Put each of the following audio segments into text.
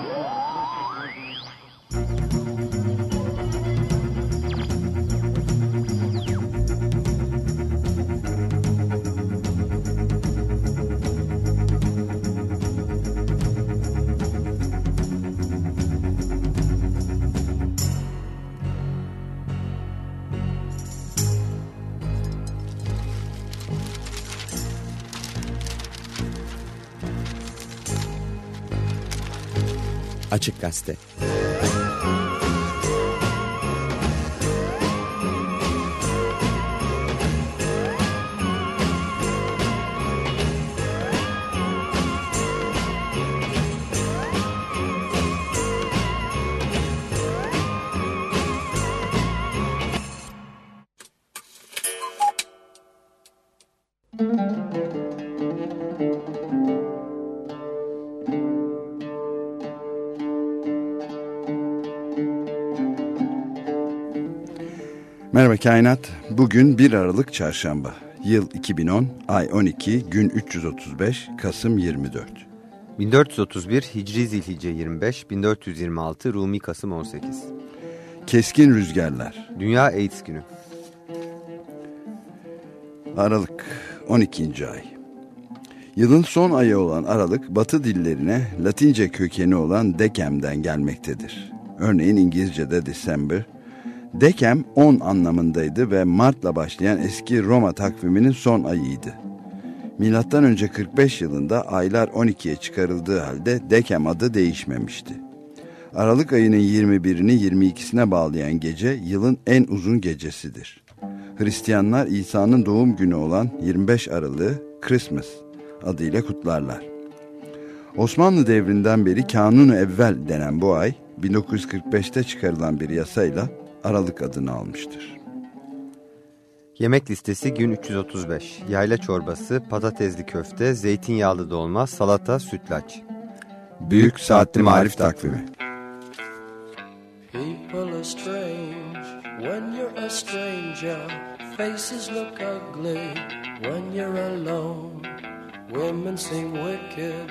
Yeah. Açık Gazete Kainat. Bugün 1 Aralık Çarşamba. Yıl 2010, ay 12, gün 335, Kasım 24. 1431 Hicri Zilhice 25, 1426 Rumi Kasım 18. Keskin Rüzgarlar. Dünya AIDS Günü. Aralık 12. ay. Yılın son ayı olan Aralık, Batı dillerine Latince kökeni olan Dekem'den gelmektedir. Örneğin İngilizce'de December, Dekem 10 anlamındaydı ve Mart'la başlayan eski Roma takviminin son ayıydı. Milattan önce 45 yılında aylar 12'ye çıkarıldığı halde Dekem adı değişmemişti. Aralık ayının 21'ini 22'sine bağlayan gece yılın en uzun gecesidir. Hristiyanlar İsa'nın doğum günü olan 25 Aralık'ı Christmas adıyla kutlarlar. Osmanlı devrinden beri Kanunu Evvel denen bu ay 1945'te çıkarılan bir yasayla Aralık adını almıştır. Yemek listesi gün 335. Yayla çorbası, patatesli köfte, zeytinyağlı dolma, salata, sütlaç. Büyük Saatli Marif Takvimi People are strange when you're a stranger. Faces look ugly when you're alone. Women seem wicked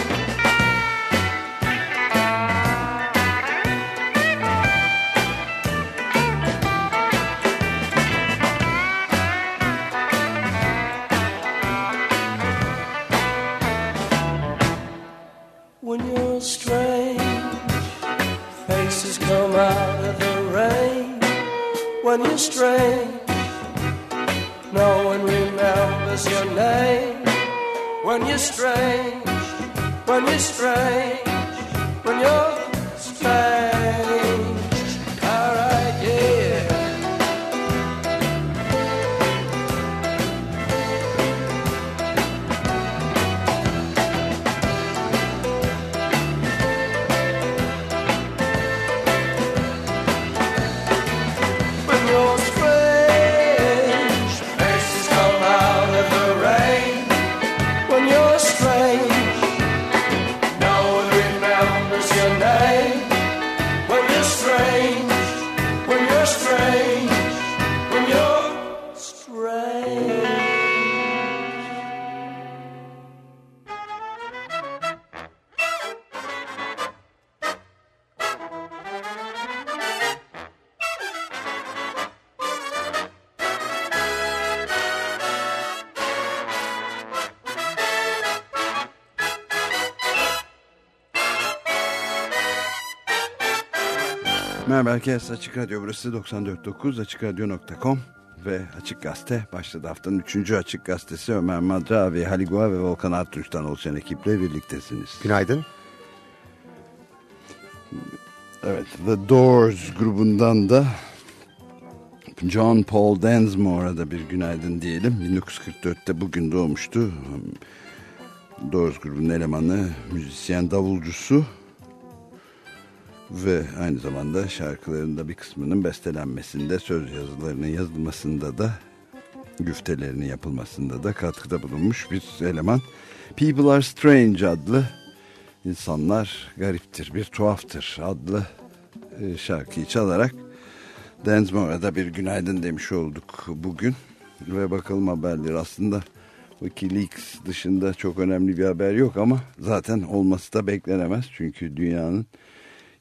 When you're strange, no one remembers your name. When you're strange, when you're strange, when you're strange. Herkes Açık Radyo burası 94.9 AçıkRadyo.com ve Açık Gazete başladı haftanın 3. Açık Gazetesi Ömer Madra abi Haligua ve Volkan Artunç'tan oluşan ekiple birliktesiniz. Günaydın. Evet, The Doors grubundan da John Paul Densmore'a da bir günaydın diyelim. 1944'te bugün doğmuştu. Doors grubunun elemanı, müzisyen, davulcusu ve aynı zamanda şarkılarında bir kısmının bestelenmesinde, söz yazılarının yazılmasında da güftelerinin yapılmasında da katkıda bulunmuş bir eleman. People Are Strange adlı insanlar gariptir, bir tuhaftır adlı e, şarkıyı çalarak Densmore'a da bir günaydın demiş olduk bugün. Ve bakalım haberleri aslında Wikileaks dışında çok önemli bir haber yok ama zaten olması da beklenemez. Çünkü dünyanın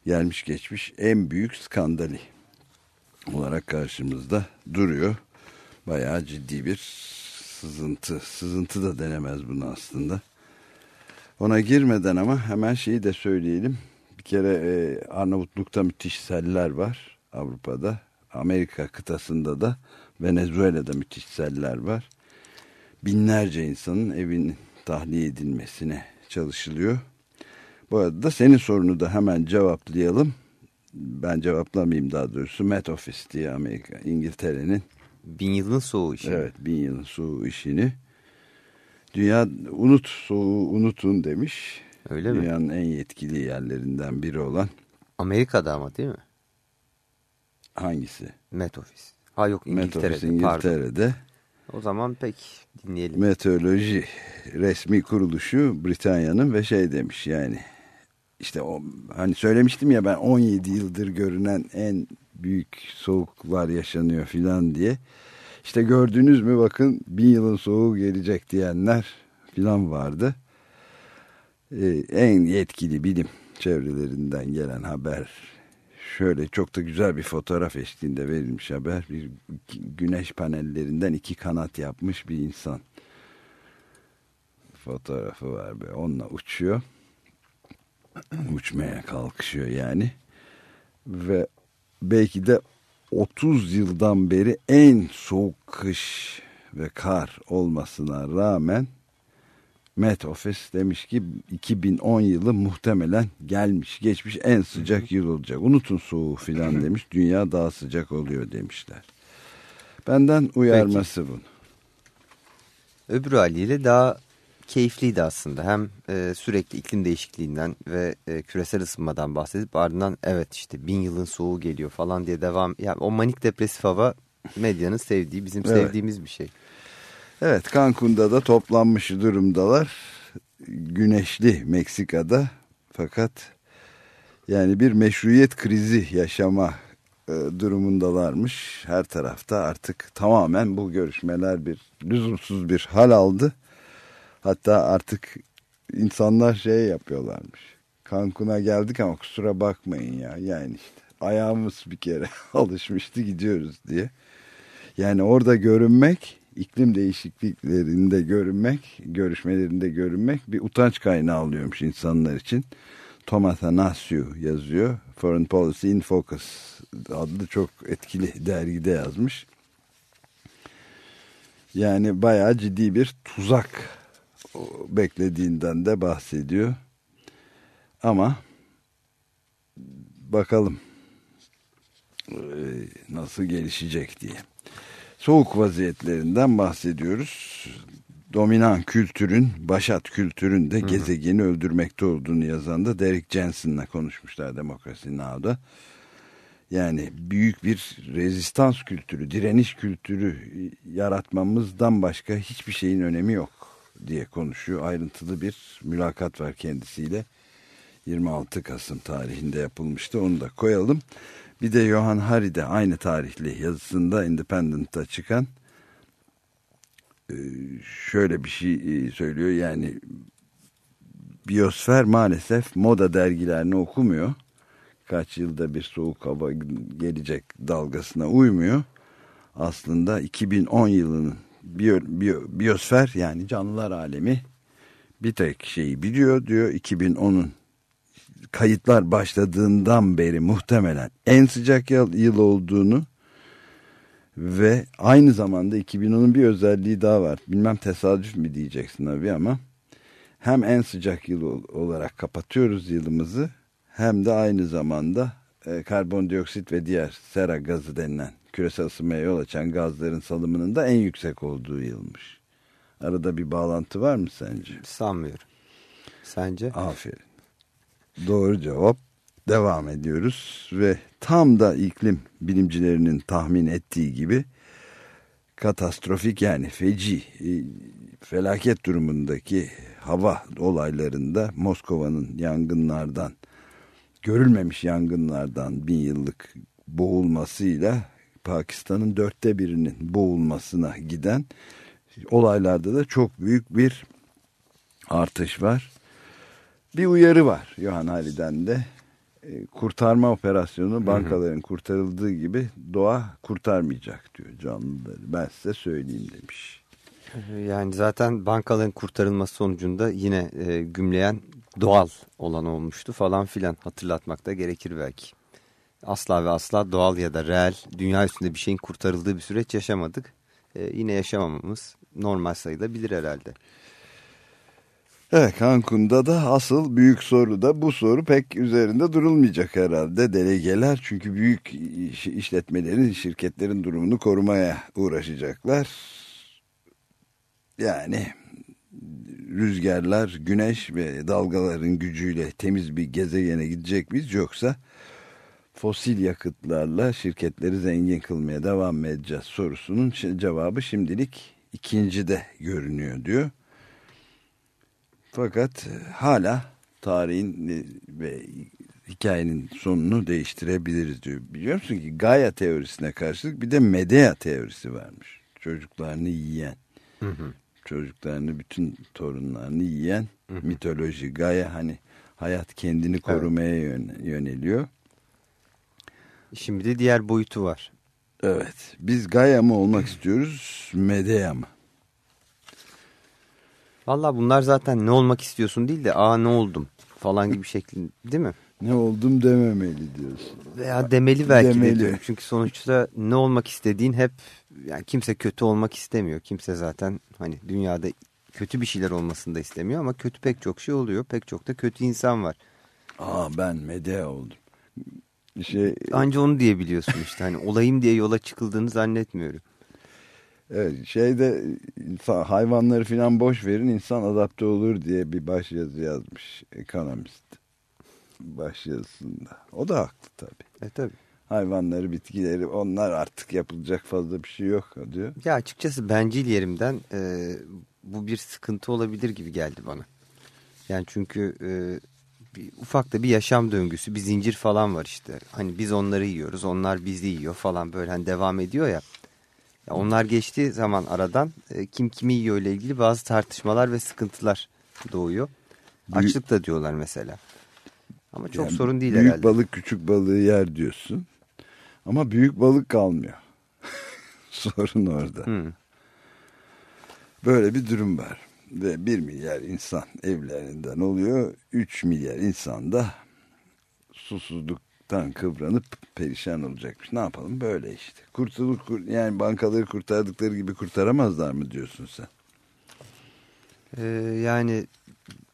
gelmiş geçmiş en büyük skandali olarak karşımızda duruyor. Bayağı ciddi bir sızıntı. Sızıntı da denemez bunu aslında. Ona girmeden ama hemen şeyi de söyleyelim. Bir kere e, Arnavutluk'ta müthiş seller var Avrupa'da. Amerika kıtasında da Venezuela'da müthiş seller var. Binlerce insanın evinin tahliye edilmesine çalışılıyor. Bu arada senin sorunu da hemen cevaplayalım. Ben cevaplamayayım daha doğrusu. Met Office diye Amerika, İngiltere'nin. Bin yılın soğuğu işi. Evet, bin yılın soğuğu işini. Dünya unut soğuğu unutun demiş. Öyle Dünyanın mi? en yetkili yerlerinden biri olan. Amerika'da ama değil mi? Hangisi? Met Office. Ha yok İngiltere'de. Met Office İngiltere'de. Pardon. O zaman pek dinleyelim. Meteoroloji resmi kuruluşu Britanya'nın ve şey demiş yani işte o hani söylemiştim ya ben 17 yıldır görünen en büyük soğuklar yaşanıyor filan diye. İşte gördünüz mü bakın bin yılın soğuğu gelecek diyenler filan vardı. Ee, en yetkili bilim çevrelerinden gelen haber şöyle çok da güzel bir fotoğraf eşliğinde verilmiş haber. Bir güneş panellerinden iki kanat yapmış bir insan fotoğrafı var böyle onunla uçuyor. Uçmaya kalkışıyor yani. Ve belki de 30 yıldan beri en soğuk kış ve kar olmasına rağmen Met Office demiş ki 2010 yılı muhtemelen gelmiş geçmiş en sıcak yıl olacak. Unutun soğuğu filan demiş. Dünya daha sıcak oluyor demişler. Benden uyarması bunu. Öbür haliyle daha keyifliydi aslında. Hem e, sürekli iklim değişikliğinden ve e, küresel ısınmadan bahsedip ardından evet işte bin yılın soğuğu geliyor falan diye devam. Yani o manik depresif hava medyanın sevdiği bizim Evet. sevdiğimiz bir şey. Evet Cancun'da da toplanmış durumdalar. Güneşli Meksika'da fakat yani bir meşruiyet krizi yaşama e, durumundalarmış. Her tarafta artık tamamen bu görüşmeler bir lüzumsuz bir hal aldı. Hatta artık insanlar şey yapıyorlarmış. Cancun'a geldik ama kusura bakmayın ya. Yani işte ayağımız bir kere alışmıştı gidiyoruz diye. Yani orada görünmek, iklim değişikliklerinde görünmek, görüşmelerinde görünmek bir utanç kaynağı oluyormuş insanlar için. Thomas Anasio yazıyor. Foreign Policy in Focus adlı çok etkili dergide yazmış. Yani bayağı ciddi bir tuzak beklediğinden de bahsediyor. Ama bakalım e, nasıl gelişecek diye. Soğuk vaziyetlerinden bahsediyoruz. Dominan kültürün, başat kültürün de gezegeni öldürmekte olduğunu yazan da Derek Jensen'la konuşmuşlar Demokrasi Now'da. Yani büyük bir rezistans kültürü, direniş kültürü yaratmamızdan başka hiçbir şeyin önemi yok diye konuşuyor. Ayrıntılı bir mülakat var kendisiyle. 26 Kasım tarihinde yapılmıştı. Onu da koyalım. Bir de Johan Hari de aynı tarihli yazısında Independent'ta çıkan e, şöyle bir şey e, söylüyor. Yani biyosfer maalesef moda dergilerini okumuyor. Kaç yılda bir soğuk hava gelecek dalgasına uymuyor. Aslında 2010 yılının biyo, biyo, biyosfer yani canlılar alemi bir tek şeyi biliyor diyor 2010'un kayıtlar başladığından beri muhtemelen en sıcak yıl, yıl olduğunu ve aynı zamanda 2010'un bir özelliği daha var. Bilmem tesadüf mü diyeceksin abi ama hem en sıcak yıl olarak kapatıyoruz yılımızı hem de aynı zamanda e, karbondioksit ve diğer sera gazı denilen küresel ısınmaya yol açan gazların salımının da en yüksek olduğu yılmış. Arada bir bağlantı var mı sence? Sanmıyorum. Sence? Aferin. Doğru cevap. Devam ediyoruz ve tam da iklim bilimcilerinin tahmin ettiği gibi katastrofik yani feci e, felaket durumundaki hava olaylarında Moskova'nın yangınlardan görülmemiş yangınlardan bin yıllık boğulmasıyla Pakistan'ın dörtte birinin boğulmasına giden olaylarda da çok büyük bir artış var. Bir uyarı var Johan Hali'den de. E, kurtarma operasyonu bankaların kurtarıldığı gibi doğa kurtarmayacak diyor canlıları. Ben size söyleyeyim demiş. Yani zaten bankaların kurtarılması sonucunda yine e, gümleyen doğal olan olmuştu falan filan hatırlatmak da gerekir belki. Asla ve asla doğal ya da reel dünya üstünde bir şeyin kurtarıldığı bir süreç yaşamadık. E, yine yaşamamamız normal sayılabilir herhalde. Evet Cancun'da da asıl büyük soru da bu soru pek üzerinde durulmayacak herhalde. Delegeler çünkü büyük işletmelerin, şirketlerin durumunu korumaya uğraşacaklar. Yani rüzgarlar, güneş ve dalgaların gücüyle temiz bir gezegene gidecek biz yoksa fosil yakıtlarla şirketleri zengin kılmaya devam edeceğiz sorusunun cevabı şimdilik ikincide görünüyor diyor. Fakat e, hala tarihin e, ve hikayenin sonunu değiştirebiliriz diyor. Biliyor musun ki Gaia teorisine karşılık bir de Medea teorisi varmış. Çocuklarını yiyen. Hı hı. Çocuklarını bütün torunlarını yiyen hı hı. mitoloji. Gaia hani hayat kendini korumaya evet. yöneliyor. Şimdi de diğer boyutu var. Evet. Biz Gaia mı olmak istiyoruz Medea mı? Valla bunlar zaten ne olmak istiyorsun değil de aa ne oldum falan gibi şeklin değil mi? Ne oldum dememeli diyorsun. Veya demeli belki demeli. de diyorum. Çünkü sonuçta ne olmak istediğin hep yani kimse kötü olmak istemiyor. Kimse zaten hani dünyada kötü bir şeyler olmasını da istemiyor ama kötü pek çok şey oluyor. Pek çok da kötü insan var. Aa ben medya oldum. Şey... Anca onu diyebiliyorsun işte. Hani olayım diye yola çıkıldığını zannetmiyorum. Evet, şeyde hayvanları filan boş verin insan adapte olur diye bir başyazı yazmış ekonomist başyazısında. O da haklı tabii. E tabii. Hayvanları, bitkileri onlar artık yapılacak fazla bir şey yok diyor. Ya açıkçası bencil yerimden e, bu bir sıkıntı olabilir gibi geldi bana. Yani çünkü e, bir, ufak da bir yaşam döngüsü, bir zincir falan var işte. Hani biz onları yiyoruz, onlar bizi yiyor falan böyle hani devam ediyor ya. Ya onlar geçtiği zaman aradan e, kim kimi yiyor ile ilgili bazı tartışmalar ve sıkıntılar doğuyor. Büyük, Açlık da diyorlar mesela. Ama çok yani sorun değil büyük herhalde. Büyük balık küçük balığı yer diyorsun. Ama büyük balık kalmıyor. sorun orada. Hmm. Böyle bir durum var. Ve bir milyar insan evlerinden oluyor. Üç milyar insan da susuzluk tan kıvranıp perişan olacakmış. Ne yapalım böyle işte. Kurtulur kur, yani bankaları kurtardıkları gibi kurtaramazlar mı diyorsun sen? Ee, yani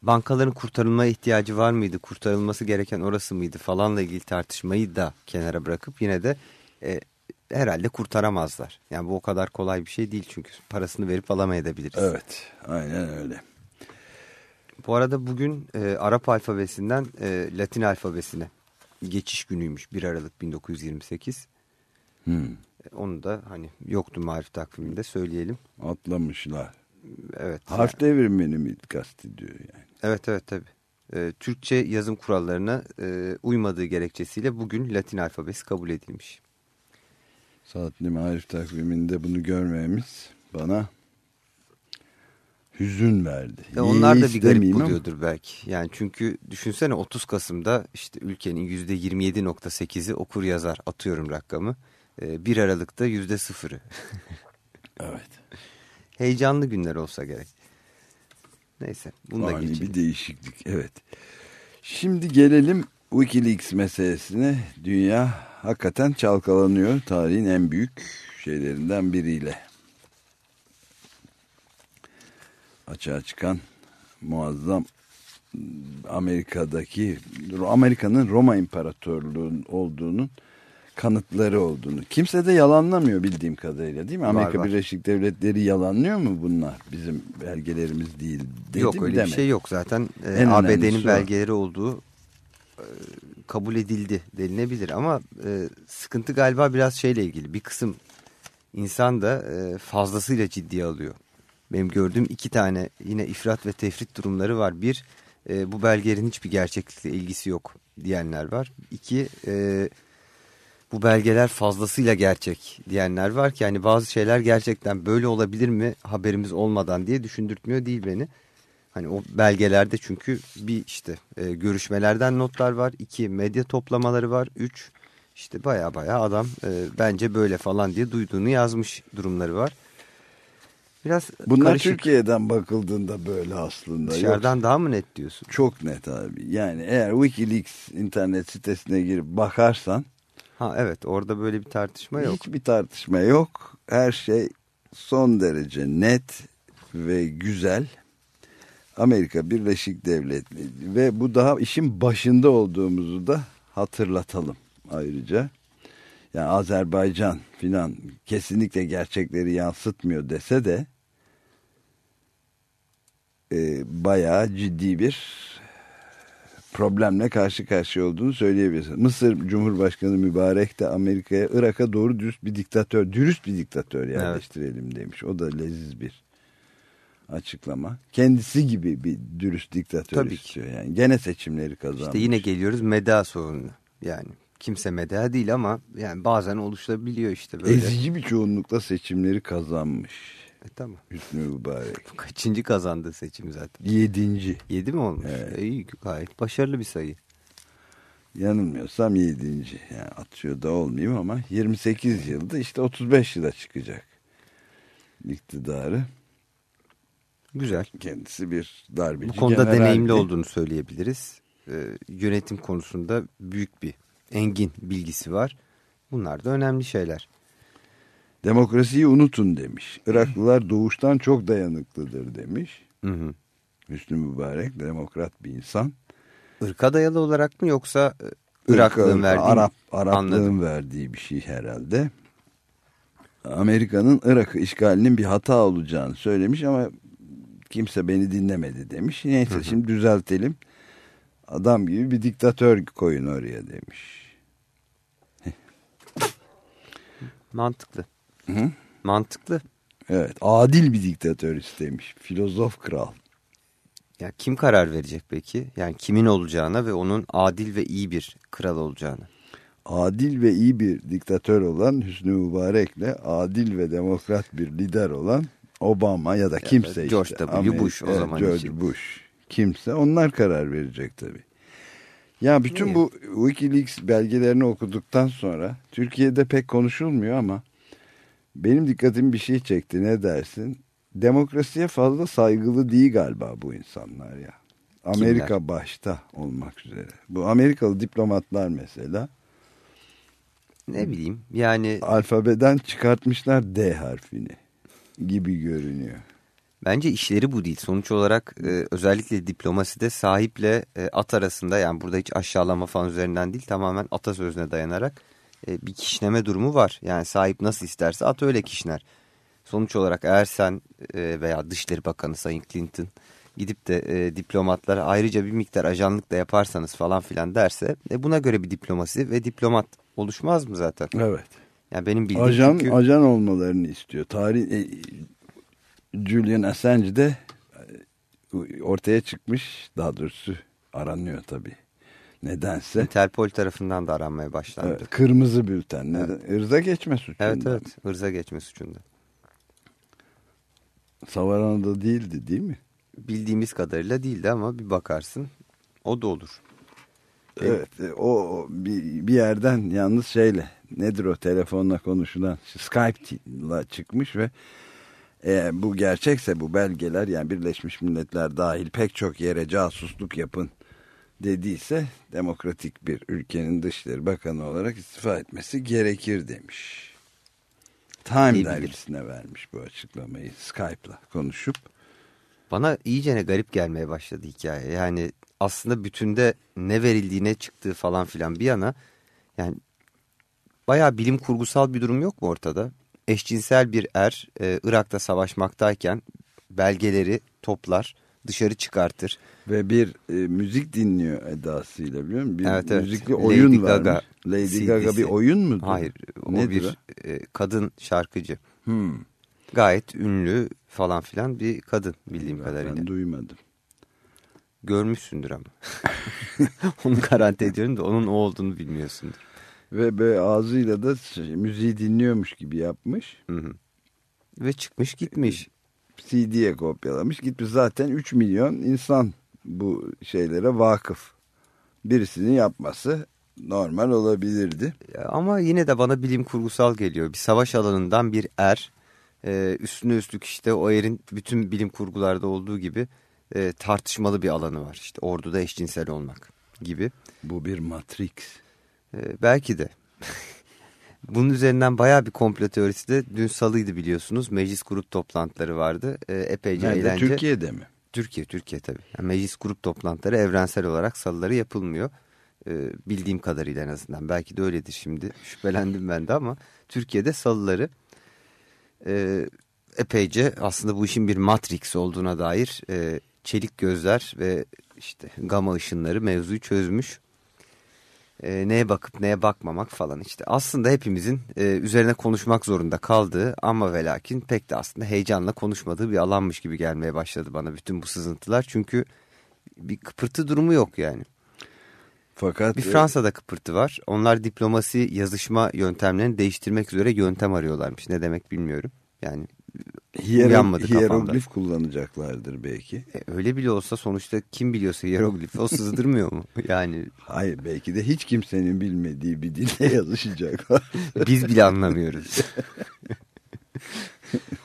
bankaların kurtarılmaya ihtiyacı var mıydı? Kurtarılması gereken orası mıydı falanla ilgili tartışmayı da kenara bırakıp yine de e, herhalde kurtaramazlar. Yani bu o kadar kolay bir şey değil çünkü parasını verip alamayabiliriz. Evet aynen öyle. Bu arada bugün e, Arap alfabesinden e, Latin alfabesine geçiş günüymüş 1 Aralık 1928. Hmm. E, onu da hani yoktu marif takviminde söyleyelim. Atlamışlar. Evet. Harf yani. devrimini mi kastediyor yani? Evet evet tabii. E, Türkçe yazım kurallarına e, uymadığı gerekçesiyle bugün Latin alfabesi kabul edilmiş. Saatli marif takviminde bunu görmemiz bana hüzün verdi. Ya onlar da bir garip buluyordur ama. belki. Yani çünkü düşünsene 30 Kasım'da işte ülkenin %27.8'i okur yazar atıyorum rakamı. 1 Aralık'ta %0'ı. evet. Heyecanlı günler olsa gerek. Neyse bunu da geçelim. bir değişiklik evet. Şimdi gelelim Wikileaks meselesine. Dünya hakikaten çalkalanıyor. Tarihin en büyük şeylerinden biriyle. açığa çıkan muazzam Amerika'daki Amerika'nın Roma İmparatorluğu'nun olduğunun kanıtları olduğunu. Kimse de yalanlamıyor bildiğim kadarıyla değil mi? Amerika var. Birleşik Devletleri yalanlıyor mu bunlar? Bizim belgelerimiz değil. Dedi yok öyle demek? bir şey yok zaten e, ABD'nin o. belgeleri olduğu e, kabul edildi denilebilir ama e, sıkıntı galiba biraz şeyle ilgili bir kısım insan da e, fazlasıyla ciddiye alıyor. Benim gördüğüm iki tane yine ifrat ve tefrit durumları var. Bir e, bu belgelerin hiçbir gerçeklikle ilgisi yok diyenler var. İki e, bu belgeler fazlasıyla gerçek diyenler var ki yani bazı şeyler gerçekten böyle olabilir mi haberimiz olmadan diye düşündürtmüyor değil beni. Hani o belgelerde çünkü bir işte e, görüşmelerden notlar var, iki medya toplamaları var, üç işte baya baya adam e, bence böyle falan diye duyduğunu yazmış durumları var. Biraz Bunlar karışık. Türkiye'den bakıldığında böyle aslında. Dışarıdan daha mı net diyorsun? Çok net abi. Yani eğer Wikileaks internet sitesine girip bakarsan Ha evet orada böyle bir tartışma yok. hiçbir tartışma yok. Her şey son derece net ve güzel. Amerika Birleşik Devletleri ve bu daha işin başında olduğumuzu da hatırlatalım ayrıca. Yani Azerbaycan filan kesinlikle gerçekleri yansıtmıyor dese de e, bayağı ciddi bir problemle karşı karşıya olduğunu söyleyebiliriz. Mısır Cumhurbaşkanı Mübarek de Amerika'ya Irak'a doğru dürüst bir diktatör, dürüst bir diktatör yerleştirelim demiş. O da leziz bir açıklama. Kendisi gibi bir dürüst diktatör Tabii ki. istiyor. Yani gene seçimleri kazanmış. İşte yine geliyoruz meda sorununa. Yani kimse meda değil ama yani bazen oluşabiliyor işte böyle. Ezici bir çoğunlukla seçimleri kazanmış. E, tamam. Hüsnü Mübarek. Kaçıncı kazandığı seçim zaten? Yedinci. Yedi mi olmuş? Evet. E, iyi gayet başarılı bir sayı. Yanılmıyorsam yedinci. Yani atıyor da olmayayım ama 28 yılda işte 35 yıla çıkacak iktidarı. Güzel. Kendisi bir darbeci Bu konuda generaldi. deneyimli olduğunu söyleyebiliriz. Ee, yönetim konusunda büyük bir engin bilgisi var. Bunlar da önemli şeyler. Demokrasiyi unutun demiş. Iraklılar doğuştan çok dayanıklıdır demiş. Hı hı. Hüsnü Mübarek demokrat bir insan. Irka dayalı olarak mı yoksa e, Iraklığın verdiği Arap, Araplığın Anladım. verdiği bir şey herhalde. Amerika'nın Irak'ı işgalinin bir hata olacağını söylemiş ama kimse beni dinlemedi demiş. Neyse şimdi düzeltelim. Adam gibi bir diktatör koyun oraya demiş. mantıklı. Hı? Mantıklı. Evet adil bir diktatör istemiş. Filozof kral. Ya kim karar verecek peki? Yani kimin olacağına ve onun adil ve iyi bir kral olacağına. Adil ve iyi bir diktatör olan Hüsnü Mübarek'le adil ve demokrat bir lider olan Obama ya da kimse işte. George W. Bush o zaman George için. Bush. Kimse onlar karar verecek tabii. Ya bütün İyi. bu Wikileaks belgelerini okuduktan sonra Türkiye'de pek konuşulmuyor ama benim dikkatimi bir şey çekti ne dersin? Demokrasiye fazla saygılı değil galiba bu insanlar ya. Amerika başta olmak üzere. Bu Amerikalı diplomatlar mesela Ne bileyim yani alfabeden çıkartmışlar D harfini gibi görünüyor. bence işleri bu değil. Sonuç olarak e, özellikle diplomaside sahiple e, at arasında yani burada hiç aşağılama falan üzerinden değil tamamen atasözüne dayanarak e, bir kişneme durumu var. Yani sahip nasıl isterse at öyle kişner. Sonuç olarak eğer sen e, veya Dışişleri Bakanı Sayın Clinton gidip de e, diplomatlara ayrıca bir miktar ajanlık da yaparsanız falan filan derse e, buna göre bir diplomasi ve diplomat oluşmaz mı zaten? Evet. Yani benim bildiğim Ajan çünkü... ajan olmalarını istiyor. Tarih e, Julian Assange de e, ortaya çıkmış. Daha doğrusu aranıyor tabii. Nedense. Interpol tarafından da aranmaya başlandı. Evet, kırmızı bülten. Neden? Irza geçme suçundan. Evet evet hırza geçme suçunda. Savaran'da değildi değil mi? Bildiğimiz kadarıyla değildi ama bir bakarsın o da olur. Evet. e, O, o bir, bir yerden yalnız şeyle nedir o telefonla konuşulan Skype'la çıkmış ve e, bu gerçekse bu belgeler yani Birleşmiş Milletler dahil pek çok yere casusluk yapın dediyse demokratik bir ülkenin Dışişleri Bakanı olarak istifa etmesi gerekir demiş. Time dergisine vermiş bu açıklamayı Skype'la konuşup. Bana iyicene garip gelmeye başladı hikaye. Yani aslında bütünde ne verildiğine çıktığı falan filan bir yana yani bayağı bilim kurgusal bir durum yok mu ortada? Eşcinsel bir er e, Irak'ta savaşmaktayken belgeleri toplar dışarı çıkartır. Ve bir e, müzik dinliyor edasıyla biliyor musun? Bir Evet, evet. müzikli Lady oyun Gaga var. Lady CD'si. Gaga bir oyun mu? Hayır o Nedir bir o? e, kadın şarkıcı. Hmm. Gayet ünlü falan filan bir kadın bildiğim Ben kadarıyla. duymadım. Görmüşsündür ama. Onu garanti ediyorum da onun o olduğunu bilmiyorsundur. Ve böyle ağzıyla da şey, müziği dinliyormuş gibi yapmış. Hı hı. Ve çıkmış gitmiş. CD'ye kopyalamış. Gitmiş zaten 3 milyon insan bu şeylere vakıf. Birisinin yapması normal olabilirdi. Ama yine de bana bilim kurgusal geliyor. Bir savaş alanından bir er e, üstüne üstlük işte o erin bütün bilim kurgularda olduğu gibi e, tartışmalı bir alanı var. İşte orduda eşcinsel olmak gibi. Bu bir Matrix. E, belki de. Bunun üzerinden bayağı bir komplo teorisi de dün salıydı biliyorsunuz. Meclis grup toplantıları vardı. E, epeyce Nerede? eğlence. Türkiye'de mi? Türkiye, Türkiye tabii. Yani meclis grup toplantıları evrensel olarak salıları yapılmıyor. Ee, bildiğim kadarıyla en azından. Belki de öyledir şimdi. Şüphelendim ben de ama Türkiye'de salıları e, epeyce aslında bu işin bir Matrix olduğuna dair e, çelik gözler ve işte gama ışınları mevzuyu çözmüş. E, neye bakıp neye bakmamak falan işte. Aslında hepimizin e, üzerine konuşmak zorunda kaldığı ama ve lakin pek de aslında heyecanla konuşmadığı bir alanmış gibi gelmeye başladı bana bütün bu sızıntılar. Çünkü bir kıpırtı durumu yok yani. Fakat Bir Fransa'da kıpırtı var. Onlar diplomasi yazışma yöntemlerini değiştirmek üzere yöntem arıyorlarmış. Ne demek bilmiyorum. Yani Hiero- uyanmadı kafamda. hieroglif kullanacaklardır belki. e, öyle bile olsa sonuçta kim biliyorsa hieroglifi o sızdırmıyor mu? Yani Hayır belki de hiç kimsenin bilmediği bir dilde yazışacak. biz bile anlamıyoruz.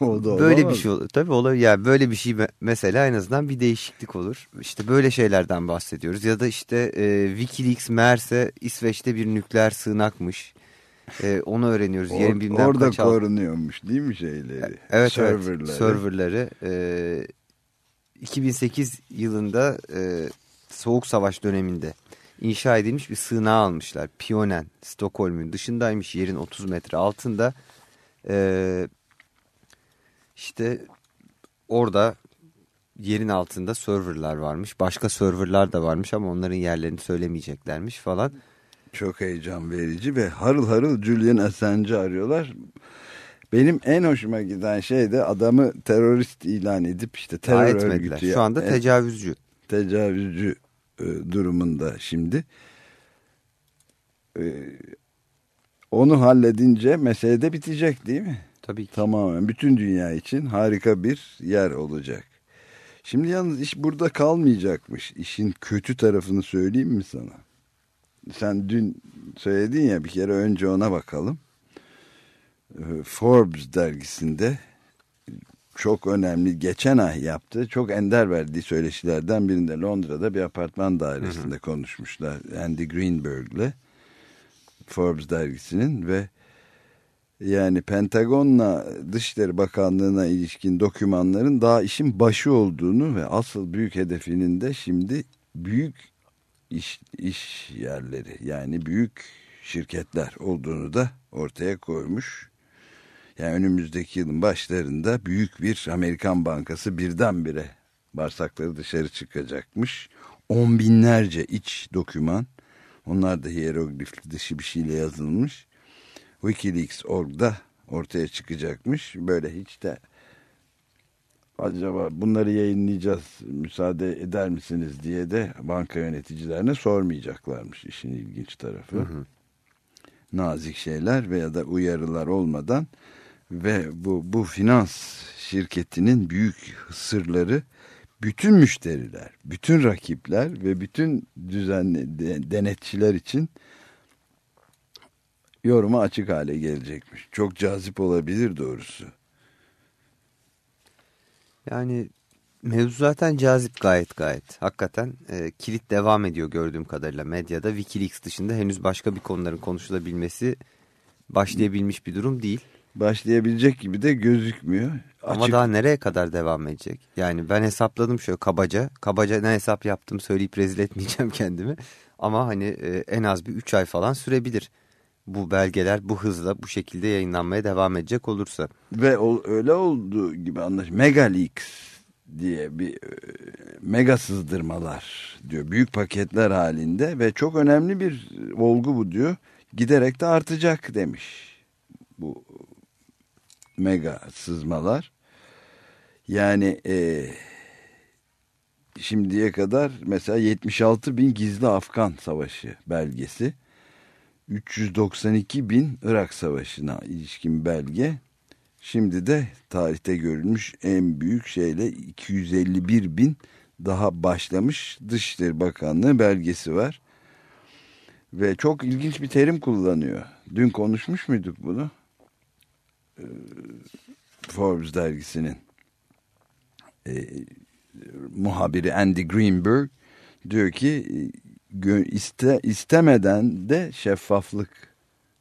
o da böyle bir şey olur. Tabii olur. Yani böyle bir şey me- mesela en azından bir değişiklik olur. İşte böyle şeylerden bahsediyoruz. Ya da işte e, Wikileaks meğerse İsveç'te bir nükleer sığınakmış. E, onu öğreniyoruz. Or- Yerin bilmem orada kaç korunuyormuş değil mi şeyleri? Evet Serverları. evet. Serverları. E, 2008 yılında e, Soğuk Savaş döneminde inşa edilmiş bir sığınağı almışlar. Pionen, Stockholm'un dışındaymış. Yerin 30 metre altında. E, işte orada yerin altında serverlar varmış. Başka serverlar da varmış ama onların yerlerini söylemeyeceklermiş falan. Çok heyecan verici ve harıl harıl Julian Assange'ı arıyorlar. Benim en hoşuma giden şey de adamı terörist ilan edip işte terör etmediler. örgütü Şu anda tecavüzcü. tecavüzcü e, durumunda şimdi. E, onu halledince mesele de bitecek değil mi? Tabii ki. Tamamen bütün dünya için harika bir yer olacak. Şimdi yalnız iş burada kalmayacakmış. İşin kötü tarafını söyleyeyim mi sana? Sen dün söyledin ya bir kere önce ona bakalım. Ee, Forbes dergisinde çok önemli geçen ay yaptığı çok ender verdiği söyleşilerden birinde Londra'da bir apartman dairesinde konuşmuşlar. Andy Greenberg'le Forbes dergisinin ve yani Pentagon'la Dışişleri Bakanlığı'na ilişkin dokümanların daha işin başı olduğunu ve asıl büyük hedefinin de şimdi büyük iş, iş yerleri yani büyük şirketler olduğunu da ortaya koymuş. Yani önümüzdeki yılın başlarında büyük bir Amerikan bankası birdenbire bağırsakları dışarı çıkacakmış. On binlerce iç doküman. Onlar da hieroglif dışı bir şeyle yazılmış. Wikileaks.org'da ortaya çıkacakmış. Böyle hiç de acaba bunları yayınlayacağız müsaade eder misiniz diye de banka yöneticilerine sormayacaklarmış işin ilginç tarafı. Nazik şeyler veya da uyarılar olmadan ve bu, bu finans şirketinin büyük sırları bütün müşteriler, bütün rakipler ve bütün düzenli de- denetçiler için yoruma açık hale gelecekmiş. Çok cazip olabilir doğrusu. Yani mevzu zaten cazip gayet gayet. Hakikaten e, kilit devam ediyor gördüğüm kadarıyla medyada. Wikileaks dışında henüz başka bir konuların konuşulabilmesi başlayabilmiş bir durum değil. başlayabilecek gibi de gözükmüyor. Ama daha nereye kadar devam edecek? Yani ben hesapladım şöyle kabaca. Kabaca ne hesap yaptım söyleyip rezil etmeyeceğim kendimi. Ama hani e, en az bir 3 ay falan sürebilir. Bu belgeler bu hızla bu şekilde yayınlanmaya devam edecek olursa. Ve o, öyle olduğu gibi anlaş. Megaleaks diye bir e, mega sızdırmalar diyor. Büyük paketler halinde ve çok önemli bir olgu bu diyor. Giderek de artacak demiş. Bu mega sızmalar. Yani e, şimdiye kadar mesela 76 bin gizli Afgan savaşı belgesi. 392 bin Irak savaşına ilişkin belge. Şimdi de tarihte görülmüş en büyük şeyle 251 bin daha başlamış Dışişleri Bakanlığı belgesi var. Ve çok ilginç bir terim kullanıyor. Dün konuşmuş muyduk bunu? Ee, Forbes dergisinin e, muhabiri Andy Greenberg diyor ki iste, istemeden de şeffaflık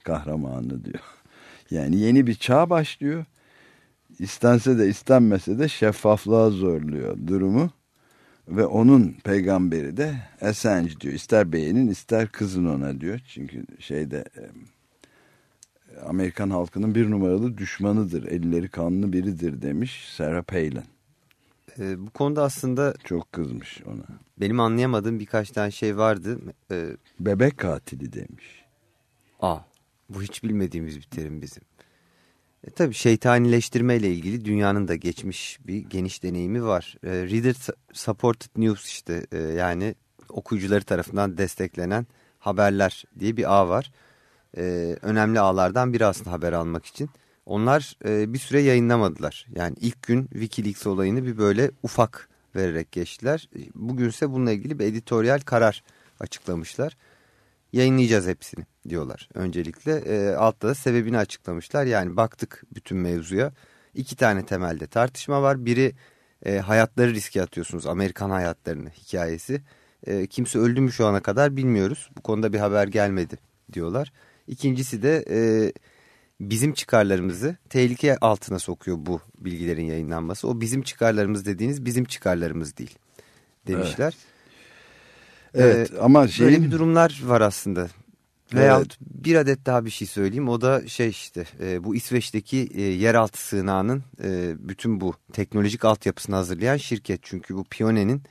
kahramanı diyor. Yani yeni bir çağ başlıyor. İstense de istenmese de şeffaflığa zorluyor durumu. Ve onun peygamberi de Assange diyor. İster beğenin ister kızın ona diyor. Çünkü şeyde Amerikan halkının bir numaralı düşmanıdır. Elleri kanlı biridir demiş Sarah Palin. E, bu konuda aslında çok kızmış ona. Benim anlayamadığım birkaç tane şey vardı. E, Bebek katili demiş. Aa, bu hiç bilmediğimiz bir terim bizim. E, tabii şeytanileştirme ile ilgili dünyanın da geçmiş bir geniş deneyimi var. E, Reader Supported News işte e, yani okuyucuları tarafından desteklenen haberler diye bir ağ var. E, önemli ağlardan biri aslında haber almak için. Onlar e, bir süre yayınlamadılar. Yani ilk gün Wikileaks olayını bir böyle ufak vererek geçtiler. Bugünse bununla ilgili bir editoryal karar açıklamışlar. Yayınlayacağız hepsini diyorlar öncelikle. E, altta da sebebini açıklamışlar. Yani baktık bütün mevzuya. İki tane temelde tartışma var. Biri e, hayatları riske atıyorsunuz. Amerikan hayatlarını hikayesi. E, kimse öldü mü şu ana kadar bilmiyoruz. Bu konuda bir haber gelmedi diyorlar. İkincisi de... E, bizim çıkarlarımızı tehlike altına sokuyor bu bilgilerin yayınlanması. O bizim çıkarlarımız dediğiniz bizim çıkarlarımız değil demişler. Evet, evet ee, ama şeyin... Böyle bir durumlar var aslında. Veyahut evet. bir adet daha bir şey söyleyeyim. O da şey işte e, bu İsveç'teki e, yeraltı sığınağının e, bütün bu teknolojik altyapısını hazırlayan şirket. Çünkü bu Pioneer'in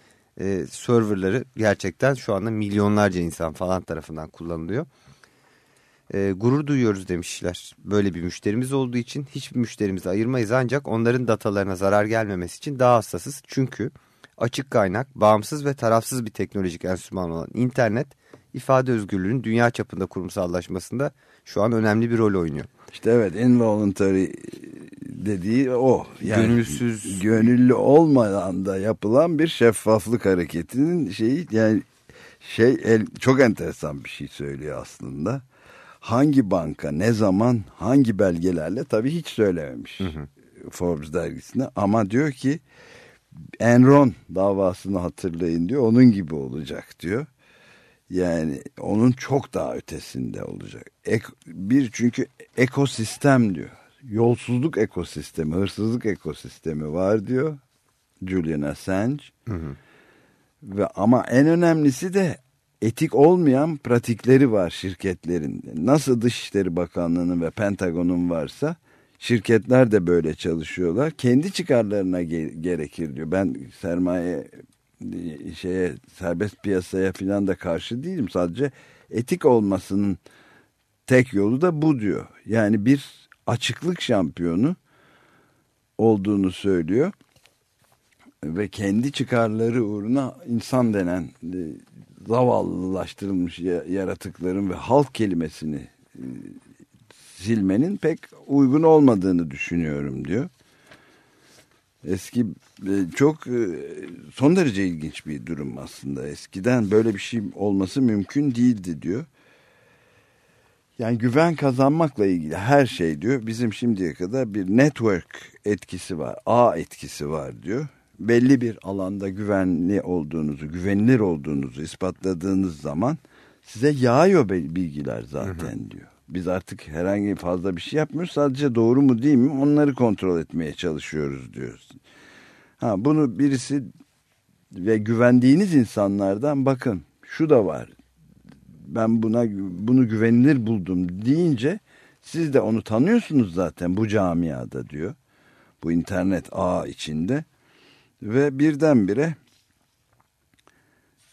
e, serverları gerçekten şu anda milyonlarca insan falan tarafından kullanılıyor e, gurur duyuyoruz demişler. Böyle bir müşterimiz olduğu için hiçbir müşterimizi ayırmayız ancak onların datalarına zarar gelmemesi için daha hassasız. Çünkü açık kaynak, bağımsız ve tarafsız bir teknolojik enstrüman olan internet ifade özgürlüğünün dünya çapında kurumsallaşmasında şu an önemli bir rol oynuyor. İşte evet involuntary dediği o. Yani Gönülsüz. Gönüllü olmadan da yapılan bir şeffaflık hareketinin şeyi yani şey el, çok enteresan bir şey söylüyor aslında hangi banka ne zaman hangi belgelerle tabii hiç söylememiş hı hı. Forbes dergisine ama diyor ki Enron davasını hatırlayın diyor onun gibi olacak diyor. Yani onun çok daha ötesinde olacak. Ek, bir çünkü ekosistem diyor. Yolsuzluk ekosistemi, hırsızlık ekosistemi var diyor. Julian Assange. Hı hı. Ve ama en önemlisi de etik olmayan pratikleri var şirketlerin. Nasıl Dışişleri Bakanlığı'nın ve Pentagon'un varsa şirketler de böyle çalışıyorlar. Kendi çıkarlarına ge gerekir diyor. Ben sermaye şeye serbest piyasaya falan da karşı değilim. Sadece etik olmasının tek yolu da bu diyor. Yani bir açıklık şampiyonu olduğunu söylüyor ve kendi çıkarları uğruna insan denen e, zavallılaştırılmış yaratıkların ve halk kelimesini e, silmenin pek uygun olmadığını düşünüyorum diyor. Eski e, çok e, son derece ilginç bir durum aslında. Eskiden böyle bir şey olması mümkün değildi diyor. Yani güven kazanmakla ilgili her şey diyor. Bizim şimdiye kadar bir network etkisi var, ağ etkisi var diyor belli bir alanda güvenli olduğunuzu, güvenilir olduğunuzu ispatladığınız zaman size yağıyor bilgiler zaten hı hı. diyor. Biz artık herhangi fazla bir şey yapmıyoruz. Sadece doğru mu değil mi onları kontrol etmeye çalışıyoruz diyoruz. Ha bunu birisi ve güvendiğiniz insanlardan bakın şu da var. Ben buna bunu güvenilir buldum deyince siz de onu tanıyorsunuz zaten bu camiada diyor. Bu internet ağ içinde ve birdenbire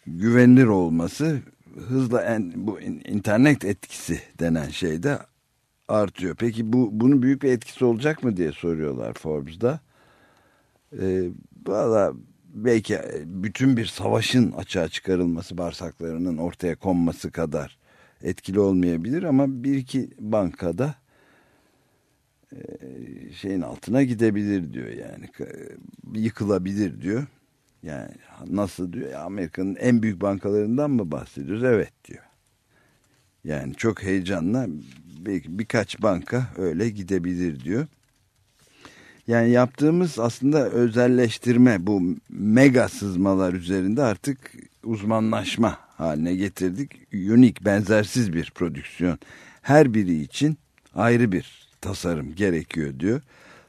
güvenilir olması hızla en, bu internet etkisi denen şeyde artıyor. Peki bu bunun büyük bir etkisi olacak mı diye soruyorlar Forbes'da. Ee, Valla belki bütün bir savaşın açığa çıkarılması bağırsaklarının ortaya konması kadar etkili olmayabilir ama bir iki bankada e, şeyin altına gidebilir diyor yani yıkılabilir diyor. Yani nasıl diyor Amerika'nın en büyük bankalarından mı bahsediyoruz? Evet diyor. Yani çok heyecanla birkaç banka öyle gidebilir diyor. Yani yaptığımız aslında özelleştirme bu mega sızmalar üzerinde artık uzmanlaşma haline getirdik. Unik, benzersiz bir prodüksiyon. Her biri için ayrı bir tasarım gerekiyor diyor.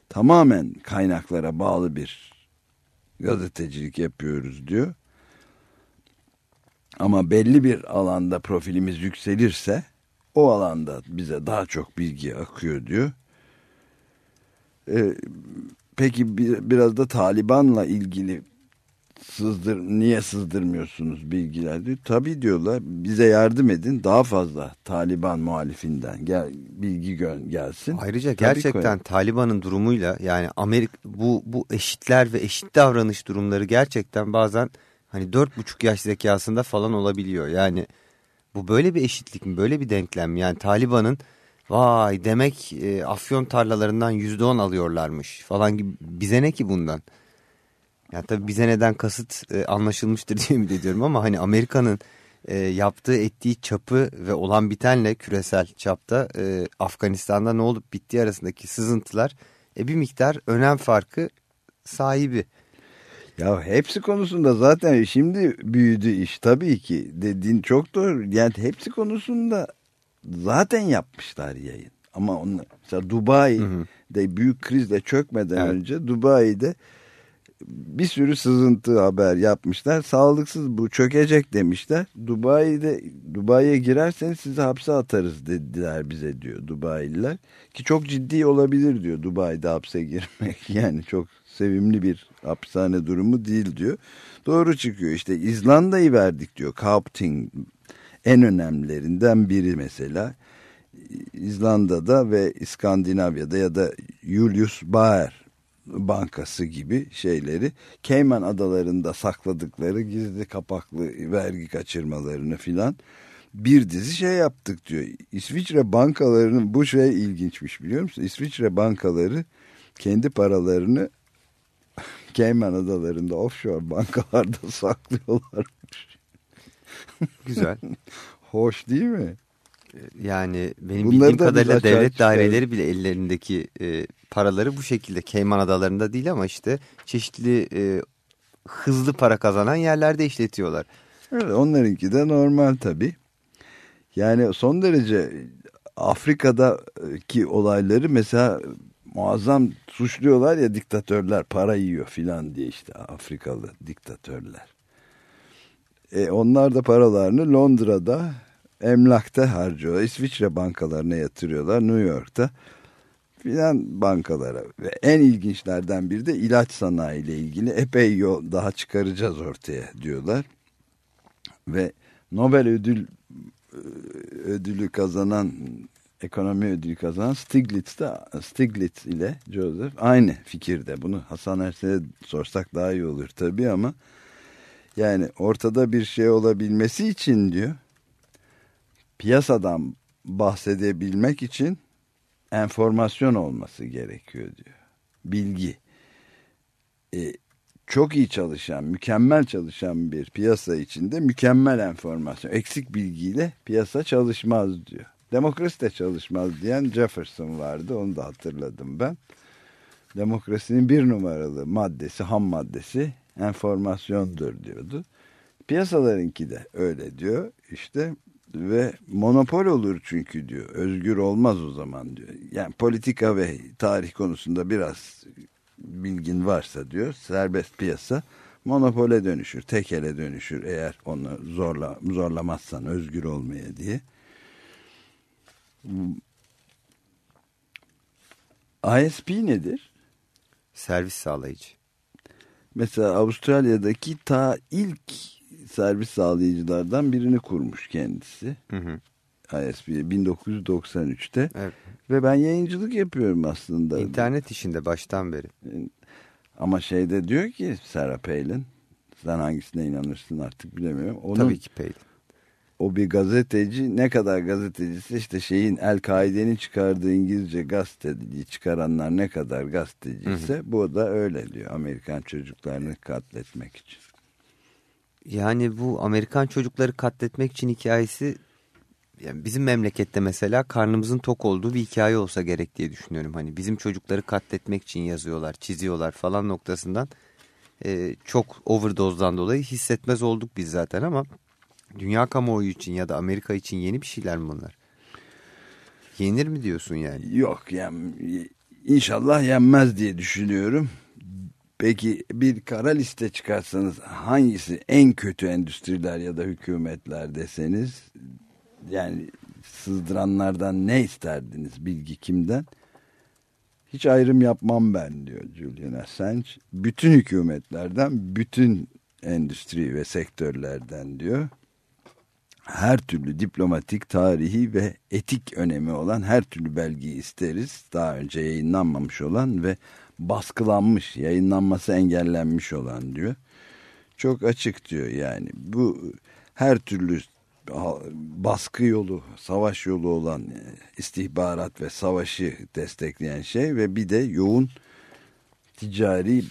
Tamamen kaynaklara bağlı bir gazetecilik yapıyoruz diyor. Ama belli bir alanda profilimiz yükselirse o alanda bize daha çok bilgi akıyor diyor. Ee, peki bir, biraz da Taliban'la ilgili sızdır niye sızdırmıyorsunuz bilgiler diyor. Tabii diyorlar bize yardım edin daha fazla Taliban muhalifinden gel, bilgi gel, gelsin. Ayrıca Tabii gerçekten koyalım. Taliban'ın durumuyla yani Amerika bu bu eşitler ve eşit davranış durumları gerçekten bazen hani dört buçuk yaş zekasında falan olabiliyor. Yani bu böyle bir eşitlik mi böyle bir denklem mi? Yani Taliban'ın vay demek e, afyon tarlalarından yüzde on alıyorlarmış falan gibi bize ne ki bundan? Yani tabii bize neden kasıt e, anlaşılmıştır diye mi ediyorum ama hani Amerika'nın e, yaptığı ettiği çapı ve olan bitenle küresel çapta e, Afganistan'da ne olup bittiği arasındaki sızıntılar e, bir miktar önem farkı sahibi. Ya hepsi konusunda zaten şimdi büyüdü iş tabii ki dediğin çok doğru. Yani hepsi konusunda zaten yapmışlar yayın. Ama onlar, mesela Dubai'de büyük krizle çökmeden evet. önce Dubai'de bir sürü sızıntı haber yapmışlar. Sağlıksız bu çökecek demişler. Dubai'de Dubai'ye girerseniz sizi hapse atarız dediler bize diyor Dubai'liler. Ki çok ciddi olabilir diyor Dubai'de hapse girmek. Yani çok sevimli bir hapishane durumu değil diyor. Doğru çıkıyor işte İzlanda'yı verdik diyor. Kaupting en önemlilerinden biri mesela. İzlanda'da ve İskandinavya'da ya da Julius Baer Bankası gibi şeyleri Cayman Adalarında sakladıkları gizli kapaklı vergi kaçırmalarını filan bir dizi şey yaptık diyor. İsviçre bankalarının bu şey ilginçmiş biliyor musun? İsviçre bankaları kendi paralarını Cayman Adalarında offshore bankalarda saklıyorlarmış. Güzel. Hoş değil mi? Yani benim Bunları bildiğim kadarıyla devlet daireleri bile ellerindeki e, paraları bu şekilde Cayman Adaları'nda değil ama işte çeşitli e, hızlı para kazanan yerlerde işletiyorlar. Evet, onlarınki de normal tabii. Yani son derece Afrika'daki olayları mesela muazzam suçluyorlar ya diktatörler para yiyor filan diye işte Afrikalı diktatörler. E, onlar da paralarını Londra'da emlakta harcıyorlar. İsviçre bankalarına yatırıyorlar New York'ta filan bankalara ve en ilginçlerden biri de ilaç sanayi ile ilgili epey yol daha çıkaracağız ortaya diyorlar. Ve Nobel ödül e, ödülü kazanan ekonomi ödülü kazanan Stiglitz de Stiglitz ile Joseph aynı fikirde. Bunu Hasan Ersen'e sorsak daha iyi olur tabii ama yani ortada bir şey olabilmesi için diyor piyasadan bahsedebilmek için enformasyon olması gerekiyor diyor. Bilgi. E, çok iyi çalışan, mükemmel çalışan bir piyasa içinde mükemmel enformasyon, eksik bilgiyle piyasa çalışmaz diyor. Demokrasi de çalışmaz diyen Jefferson vardı, onu da hatırladım ben. Demokrasinin bir numaralı maddesi, ham maddesi enformasyondur diyordu. Piyasalarınki de öyle diyor. İşte ve monopol olur çünkü diyor. Özgür olmaz o zaman diyor. Yani politika ve tarih konusunda biraz bilgin varsa diyor serbest piyasa monopole dönüşür, tekele dönüşür eğer onu zorla, zorlamazsan özgür olmaya diye. ISP nedir? Servis sağlayıcı. Mesela Avustralya'daki ta ilk servis sağlayıcılardan birini kurmuş kendisi. Hı hı. ISP 1993'te. Evet. Ve ben yayıncılık yapıyorum aslında. İnternet işinde baştan beri. Ama şeyde diyor ki Sarah Palin sen hangisine inanırsın artık bilemiyorum. Onun, Tabii ki Palin. O bir gazeteci ne kadar gazetecisi işte şeyin El-Kaide'nin çıkardığı İngilizce gazeteci çıkaranlar ne kadar gazeteciyse hı hı. bu da öyle diyor. Amerikan çocuklarını katletmek için. Yani bu Amerikan çocukları katletmek için hikayesi yani bizim memlekette mesela karnımızın tok olduğu bir hikaye olsa gerek diye düşünüyorum. Hani bizim çocukları katletmek için yazıyorlar, çiziyorlar falan noktasından e, çok overdose'dan dolayı hissetmez olduk biz zaten ama dünya kamuoyu için ya da Amerika için yeni bir şeyler mi bunlar? Yenir mi diyorsun yani? Yok yani inşallah yenmez diye düşünüyorum. Peki bir kara liste çıkarsanız hangisi en kötü endüstriler ya da hükümetler deseniz yani sızdıranlardan ne isterdiniz bilgi kimden? Hiç ayrım yapmam ben diyor Julian Assange. Bütün hükümetlerden, bütün endüstri ve sektörlerden diyor. Her türlü diplomatik, tarihi ve etik önemi olan her türlü belgeyi isteriz. Daha önce yayınlanmamış olan ve baskılanmış, yayınlanması engellenmiş olan diyor. Çok açık diyor yani. Bu her türlü baskı yolu, savaş yolu olan istihbarat ve savaşı destekleyen şey ve bir de yoğun ticari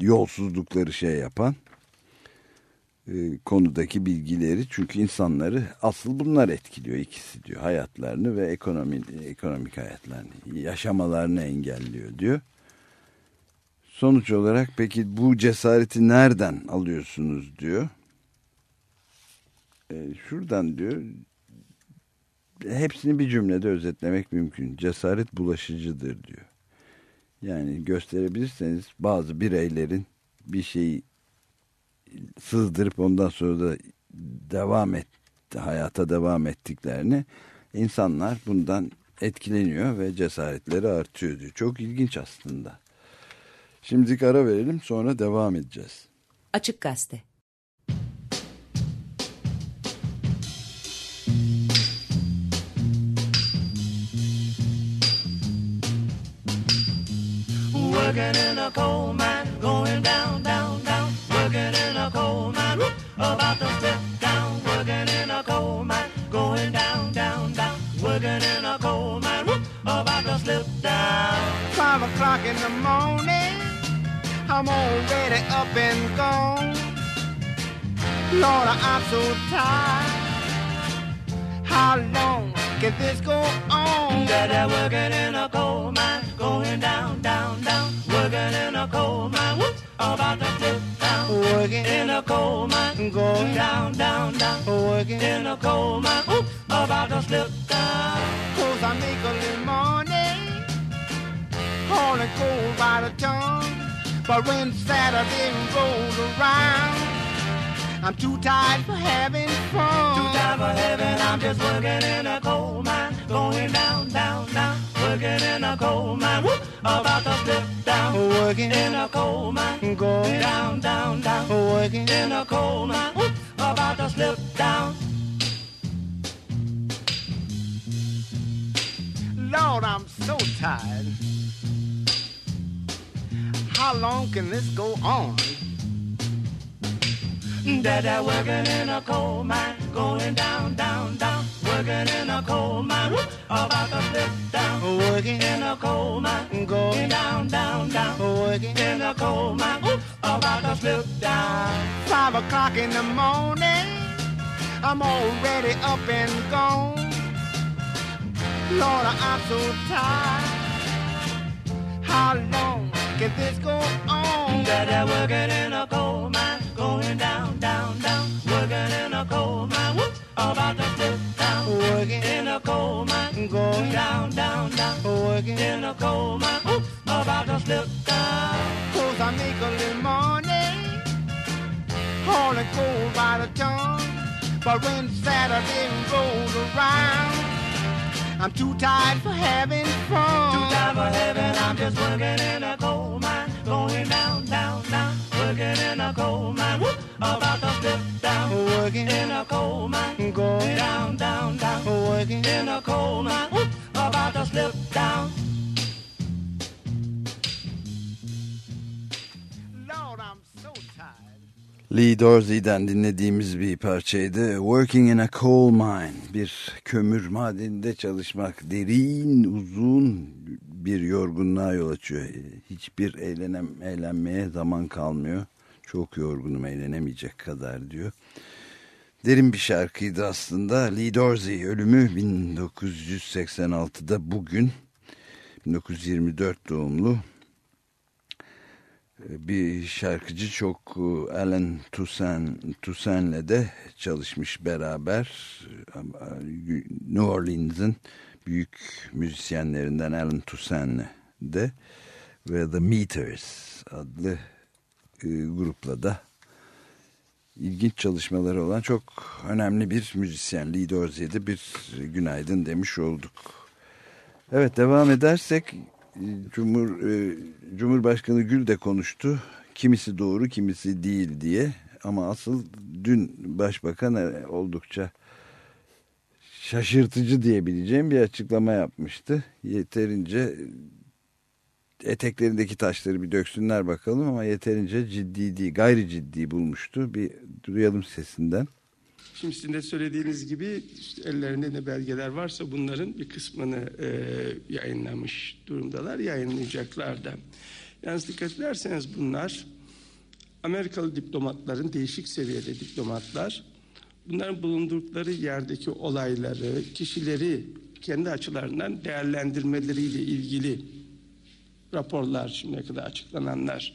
yolsuzlukları şey yapan e, konudaki bilgileri çünkü insanları asıl bunlar etkiliyor ikisi diyor hayatlarını ve ekonomi, ekonomik hayatlarını yaşamalarını engelliyor diyor. Sonuç olarak peki bu cesareti nereden alıyorsunuz diyor. E, şuradan diyor hepsini bir cümlede özetlemek mümkün. Cesaret bulaşıcıdır diyor. Yani gösterebilirseniz bazı bireylerin bir şeyi sızdırıp ondan sonra da devam et, hayata devam ettiklerini insanlar bundan etkileniyor ve cesaretleri artıyor diyor. Çok ilginç aslında. Şimdi ara verelim sonra devam edeceğiz. Açık Gazete Working in a coal mine, going down, down, down. Working in a coal mine, about to step down. Working in a coal mine, going down, down, down. Working in a coal mine, about to slip down. Five o'clock in the morning, I'm already up and gone. Lord, I'm so tired. How long can this go on? That I working in a coal mine, going down, down, down working in a coal mine. Whoops, about to flip down. Working in a coal mine. Going down, down, down. Working in a coal mine. Whoops, about to slip down. Cause I make a little money. Hauling coal by the ton. But when Saturday rolls around, I'm too tired for having fun. Too tired for having, I'm just working in a coal mine. Going down, down, down. Working in a coal mine. Whoop, about to slip down. Working in a coal mine. Going down, down, down. Working in a coal mine. Whoop, about to slip down. Lord, I'm so tired. How long can this go on? Dada working in a coal mine, going down, down, down. Working in a coal mine, whoop, about to flip down. Working in a coal mine, going down, down, down. Working in a coal mine, whoop, about to slip down. Five o'clock in the morning, I'm already up and gone. Lord, I'm so tired. How long can this go on? Working in a coal mine, going down, down, down. Working in a coal mine, whoop, about to flip working in a coal mine, going down, down, down, working in a coal mine, Ooh, about to slip down. Cause I make a little money, hauling coal by the ton. But when Saturday rolls around, I'm too tired for having fun. Too tired for having, I'm just working in a coal mine, going down, down, down, working in a coal mine, Whoop, about to slip down, working. In a coal mine, going. Down, down, down, working. In a coal mine, Whoop, about to slip down. Lee Dorsey'den dinlediğimiz bir parçaydı. Working in a Coal Mine. Bir kömür madeninde çalışmak derin, uzun bir yorgunluğa yol açıyor. Hiçbir eğlenem, eğlenmeye zaman kalmıyor. Çok yorgunum eğlenemeyecek kadar diyor. Derin bir şarkıydı aslında. Lee Dorsey ölümü 1986'da bugün 1924 doğumlu bir şarkıcı çok e, Alan Toussaint, Toussaint'le de çalışmış beraber. New Orleans'ın büyük müzisyenlerinden Alan Toussaint'le de ve The Meters adlı e, grupla da ilginç çalışmaları olan çok önemli bir müzisyen. Lee Dorsey'e de bir günaydın demiş olduk. Evet devam edersek Cumhur e, Cumhurbaşkanı Gül de konuştu. Kimisi doğru, kimisi değil diye. Ama asıl dün Başbakan e, oldukça şaşırtıcı diyebileceğim bir açıklama yapmıştı. Yeterince eteklerindeki taşları bir döksünler bakalım ama yeterince ciddi değil, gayri ciddi bulmuştu. Bir duyalım sesinden. Şimdi sizin de söylediğiniz gibi işte ellerinde ne belgeler varsa bunların bir kısmını e, yayınlamış durumdalar, yayınlayacaklar da. Yalnız dikkat ederseniz bunlar Amerikalı diplomatların, değişik seviyede diplomatlar, bunların bulundukları yerdeki olayları, kişileri kendi açılarından değerlendirmeleriyle ilgili raporlar, şimdiye kadar açıklananlar.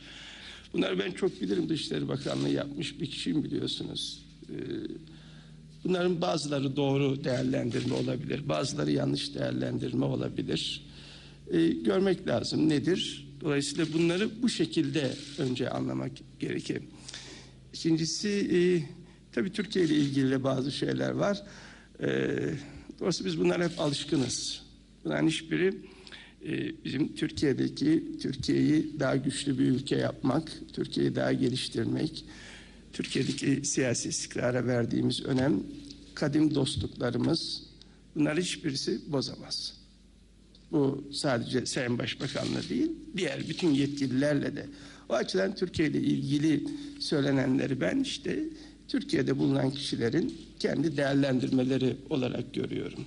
Bunları ben çok bilirim. Dışişleri Bakanlığı yapmış bir kişiyim biliyorsunuz. Ee, Bunların bazıları doğru değerlendirme olabilir, bazıları yanlış değerlendirme olabilir. Ee, görmek lazım nedir? Dolayısıyla bunları bu şekilde önce anlamak gerekir. İkincisi e, tabii Türkiye ile ilgili bazı şeyler var. E, dolayısıyla biz bunlara hep alışkınız. Bunların hiçbiri e, bizim Türkiye'deki Türkiye'yi daha güçlü bir ülke yapmak, Türkiye'yi daha geliştirmek, Türkiye'deki siyasi istikrara verdiğimiz önem, kadim dostluklarımız bunlar hiçbirisi bozamaz. Bu sadece Sayın Başbakanla değil, diğer bütün yetkililerle de. O açıdan Türkiye ile ilgili söylenenleri ben işte Türkiye'de bulunan kişilerin kendi değerlendirmeleri olarak görüyorum.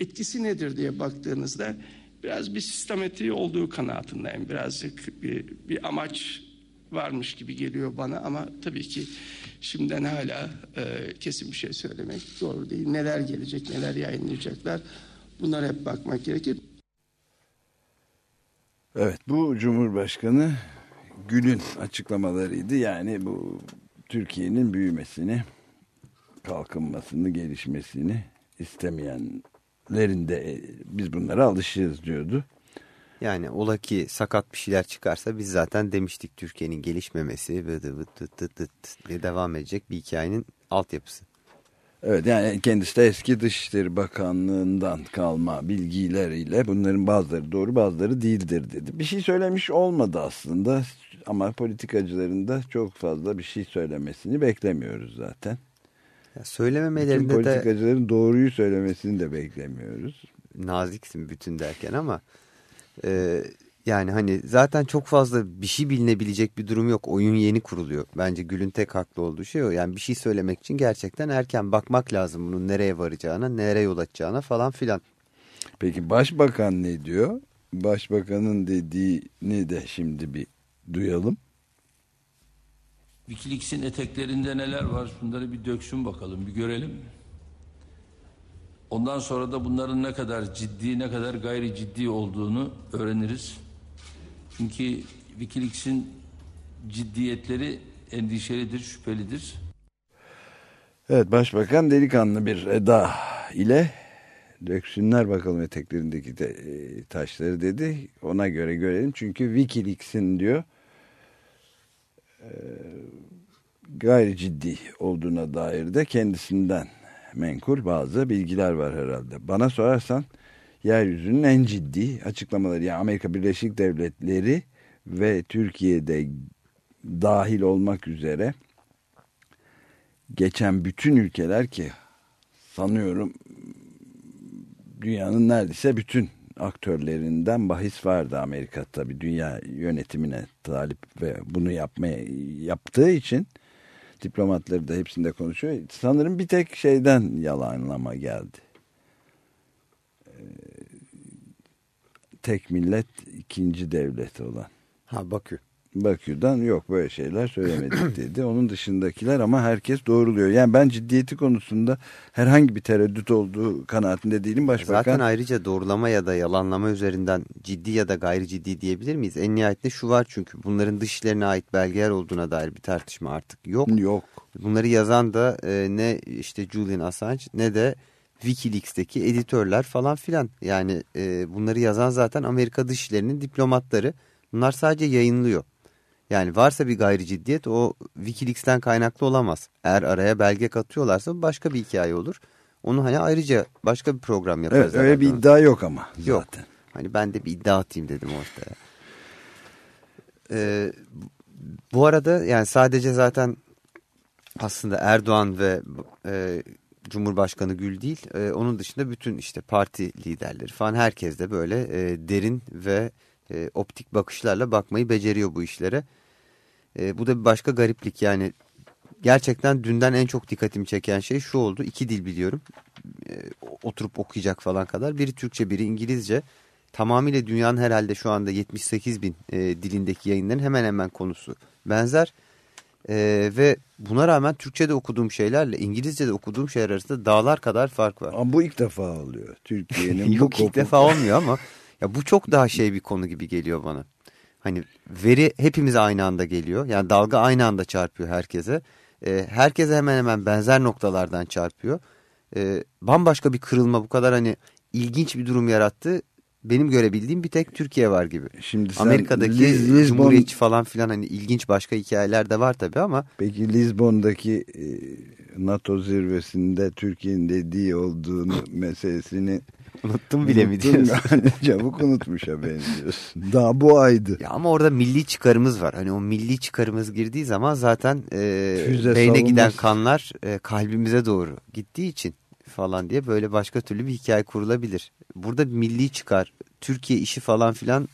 Etkisi nedir diye baktığınızda biraz bir sistemetri olduğu kanaatindeyim. Birazcık bir, bir amaç varmış gibi geliyor bana ama tabii ki şimdiden hala e, kesin bir şey söylemek doğru değil. Neler gelecek, neler yayınlayacaklar bunlara hep bakmak gerekir. Evet bu Cumhurbaşkanı Gül'ün açıklamalarıydı. Yani bu Türkiye'nin büyümesini, kalkınmasını, gelişmesini istemeyenlerin de e, biz bunlara alışığız diyordu. Yani ola ki sakat bir şeyler çıkarsa biz zaten demiştik Türkiye'nin gelişmemesi diye devam edecek bir hikayenin altyapısı. Evet yani kendisi de eski Dışişleri Bakanlığı'ndan kalma bilgileriyle bunların bazıları doğru bazıları değildir dedi. Bir şey söylemiş olmadı aslında ama politikacıların da çok fazla bir şey söylemesini beklemiyoruz zaten. Ya söylememelerinde bütün de politikacıların doğruyu söylemesini de beklemiyoruz. naziksin bütün derken ama e, yani hani zaten çok fazla bir şey bilinebilecek bir durum yok. Oyun yeni kuruluyor. Bence Gül'ün tek haklı olduğu şey o. Yani bir şey söylemek için gerçekten erken bakmak lazım bunun nereye varacağına, nereye yol açacağına falan filan. Peki başbakan ne diyor? Başbakanın dediğini de şimdi bir duyalım. Wikileaks'in eteklerinde neler var bunları bir döksün bakalım bir görelim. Ondan sonra da bunların ne kadar ciddi ne kadar gayri ciddi olduğunu öğreniriz. Çünkü Wikileaks'in ciddiyetleri endişelidir, şüphelidir. Evet başbakan delikanlı bir eda ile Döksünler bakalım eteklerindeki de, e, taşları dedi. Ona göre görelim. Çünkü Wikileaks'in diyor e, gayri ciddi olduğuna dair de kendisinden menkul bazı bilgiler var herhalde. Bana sorarsan yeryüzünün en ciddi açıklamaları yani Amerika Birleşik Devletleri ve Türkiye'de dahil olmak üzere geçen bütün ülkeler ki sanıyorum dünyanın neredeyse bütün aktörlerinden bahis vardı Amerika tabi dünya yönetimine talip ve bunu yapmaya yaptığı için diplomatları da hepsinde konuşuyor. Sanırım bir tek şeyden yalanlama geldi. Ee, tek millet ikinci devlet olan. Ha Bakü. Bakü'den yok böyle şeyler söylemedik dedi. Onun dışındakiler ama herkes doğruluyor. Yani ben ciddiyeti konusunda herhangi bir tereddüt olduğu kanaatinde değilim. Başbakan... Zaten ayrıca doğrulama ya da yalanlama üzerinden ciddi ya da gayri ciddi diyebilir miyiz? En nihayetinde şu var çünkü bunların dışlarına ait belgeler olduğuna dair bir tartışma artık yok. Yok. Bunları yazan da e, ne işte Julian Assange ne de Wikileaks'teki editörler falan filan. Yani e, bunları yazan zaten Amerika dışlarının diplomatları. Bunlar sadece yayınlıyor. Yani varsa bir gayri ciddiyet o Wikileaks'ten kaynaklı olamaz. Eğer araya belge katıyorlarsa başka bir hikaye olur. Onu hani ayrıca başka bir program yaparız. Evet öyle bir iddia yok ama Yok. zaten. Hani ben de bir iddia atayım dedim ortaya. Ee, bu arada yani sadece zaten aslında Erdoğan ve e, Cumhurbaşkanı Gül değil. e, onun dışında bütün işte parti liderleri falan herkes de böyle e, derin ve e, optik bakışlarla bakmayı beceriyor bu işlere. E, bu da bir başka gariplik yani gerçekten dünden en çok dikkatimi çeken şey şu oldu. İki dil biliyorum. E, oturup okuyacak falan kadar. Biri Türkçe biri İngilizce. Tamamıyla dünyanın herhalde şu anda 78 bin e, dilindeki yayınların hemen hemen konusu benzer. E, ve buna rağmen Türkçe'de okuduğum şeylerle İngilizce'de okuduğum şeyler arasında dağlar kadar fark var. Ama bu ilk defa oluyor. Türkiye'nin bu Yok ilk defa olmuyor ama ya bu çok daha şey bir konu gibi geliyor bana. Hani veri hepimize aynı anda geliyor. Yani dalga aynı anda çarpıyor herkese. Ee, herkese hemen hemen benzer noktalardan çarpıyor. Ee, bambaşka bir kırılma bu kadar hani ilginç bir durum yarattı. Benim görebildiğim bir tek Türkiye var gibi. Şimdi sen Amerika'daki Liz- Lisbon- Cumhuriyetçi falan filan hani ilginç başka hikayeler de var tabii ama Peki Lizbon'daki e, NATO zirvesinde Türkiye'nin dediği olduğunu meselesini unuttum bile mi diyorsun? yani. Çabuk unutmuşa benziyorsun. Daha bu aydı. Ya ama orada milli çıkarımız var. Hani o milli çıkarımız girdiği zaman zaten e, Füze beyne savunması. giden kanlar e, kalbimize doğru gittiği için falan diye böyle başka türlü bir hikaye kurulabilir. Burada milli çıkar, Türkiye işi falan filan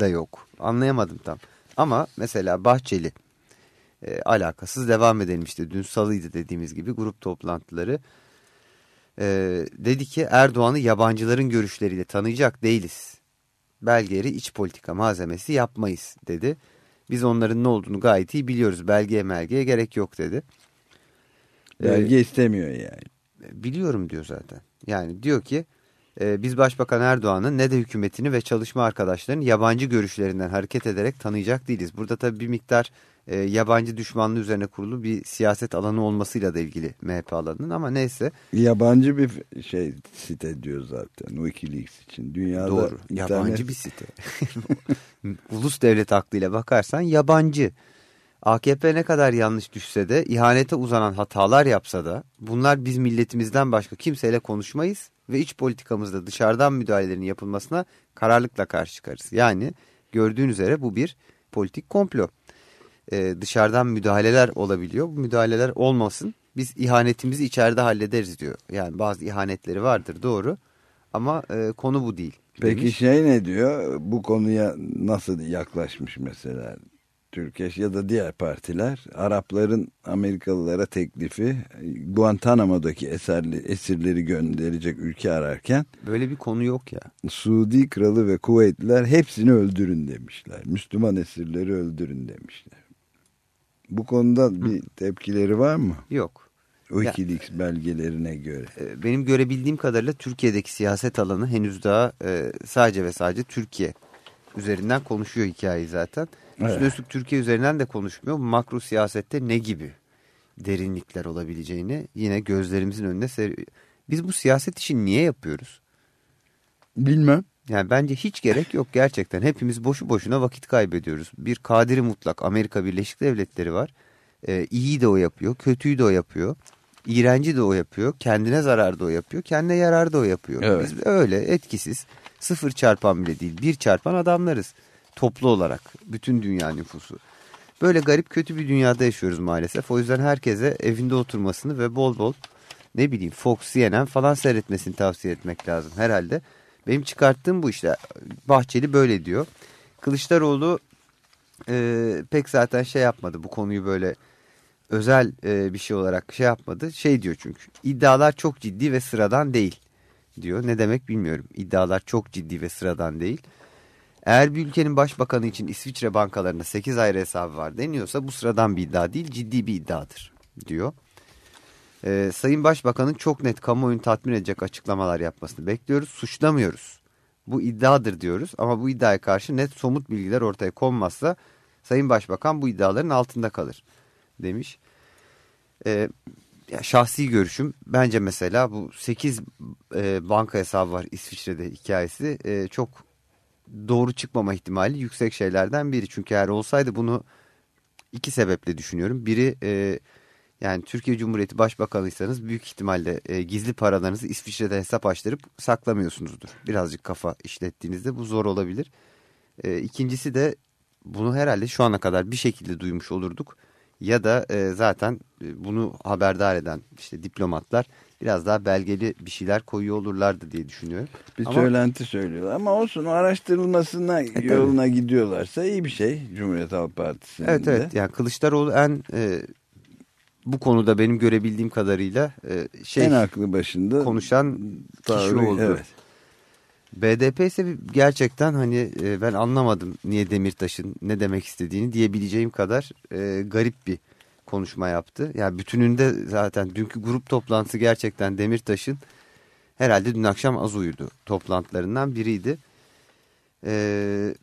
da yok. Anlayamadım tam. Ama mesela Bahçeli e, alakasız devam edelim işte. Dün salıydı dediğimiz gibi grup toplantıları. E, dedi ki Erdoğan'ı yabancıların görüşleriyle tanıyacak değiliz. Belgeleri iç politika malzemesi yapmayız dedi. Biz onların ne olduğunu gayet iyi biliyoruz. Belgeye melgeye gerek yok dedi. Belge istemiyor yani. Biliyorum diyor zaten. Yani diyor ki e, biz Başbakan Erdoğan'ın ne de hükümetini ve çalışma arkadaşlarının yabancı görüşlerinden hareket ederek tanıyacak değiliz. Burada tabii bir miktar e, yabancı düşmanlığı üzerine kurulu bir siyaset alanı olmasıyla da ilgili MHP alanının ama neyse. Yabancı bir şey site diyor zaten Wikileaks için. Dünyada Doğru. internet- Yabancı bir site. Ulus devlet aklıyla bakarsan yabancı. AKP ne kadar yanlış düşse de ihanete uzanan hatalar yapsa da bunlar biz milletimizden başka kimseyle konuşmayız ve iç politikamızda dışarıdan müdahalelerin yapılmasına kararlılıkla karşı çıkarız. Yani gördüğün üzere bu bir politik komplo. Ee, dışarıdan müdahaleler olabiliyor. Bu müdahaleler olmasın. Biz ihanetimizi içeride hallederiz diyor. Yani bazı ihanetleri vardır doğru ama e, konu bu değil. Peki demiş. şey ne diyor? Bu konuya nasıl yaklaşmış mesela Türkeş ya da diğer partiler? Arapların Amerikalılara teklifi Guantanamo'daki eserli, esirleri gönderecek ülke ararken Böyle bir konu yok ya. Suudi kralı ve Kuveytliler hepsini öldürün demişler. Müslüman esirleri öldürün demişler. Bu konuda bir tepkileri var mı? Yok. Wikileaks belgelerine göre. Ee, Benim görebildiğim kadarıyla Türkiye'deki siyaset alanı henüz daha e, sadece ve sadece Türkiye üzerinden konuşuyor hikayeyi zaten. Evet. Üstüne üstlük Türkiye üzerinden de konuşmuyor. Makro siyasette ne gibi derinlikler olabileceğini yine gözlerimizin önüne seriyor. Biz bu siyaset işini niye yapıyoruz? Bilmem. Yani bence hiç gerek yok gerçekten. Hepimiz boşu boşuna vakit kaybediyoruz. Bir kadiri mutlak Amerika Birleşik Devletleri var. Ee, iyi de o yapıyor, kötüyü de o yapıyor. İğrenci de o yapıyor, kendine zarar da o yapıyor, kendine yarar da o yapıyor. Evet. Biz öyle etkisiz, sıfır çarpan bile değil, bir çarpan adamlarız. Toplu olarak, bütün dünya nüfusu. Böyle garip kötü bir dünyada yaşıyoruz maalesef. O yüzden herkese evinde oturmasını ve bol bol ne bileyim Fox, CNN falan seyretmesini tavsiye etmek lazım herhalde. Benim çıkarttığım bu işte. Bahçeli böyle diyor. Kılıçdaroğlu e, pek zaten şey yapmadı bu konuyu böyle özel e, bir şey olarak şey yapmadı. Şey diyor çünkü iddialar çok ciddi ve sıradan değil diyor. Ne demek bilmiyorum. İddialar çok ciddi ve sıradan değil. Eğer bir ülkenin başbakanı için İsviçre bankalarında 8 ayrı hesabı var deniyorsa bu sıradan bir iddia değil ciddi bir iddiadır diyor. Ee, Sayın Başbakan'ın çok net kamuoyunu tatmin edecek açıklamalar yapmasını bekliyoruz. Suçlamıyoruz. Bu iddiadır diyoruz ama bu iddiaya karşı net somut bilgiler ortaya konmazsa Sayın Başbakan bu iddiaların altında kalır demiş. Ee, ya şahsi görüşüm bence mesela bu 8 e, banka hesabı var İsviçre'de hikayesi e, çok doğru çıkmama ihtimali yüksek şeylerden biri. Çünkü eğer olsaydı bunu iki sebeple düşünüyorum. Biri e, yani Türkiye Cumhuriyeti Başbakanıysanız büyük ihtimalle e, gizli paralarınızı İsviçre'de hesap açtırıp saklamıyorsunuzdur. Birazcık kafa işlettiğinizde bu zor olabilir. E, ikincisi de bunu herhalde şu ana kadar bir şekilde duymuş olurduk. Ya da e, zaten e, bunu haberdar eden işte diplomatlar biraz daha belgeli bir şeyler koyuyor olurlardı diye düşünüyorum. Bir Ama- söylenti söylüyorlar ama olsun o araştırılmasına tabii. yoluna gidiyorlarsa iyi bir şey Cumhuriyet Halk Partisi'nin Evet de. evet yani Kılıçdaroğlu en e, bu konuda benim görebildiğim kadarıyla e, şey en aklı başında konuşan kişi oldu. Evet. BDP ise gerçekten hani e, ben anlamadım niye Demirtaş'ın ne demek istediğini diyebileceğim kadar e, garip bir konuşma yaptı. Yani bütününde zaten dünkü grup toplantısı gerçekten Demirtaş'ın herhalde dün akşam az uyudu toplantılarından biriydi. E,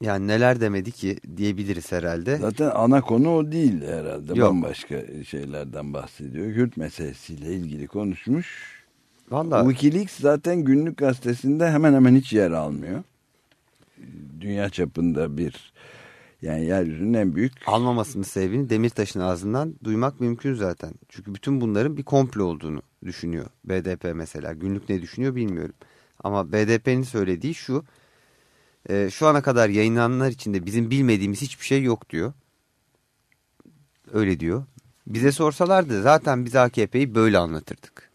yani neler demedi ki diyebiliriz herhalde. Zaten ana konu o değil herhalde. Yok. Bambaşka şeylerden bahsediyor. Kürt meselesiyle ilgili konuşmuş. Vallahi Wikileaks zaten günlük gazetesinde hemen hemen hiç yer almıyor. Dünya çapında bir yani yeryüzünün en büyük almamasının sebebini Demirtaş'ın ağzından duymak mümkün zaten. Çünkü bütün bunların bir komplo olduğunu düşünüyor BDP mesela. Günlük ne düşünüyor bilmiyorum. Ama BDP'nin söylediği şu. E, şu ana kadar yayınlananlar içinde bizim bilmediğimiz hiçbir şey yok diyor. Öyle diyor. Bize sorsalardı zaten biz AKP'yi böyle anlatırdık.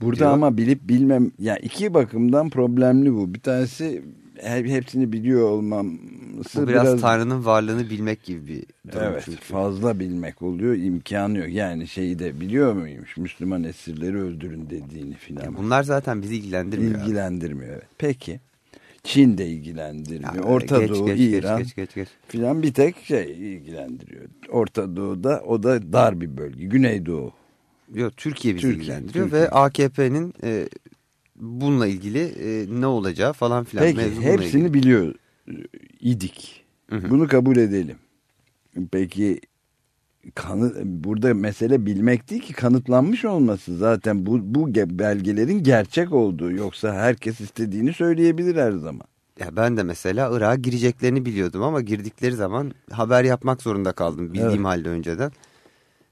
Burada diyor. ama bilip bilmem yani iki bakımdan problemli bu. Bir tanesi he- hepsini biliyor olmaması Bu biraz, biraz, Tanrı'nın varlığını bilmek gibi bir durum evet çünkü. fazla bilmek oluyor imkanı yok. Yani şeyi de biliyor muymuş Müslüman esirleri öldürün dediğini filan. Bunlar zaten bizi ilgilendirmiyor. İlgilendirmiyor. Evet. Peki. Çin de ilgilendirmiyor. Ya Orta geç, Doğu, geç, İran Geç, geç, geç, filan bir tek şey ilgilendiriyor. Orta Doğu'da o da dar bir bölge. Güneydoğu. Yok Türkiye bizi Türkiye, ilgilendiriyor Türkiye. ve AKP'nin e, bununla ilgili e, ne olacağı falan filan. Peki mevzu hepsini ilgili. biliyor e, idik. Hı hı. Bunu kabul edelim. Peki kanı, burada mesele bilmek değil ki kanıtlanmış olması zaten bu, bu ge- belgelerin gerçek olduğu yoksa herkes istediğini söyleyebilir her zaman. Ya ben de mesela Irak'a gireceklerini biliyordum ama girdikleri zaman haber yapmak zorunda kaldım bildiğim Evet. halde önceden.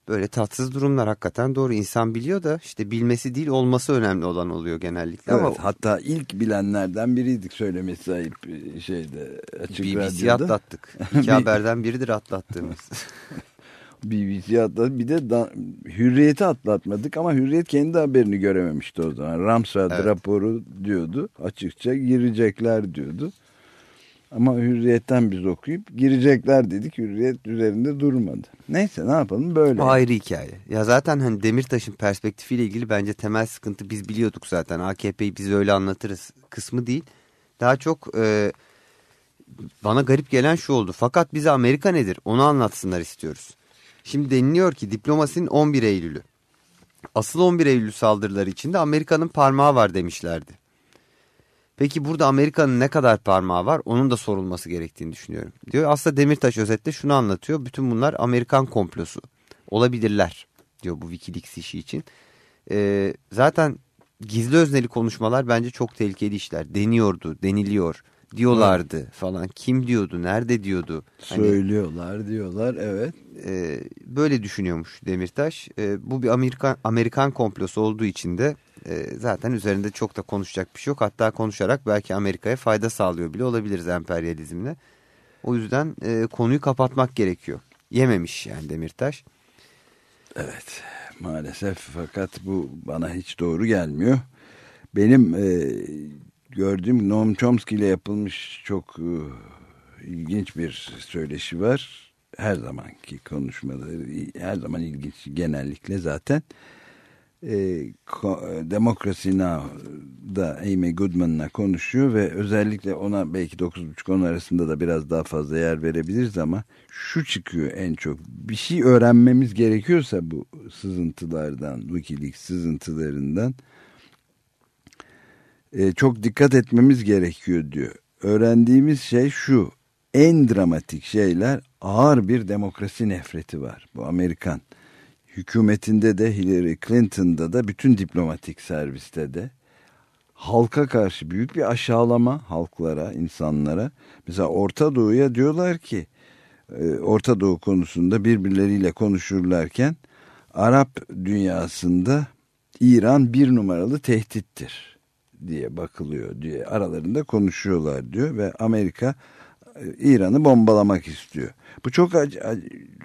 Böyle tatsız durumlar hakikaten doğru insan biliyor da işte bilmesi değil olması önemli olan oluyor genellikle Evet, ama hatta ilk bilenlerden biriydik söylemesi ayıp e, şeyde açık BBC'yi radyoda. atlattık. İki haberden biridir atlattığımız. BBC atladı. Bir de da, Hürriyet'i atlatmadık ama Hürriyet kendi haberini görememişti o zaman. Ramsad Evet. raporu diyordu. Açıkça girecekler diyordu. Ama Hürriyet'ten biz okuyup girecekler dedik. Hürriyet üzerinde durmadı. Neyse ne yapalım böyle. Bu ayrı hikaye. Ya zaten hani Demirtaş'ın perspektifiyle ilgili bence temel sıkıntı biz biliyorduk zaten. AKP'yi biz öyle anlatırız kısmı değil. Daha çok e, bana garip gelen şu oldu. Fakat bize Amerika nedir onu anlatsınlar istiyoruz. Şimdi deniliyor ki diplomasinin 11 Eylül'ü. Asıl 11 Eylül saldırıları içinde Amerika'nın parmağı var demişlerdi. Peki burada Amerika'nın ne kadar parmağı var onun da sorulması gerektiğini düşünüyorum. Diyor aslında Demirtaş özetle şunu anlatıyor. Bütün bunlar Amerikan komplosu olabilirler diyor bu Wikileaks işi için. e, zaten gizli özneli konuşmalar bence çok tehlikeli işler. Deniyordu, deniliyor, diyorlardı falan. Kim diyordu, nerede diyordu? Hani, Söylüyorlar diyorlar evet. e, böyle düşünüyormuş Demirtaş. E, bu bir Amerikan Amerikan komplosu olduğu için de e, zaten üzerinde çok da konuşacak bir şey yok. Hatta konuşarak belki Amerika'ya fayda sağlıyor bile olabiliriz emperyalizmle. O yüzden e, konuyu kapatmak gerekiyor. Yememiş yani Demirtaş. Evet maalesef fakat bu bana hiç doğru gelmiyor. Benim e, gördüğüm Noam Chomsky ile yapılmış çok e, ilginç bir söyleşi var. Her zamanki konuşmaları her zaman ilginç genellikle zaten. E, Democracy Now'da Amy Goodman'la konuşuyor ve özellikle ona belki 9.30-10 arasında da biraz daha fazla yer verebiliriz ama şu çıkıyor en çok. Bir şey öğrenmemiz gerekiyorsa bu sızıntılardan, Wikileaks sızıntılarından e, çok dikkat etmemiz gerekiyor diyor. Öğrendiğimiz şey şu. En dramatik şeyler ağır bir demokrasi nefreti var. Bu Amerikan hükümetinde de Hillary Clinton'da da bütün diplomatik serviste de halka karşı büyük bir aşağılama halklara, insanlara. Mesela Orta Doğu'ya diyorlar ki e, Orta Doğu konusunda birbirleriyle konuşurlarken Arap dünyasında İran bir numaralı tehdittir diye bakılıyor diye aralarında konuşuyorlar diyor ve Amerika e, İran'ı bombalamak istiyor. Bu çok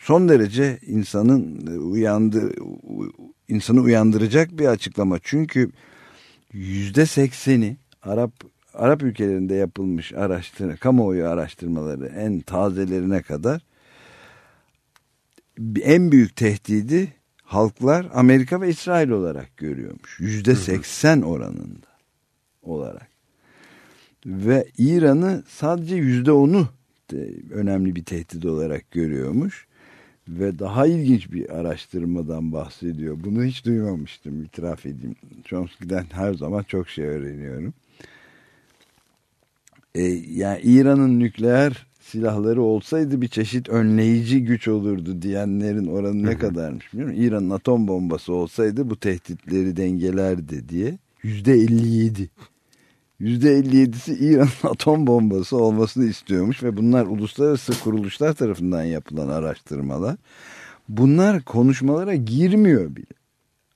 son derece insanın e, uyandı insanı uyandıracak bir açıklama. Çünkü yüzde sekseni Arap Arap ülkelerinde yapılmış araştırma, kamuoyu araştırmaları en tazelerine kadar en büyük tehdidi halklar Amerika ve İsrail olarak görüyormuş. Yüzde seksen oranında olarak. Ve İran'ı sadece yüzde onu önemli bir tehdit olarak görüyormuş. Ve daha ilginç bir araştırmadan bahsediyor. Bunu hiç duymamıştım itiraf edeyim. Chomsky'den her zaman çok şey öğreniyorum. E, yani İran'ın nükleer silahları olsaydı bir çeşit önleyici güç olurdu diyenlerin oranı ne kadarmış biliyor musun? İran'ın atom bombası olsaydı bu tehditleri dengelerdi diye. Yüzde 57. %57'si İran'ın atom bombası olmasını istiyormuş ve bunlar uluslararası kuruluşlar tarafından yapılan araştırmalar. Bunlar konuşmalara girmiyor bile.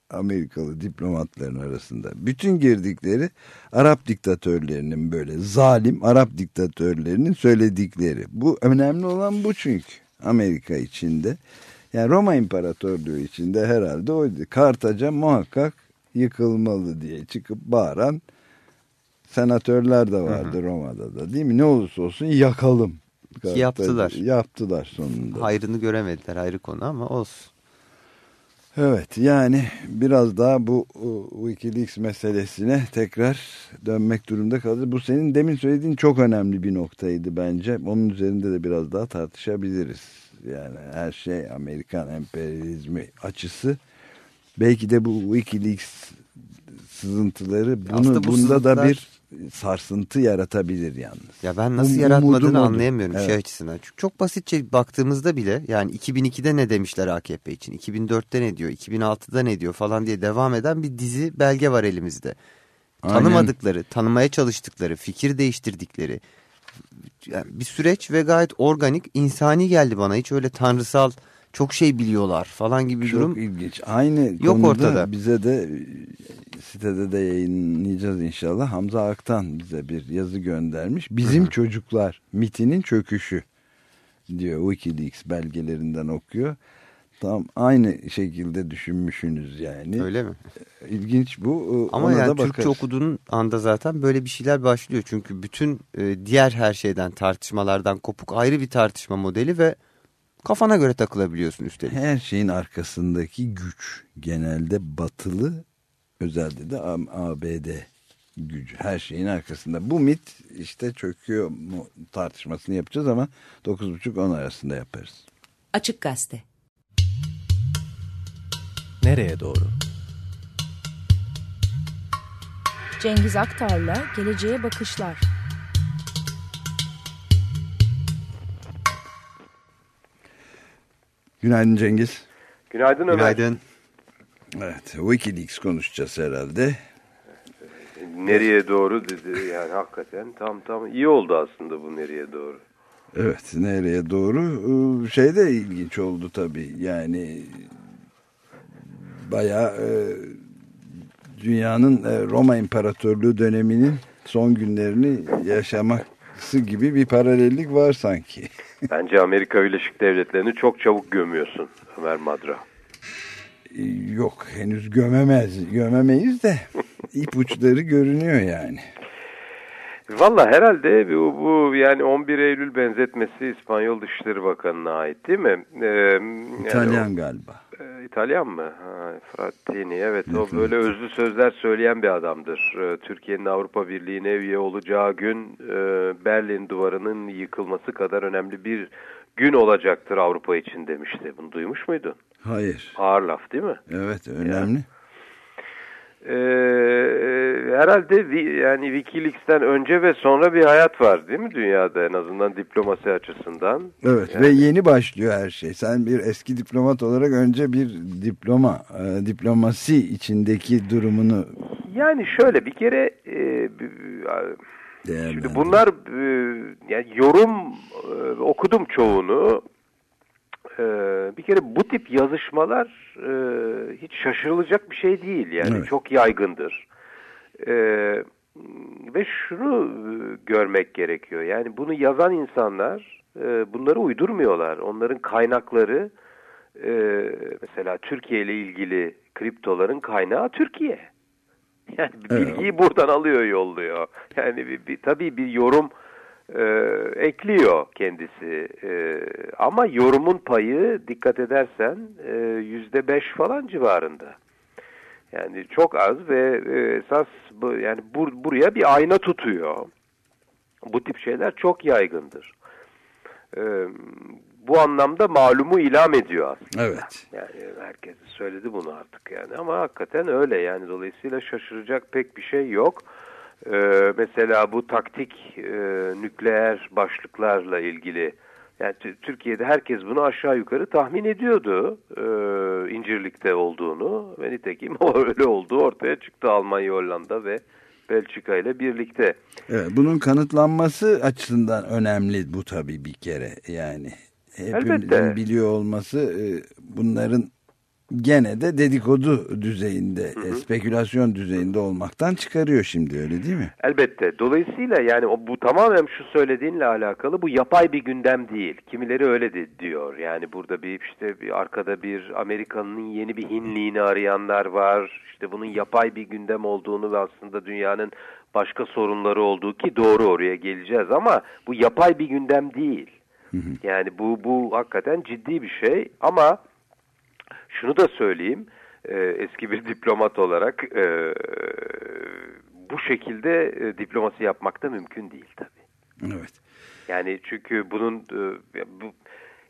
Amerikalı diplomatların arasında. Bütün girdikleri Arap diktatörlerinin böyle zalim Arap diktatörlerinin söyledikleri. Bu önemli olan bu çünkü Amerika içinde. Yani Roma İmparatorluğu içinde herhalde oydu. Kartaca muhakkak yıkılmalı diye çıkıp bağıran senatörler de vardı hı hı. Roma'da da değil mi? Ne olursa olsun yakalım. Yaptılar. Yaptılar sonunda. Hayrını göremediler ayrı konu ama olsun. Evet yani biraz daha bu Wikileaks meselesine tekrar dönmek durumda kaldı. Bu senin demin söylediğin çok önemli bir noktaydı bence. Onun üzerinde de biraz daha tartışabiliriz. Yani her şey Amerikan emperyalizmi açısı. Belki de bu Wikileaks sızıntıları bunu, bu bunda da bir sarsıntı yaratabilir yalnız. Ya ben nasıl um, yaratmadığını anlayamıyorum evet. şey açısından. Çünkü çok basitçe baktığımızda bile yani 2002'de ne demişler AKP için, 2004'te ne diyor, 2006'da ne diyor falan diye devam eden bir dizi belge var elimizde. Aynen. Tanımadıkları, tanımaya çalıştıkları, fikir değiştirdikleri yani bir süreç ve gayet organik, insani geldi bana. Hiç öyle tanrısal çok şey biliyorlar falan gibi bir durum. Çok ilginç. Aynı Yok konuda ortada. bize de sitede de yayınlayacağız inşallah. Hamza Aktan bize bir yazı göndermiş. Bizim Hı -hı. çocuklar mitinin çöküşü diyor Wikileaks belgelerinden okuyor. Tam aynı şekilde düşünmüşsünüz yani. Öyle mi? İlginç bu. Ama Ona yani Türkçe okuduğun anda zaten böyle bir şeyler başlıyor. Çünkü bütün e, diğer her şeyden tartışmalardan kopuk ayrı bir tartışma modeli ve kafana göre takılabiliyorsun üstelik. Her şeyin arkasındaki güç genelde batılı Özellikle de ABD gücü her şeyin arkasında. Bu mit işte çöküyor mu tartışmasını yapacağız ama 9.30-10 arasında yaparız. Açık Gazete Nereye doğru? Cengiz Aktar'la Geleceğe Bakışlar. Günaydın Cengiz. Günaydın Ömer. Günaydın. Evet, Wikileaks konuşacağız herhalde. Nereye doğru dedi yani hakikaten tam tam iyi oldu aslında bu nereye doğru. Evet, nereye doğru? Ee, Şey de ilginç oldu tabii. Yani bayağı e, dünyanın e, Roma İmparatorluğu döneminin son günlerini yaşaması gibi bir paralellik var sanki. Bence Amerika Birleşik Devletleri'ni çok çabuk gömüyorsun Ömer Madra. Ee, Yok, henüz gömemez, gömemeyiz de ipuçları görünüyor yani. Valla herhalde bu, bu yani 11 Eylül benzetmesi İspanyol Dışişleri Bakanı'na ait değil mi? Ee, yani İtalyan galiba. o- e, İtalyan mı? Ha, Frattini evet o böyle özlü sözler söyleyen bir adamdır. Ee, Türkiye'nin Avrupa Birliği'ne üye olacağı gün e, Berlin duvarının yıkılması kadar önemli bir gün olacaktır Avrupa için demişti. Bunu duymuş muydun? Hayır. Ağır laf değil mi? Evet, önemli. Ee, herhalde vi- yani Wikileaks'ten önce ve sonra bir hayat var değil mi dünyada en azından diplomasi açısından? Evet Yani- ve yeni başlıyor her şey. Sen bir eski diplomat olarak önce bir diploma, e, diplomasi içindeki durumunu Yani şöyle bir kere e, değerlendir. şimdi bunlar e, yani yorum e, okudum çoğunu. E, bir kere bu tip yazışmalar e, hiç şaşırılacak bir şey değil yani Evet. çok yaygındır. E, ve şunu e, görmek gerekiyor yani bunu yazan insanlar e, bunları uydurmuyorlar. Onların kaynakları e, mesela Türkiye ile ilgili kriptoların kaynağı Türkiye. Yani Evet. bilgiyi buradan alıyor yolluyor. Yani bir, bir, tabii bir yorum e, ekliyor kendisi. E, ama yorumun payı dikkat edersen e, yüzde beş falan civarında. Yani çok az ve e, esas bu, yani bur, buraya bir ayna tutuyor. Bu tip şeyler çok yaygındır. E, bu anlamda malumu ilam ediyor aslında. Evet. Yani herkes söyledi bunu artık yani ama hakikaten öyle yani dolayısıyla şaşıracak pek bir şey yok. Ee, mesela bu taktik e, nükleer başlıklarla ilgili yani Tü- Türkiye'de herkes bunu aşağı yukarı tahmin ediyordu e, İncirlik'te olduğunu ve nitekim o öyle olduğu ortaya çıktı Almanya, Hollanda ve Belçika ile birlikte. Evet, bunun kanıtlanması açısından önemli bu tabii bir kere. Yani hepimizin Elbette. biliyor olması e, bunların gene de dedikodu düzeyinde, e, spekülasyon düzeyinde olmaktan çıkarıyor şimdi öyle değil mi? Elbette. Dolayısıyla yani o, bu tamamen şu söylediğinle alakalı bu yapay bir gündem değil. Kimileri öyle de diyor. Yani burada bir işte bir arkada bir Amerika'nın yeni bir Hinliğini arayanlar var. İşte bunun yapay bir gündem olduğunu ve aslında dünyanın başka sorunları olduğu ki doğru oraya geleceğiz ama bu yapay bir gündem değil. Yani bu bu hakikaten ciddi bir şey ama şunu da söyleyeyim e, eski bir diplomat olarak e, bu şekilde e, diplomasi yapmak da mümkün değil tabii. Evet. Yani çünkü bunun e, bu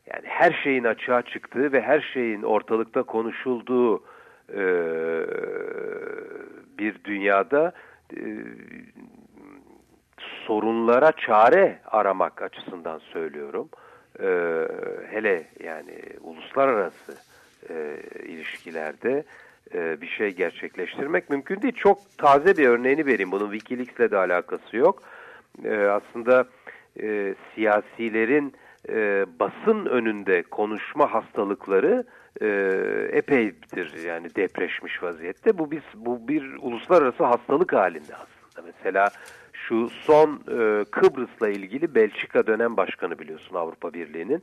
yani her şeyin açığa çıktığı ve her şeyin ortalıkta konuşulduğu e, bir dünyada e, sorunlara çare aramak açısından söylüyorum. E, hele yani uluslararası e, ilişkilerde e, bir şey gerçekleştirmek mümkün değil. Çok taze bir örneğini vereyim. Bunun Wikileaks'le de alakası yok. E, aslında e, siyasilerin e, basın önünde konuşma hastalıkları e, epeydir yani depreşmiş vaziyette. Bu bir, bu bir uluslararası hastalık halinde aslında. Mesela şu son e, Kıbrıs'la ilgili Belçika dönem başkanı biliyorsun Avrupa Birliği'nin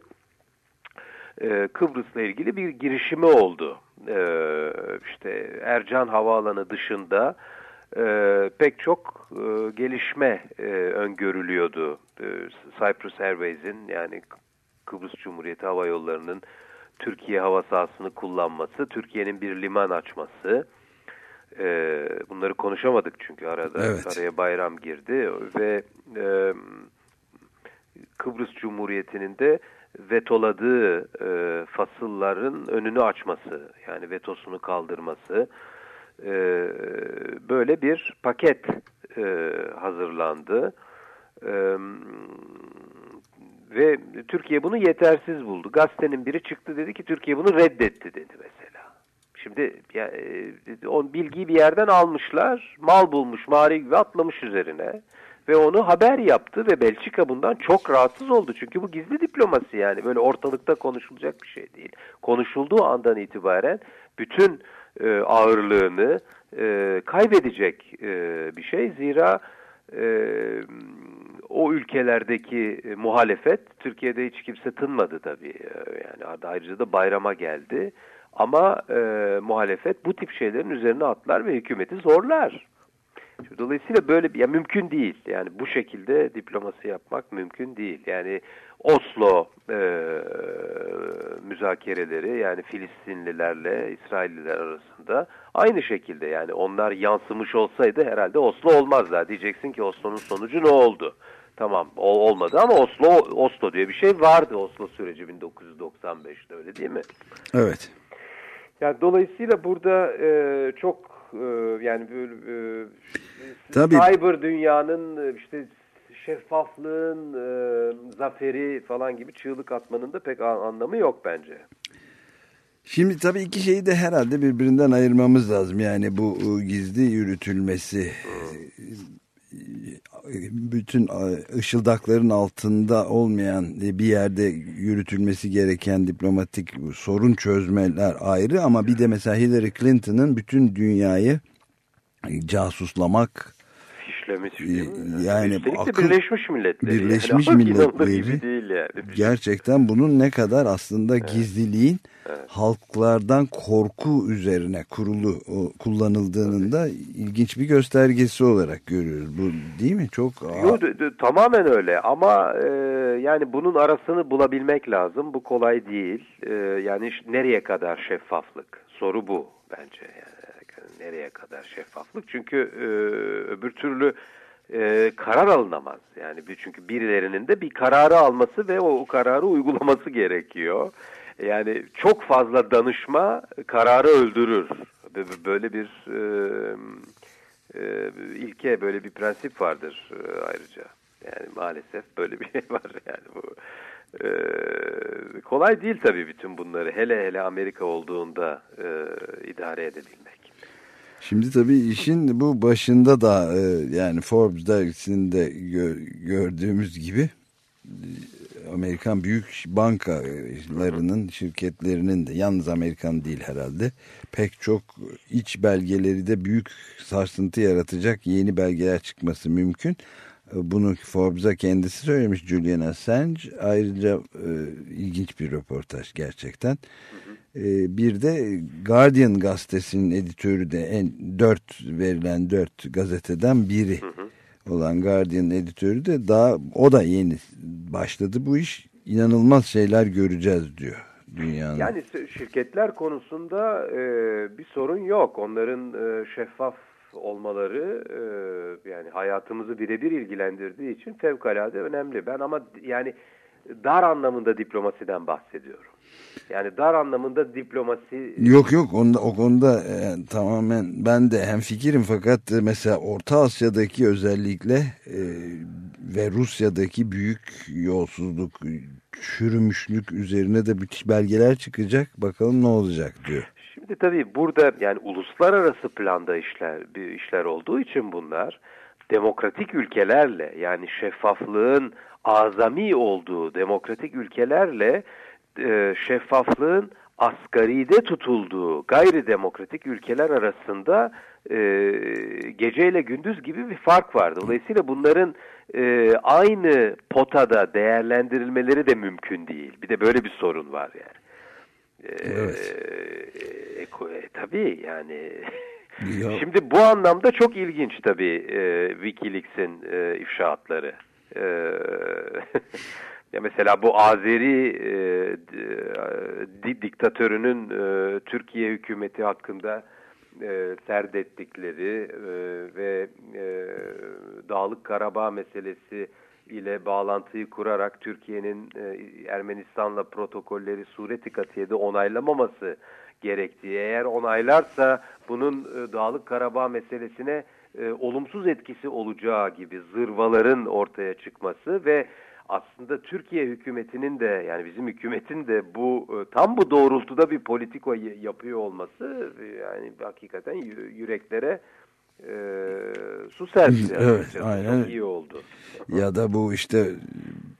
e, Kıbrıs'la ilgili bir girişimi oldu. E, işte Ercan Havaalanı dışında e, pek çok e, gelişme e, öngörülüyordu. E, Cyprus Airways'in yani Kıbrıs Cumhuriyeti Hava Yolları'nın Türkiye hava sahasını kullanması, Türkiye'nin bir liman açması. E, bunları konuşamadık çünkü arada Evet. araya bayram girdi ve e, Kıbrıs Cumhuriyeti'nin de vetoladığı e, fasılların önünü açması yani vetosunu kaldırması e, böyle bir paket e, hazırlandı E, ve Türkiye bunu yetersiz buldu. Gazetenin biri çıktı dedi ki Türkiye bunu reddetti dedi mesela. Şimdi ya, e, o bilgiyi bir yerden almışlar, mal bulmuş, mağari gibi atlamış üzerine ve onu haber yaptı ve Belçika bundan çok rahatsız oldu. Çünkü bu gizli diplomasi yani böyle ortalıkta konuşulacak bir şey değil. Konuşulduğu andan itibaren bütün e, ağırlığını e, kaybedecek e, bir şey. Zira e, o ülkelerdeki e, muhalefet Türkiye'de hiç kimse tınmadı tabii. E, yani ayrıca da bayrama geldi. Ama e, muhalefet bu tip şeylerin üzerine atlar ve hükümeti zorlar. Dolayısıyla böyle bir, ya mümkün değil. Yani bu şekilde diplomasi yapmak mümkün değil. Yani Oslo e, müzakereleri yani Filistinlilerle İsrailliler arasında aynı şekilde yani onlar yansımış olsaydı herhalde Oslo olmazlar. Diyeceksin ki Oslo'nun sonucu ne oldu? Tamam ol, olmadı ama Oslo Oslo diye bir şey vardı Oslo süreci 1995'te öyle değil mi? Evet. Yani dolayısıyla burada e, çok yani böyle e, Tabii. cyber dünyanın e, işte şeffaflığın e, zaferi falan gibi çığlık atmanın da pek an- anlamı yok bence. Şimdi tabii iki şeyi de herhalde birbirinden ayırmamız lazım. Yani bu e, gizli yürütülmesi e, bütün e, ışıldakların altında olmayan e, bir yerde yürütülmesi gereken diplomatik sorun çözmeler ayrı ama bir de mesela Hillary Clinton'ın bütün dünyayı casuslamak Fişlemiş Ee, değil yani Üstelik de akıl- Birleşmiş Milletleri. Birleşmiş yani. Milletleri değil yani. gerçekten bunun ne kadar aslında gizliliğin halklardan korku üzerine kurulu o, kullanıldığının da ilginç bir göstergesi olarak görüyoruz. Bu değil mi? Çok Yo, tamamen öyle ama e, yani bunun arasını bulabilmek lazım. Bu kolay değil. E, yani nereye kadar şeffaflık? Soru bu bence. Yani, nereye kadar şeffaflık? Çünkü e, öbür türlü e, karar alınamaz. Yani çünkü birilerinin de bir kararı alması ve o kararı uygulaması gerekiyor. Yani çok fazla danışma kararı öldürür. Bö- Böyle bir e, e, ilke, böyle bir prensip vardır e, ayrıca. Yani maalesef böyle bir şey var yani bu. e, kolay değil tabii bütün bunları hele hele Amerika olduğunda e, idare edebilmek. Şimdi tabii işin bu başında da e, yani Forbes dergisinde gö- gördüğümüz gibi e, Amerikan büyük bankalarının şirketlerinin de yalnız Amerikan değil herhalde pek çok iç belgeleri de büyük sarsıntı yaratacak yeni belgeler çıkması mümkün. E, Bunu Forbes'a kendisi söylemiş Julian Assange. Ayrıca e, ilginç bir röportaj gerçekten. E, bir de Guardian gazetesinin editörü de en dört verilen dört gazeteden biri olan Guardian editörü de daha o da yeni başladı bu iş. İnanılmaz şeyler göreceğiz diyor dünyanın. Yani şirketler konusunda e, bir sorun yok. Onların e, şeffaf olmaları e, yani hayatımızı birebir ilgilendirdiği için fevkalade önemli. Ben ama yani dar anlamında diplomasiden bahsediyorum. Yani dar anlamında diplomasi Yok yok onda, o konuda e, tamamen ben de hem fikirim fakat e, mesela Orta Asya'daki özellikle e, ve Rusya'daki büyük yolsuzluk, çürümüşlük üzerine de müthiş belgeler çıkacak. Bakalım ne olacak diyor. Şimdi tabii burada yani uluslararası planda işler bir işler olduğu için bunlar demokratik ülkelerle yani şeffaflığın azami olduğu demokratik ülkelerle e, şeffaflığın asgaride tutulduğu gayri demokratik ülkeler arasında e, geceyle gündüz gibi bir fark var. Dolayısıyla bunların e, aynı potada değerlendirilmeleri de mümkün değil. Bir de böyle bir sorun var yani. Evet. E, eko- e, tabii yani. Ya- Şimdi bu anlamda çok ilginç tabii e, Wikileaks'in e, ifşaatları. E, ya mesela bu Azeri e, di- diktatörünün e, Türkiye hükümeti hakkında e, serdettikleri e, ve e, Dağlık Karabağ meselesi ile bağlantıyı kurarak Türkiye'nin e, Ermenistan'la protokolleri sureti katiyede onaylamaması gerektiği. Eğer onaylarsa bunun e, Dağlık Karabağ meselesine e, olumsuz etkisi olacağı gibi zırvaların ortaya çıkması ve aslında Türkiye hükümetinin de yani bizim hükümetin de bu e, tam bu doğrultuda bir politika yapıyor olması e, yani hakikaten yü- yüreklere e, su serpti. Evet, açıkçası. aynen. Çok iyi oldu. Ya da bu işte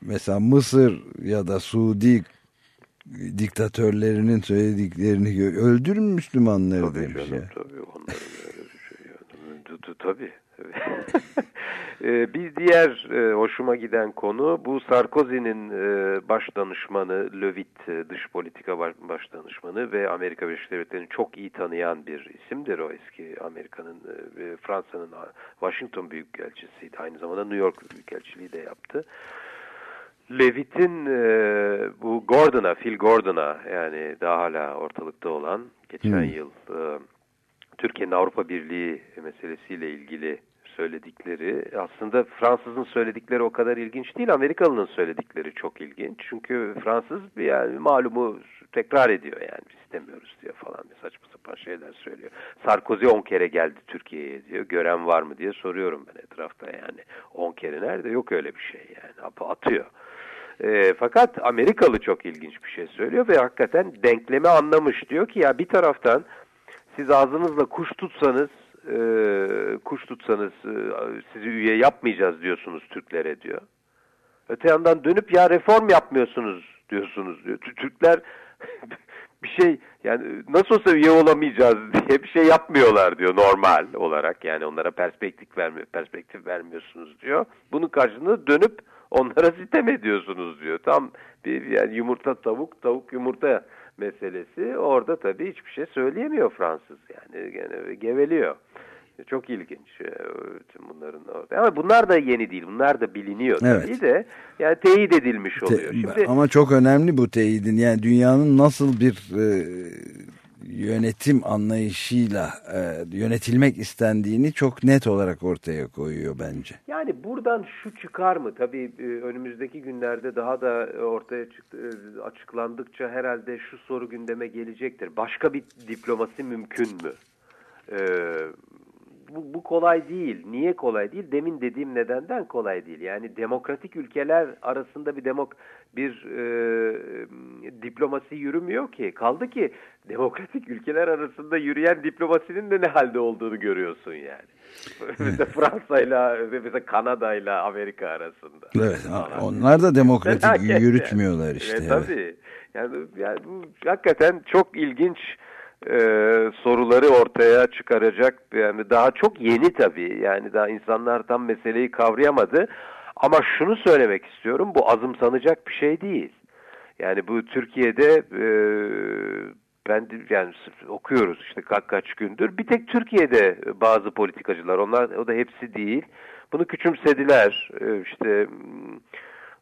mesela Mısır ya da Suudi diktatörlerinin söylediklerini öldürün Müslümanları Tabii demiş canım, ya. tabii onların öyle bir şey yani. Tu- tu- Tabii. tabii. Ee, bir diğer e, hoşuma giden konu bu Sarkozy'nin e, baş danışmanı Löwit e, dış politika baş, danışmanı ve Amerika Birleşik Devletleri'ni çok iyi tanıyan bir isimdir o eski Amerika'nın Fransa'nın Washington Büyükelçisiydi aynı zamanda New York Büyükelçiliği de yaptı. Levitt'in e, bu Gordon'a, Phil Gordon'a yani daha hala ortalıkta olan geçen Hmm. yıl e, Türkiye'nin Avrupa Birliği meselesiyle ilgili söyledikleri aslında Fransız'ın söyledikleri o kadar ilginç değil Amerikalı'nın söyledikleri çok ilginç çünkü Fransız yani malumu tekrar ediyor yani biz istemiyoruz diyor falan bir saçma sapan şeyler söylüyor. Sarkozy 10 kere geldi Türkiye'ye diyor gören var mı diye soruyorum ben etrafta yani 10 kere nerede yok öyle bir şey yani At- atıyor. E, fakat Amerikalı çok ilginç bir şey söylüyor ve hakikaten denklemi anlamış. Diyor ki ya bir taraftan siz ağzınızla kuş tutsanız e, kuş tutsanız e, sizi üye yapmayacağız diyorsunuz Türklere diyor. Öte yandan dönüp ya reform yapmıyorsunuz diyorsunuz diyor. Tü- Türkler bir şey yani nasıl olsa üye olamayacağız diye bir şey yapmıyorlar diyor normal olarak. Yani onlara perspektif vermiyor, perspektif vermiyorsunuz diyor. Bunun karşılığında dönüp onlara sitem ediyorsunuz diyor. Tam bir yani yumurta tavuk, tavuk yumurta meselesi. Orada tabii hiçbir şey söyleyemiyor Fransız yani gene geveliyor. Çok ilginç e, bütün bunların orada. Ama bunlar da yeni değil. Bunlar da biliniyor Evet. tabii de. Yani teyit edilmiş Te- oluyor. Şimdi Ama çok önemli bu teyidin. Yani dünyanın nasıl bir e, yönetim anlayışıyla e, yönetilmek istendiğini çok net olarak ortaya koyuyor bence. Yani buradan şu çıkar mı? Tabii e, önümüzdeki günlerde daha da ortaya çıktı, e, açıklandıkça herhalde şu soru gündeme gelecektir. Başka bir diplomasi mümkün mü? Ee, bu, bu kolay değil. Niye kolay değil? Demin dediğim nedenden kolay değil. Yani demokratik ülkeler arasında bir demok bir e, diplomasi yürümüyor ki. Kaldı ki demokratik ülkeler arasında yürüyen diplomasinin de ne halde olduğunu görüyorsun yani. mesela Fransa'yla mesela Kanada'yla Amerika arasında. Evet, onlar da demokratik yürütmüyorlar işte. Evet, evet. tabii. Yani, yani bu hakikaten çok ilginç e, soruları ortaya çıkaracak. Yani daha çok yeni tabii. Yani daha insanlar tam meseleyi kavrayamadı. Ama şunu söylemek istiyorum. Bu azımsanacak bir şey değil. Yani bu Türkiye'de e, ben yani okuyoruz işte kaç kaç gündür. Bir tek Türkiye'de bazı politikacılar onlar o da hepsi değil. Bunu küçümsediler. E, işte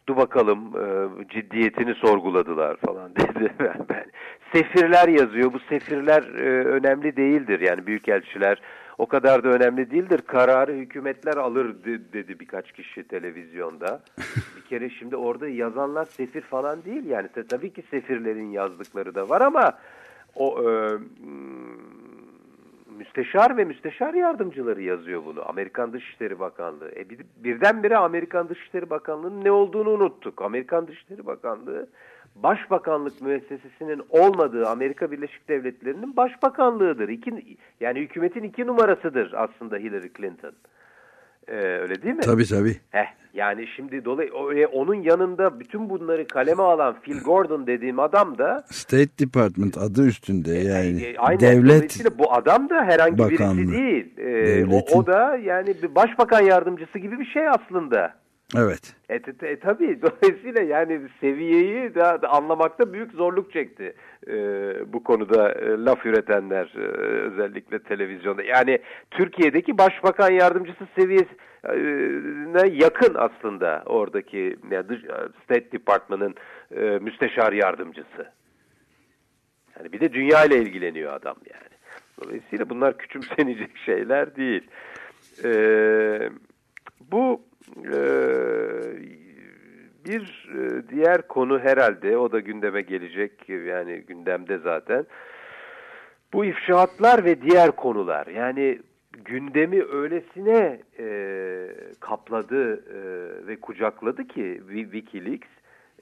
dur bakalım e, ciddiyetini sorguladılar falan dedi. Ben, ben. Sefirler yazıyor. Bu sefirler e, önemli değildir. Yani büyükelçiler o kadar da önemli değildir. Kararı hükümetler alır de- dedi birkaç kişi televizyonda. Bir kere şimdi orada yazanlar sefir falan değil. Yani tabii ki sefirlerin yazdıkları da var ama o e, müsteşar ve müsteşar yardımcıları yazıyor bunu. Amerikan Dışişleri Bakanlığı. E bir, birdenbire Amerikan Dışişleri Bakanlığı'nın ne olduğunu unuttuk. Amerikan Dışişleri Bakanlığı Başbakanlık müessesesinin olmadığı Amerika Birleşik Devletleri'nin başbakanlığıdır. İki, yani hükümetin iki numarasıdır aslında Hillary Clinton. Ee, öyle değil mi? Tabii tabii. Heh, yani şimdi dolayı o- e, onun yanında bütün bunları kaleme alan Phil Gordon dediğim adam da State Department adı üstünde yani e, aynen devlet bu adam da herhangi Bakanlığı. birisi değil. Ee, o, o da yani bir başbakan yardımcısı gibi bir şey aslında. Evet. E, t- t- tabii dolayısıyla yani seviyeyi da, anlamakta büyük zorluk çekti e, bu konuda e, laf üretenler e, özellikle televizyonda. Yani Türkiye'deki başbakan yardımcısı seviyesine yakın aslında oradaki yani dış- State Department'ın e, müsteşar yardımcısı. Yani bir de dünya ile ilgileniyor adam yani. Dolayısıyla bunlar küçümsenecek şeyler değil. Ee, bu e, bir e, diğer konu herhalde o da gündeme gelecek yani gündemde zaten. Bu ifşaatlar ve diğer konular yani gündemi öylesine e, kapladı e, ve kucakladı ki Wikileaks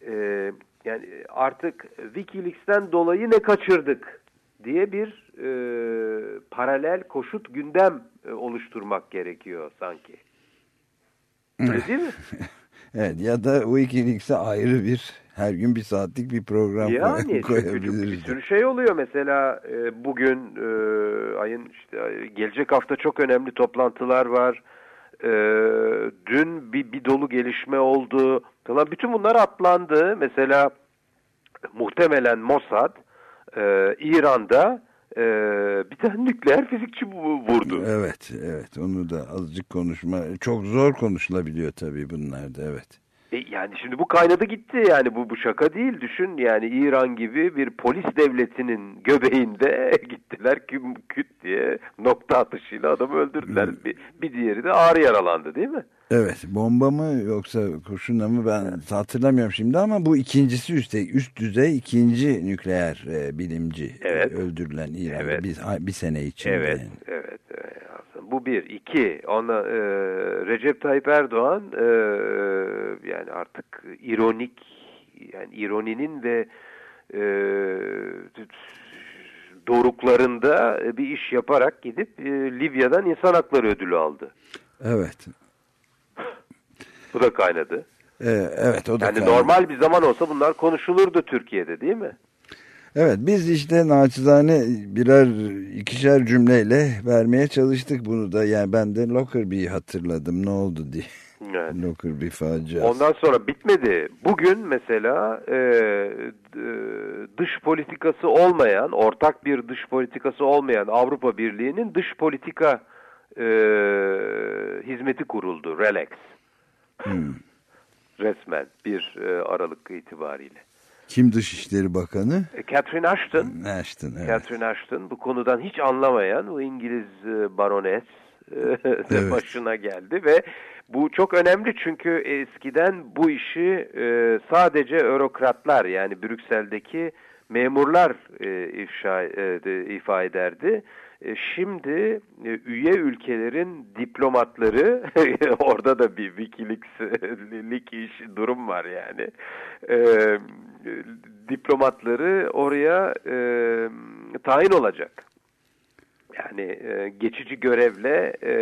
e, yani artık Wikileaks'ten dolayı ne kaçırdık diye bir e, paralel koşut gündem e, oluşturmak gerekiyor sanki. Öyle değil mi? evet ya da Wikileaks'e ayrı bir her gün bir saatlik bir program yani, koyabiliriz. Bir sürü şey oluyor. Mesela e, bugün e, ayın işte gelecek hafta çok önemli toplantılar var. E, dün bir, bir dolu gelişme oldu. Falan. Bütün bunlar atlandı. Mesela muhtemelen Mossad e, İran'da e, bir tane nükleer fizikçi vurdu. Evet, evet. Onu da azıcık konuşma. Çok zor konuşulabiliyor tabii bunlar da, evet. E yani şimdi bu kaynadı gitti yani bu bu şaka değil düşün yani İran gibi bir polis devletinin göbeğinde gittiler küm küt diye nokta atışıyla adamı öldürdüler. Bir, bir diğeri de ağır yaralandı değil mi? Evet bomba mı yoksa kurşunla mı ben hatırlamıyorum şimdi ama bu ikincisi üst, üst düzey ikinci nükleer e, bilimci evet. e, öldürülen İran'da evet. bir, bir sene içinde. Evet, yani. evet. evet. Bu bir. iki ona, e, Recep Tayyip Erdoğan e, yani artık ironik yani ironinin ve e, doruklarında bir iş yaparak gidip e, Libya'dan insan hakları ödülü aldı. Evet. Bu da kaynadı. Ee, evet o da Yani kaynadı. normal bir zaman olsa bunlar konuşulurdu Türkiye'de değil mi? Evet biz işte naçizane birer ikişer cümleyle vermeye çalıştık bunu da. Yani ben de Lockerbie'yi hatırladım ne oldu diye. Evet. Lockerbie faciası. Ondan sonra bitmedi. Bugün mesela e, dış politikası olmayan, ortak bir dış politikası olmayan Avrupa Birliği'nin dış politika e, hizmeti kuruldu. RELEX. Hmm. Resmen bir e, Aralık itibariyle. Kim Dışişleri Bakanı? E, Catherine Ashton. Ashton, evet. Catherine Ashton bu konudan hiç anlamayan bu İngiliz e, barones e, Evet. başına geldi ve bu çok önemli çünkü eskiden bu işi sadece örokratlar yani Brüksel'deki memurlar ifşa ifa ederdi. E, şimdi e, üye ülkelerin diplomatları orada da bir Wikileaks'lik iş durum var yani. E, diplomatları oraya e, tayin olacak. Yani e, geçici görevle e,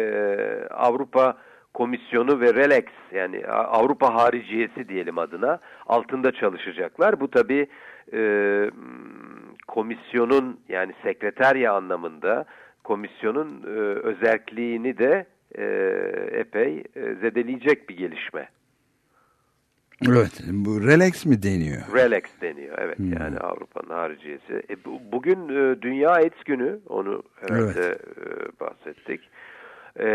Avrupa Komisyonu ve RELEX yani Avrupa hariciyesi diyelim adına altında çalışacaklar. Bu tabi e, komisyonun yani sekreterya anlamında komisyonun e, özerkliğini de e, epey e, zedeleyecek bir gelişme. Evet bu Relax mi deniyor? Relax deniyor evet Hmm. yani Avrupa'nın hariciyesi. E, bu- bugün e, Dünya AIDS günü onu herhalde e, bahsettik. E,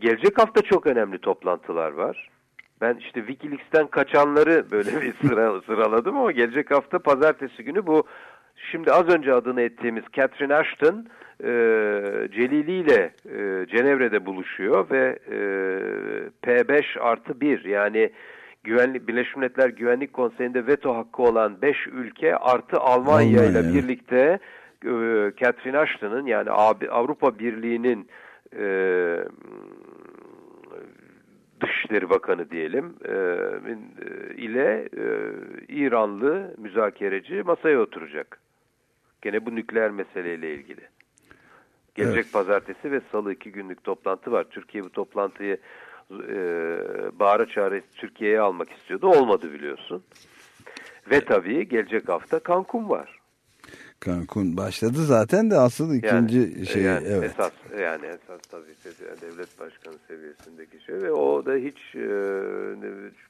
gelecek hafta çok önemli toplantılar var. Ben işte Wikileaks'ten kaçanları böyle bir sıra, sıraladım ama gelecek hafta pazartesi günü bu şimdi az önce adını ettiğimiz Catherine Ashton e, Celili ile e, Cenevre'de buluşuyor ve e, P5 artı 1 yani Güvenlik, Birleşmiş Milletler Güvenlik Konseyi'nde veto hakkı olan 5 ülke artı Almanya ile Almanya. birlikte e, Catherine Ashton'ın yani Avrupa Birliği'nin e, Dışişleri Bakanı diyelim e, e, ile e, İranlı müzakereci masaya oturacak. Gene bu nükleer meseleyle ilgili. Gelecek Evet. pazartesi ve salı iki günlük toplantı var. Türkiye bu toplantıyı e, bağıra çağrı Türkiye'ye almak istiyordu. Olmadı biliyorsun. Ve tabii gelecek hafta Cancun var. Cancun başladı zaten de asıl ikinci yani, şey yani evet. esas yani esas tabii işte devlet başkanı seviyesindeki şey ve o da hiç e,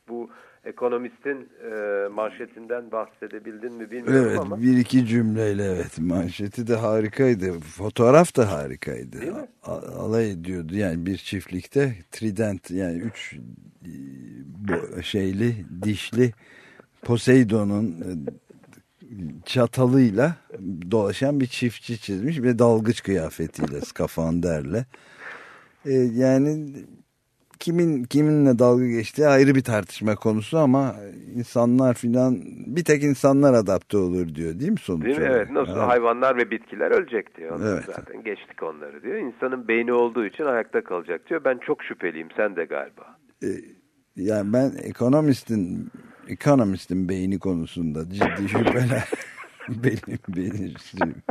bu ekonomistin e, manşetinden bahsedebildin mi bilmiyorum Evet ama bir iki cümleyle evet manşeti de harikaydı fotoğraf da harikaydı Değil mi? A- alay ediyordu yani bir çiftlikte trident yani üç e, bu şeyli dişli Poseidon'un e, çatalıyla dolaşan bir çiftçi çizmiş ve dalgıç kıyafetiyle skafanderle E, yani kimin kiminle dalga geçtiği ayrı bir tartışma konusu ama insanlar filan bir tek insanlar adapte olur diyor değil mi sonuç Değil mi? olarak? Evet. Nasıl Evet. hayvanlar ve bitkiler ölecek diyor. Onlar Evet. Zaten geçtik onları diyor. İnsanın beyni olduğu için ayakta kalacak diyor. Ben çok şüpheliyim. Sen de galiba. E, yani ben ekonomistin ekonomistin beyni konusunda ciddi şüpheler benim belirsiyorum.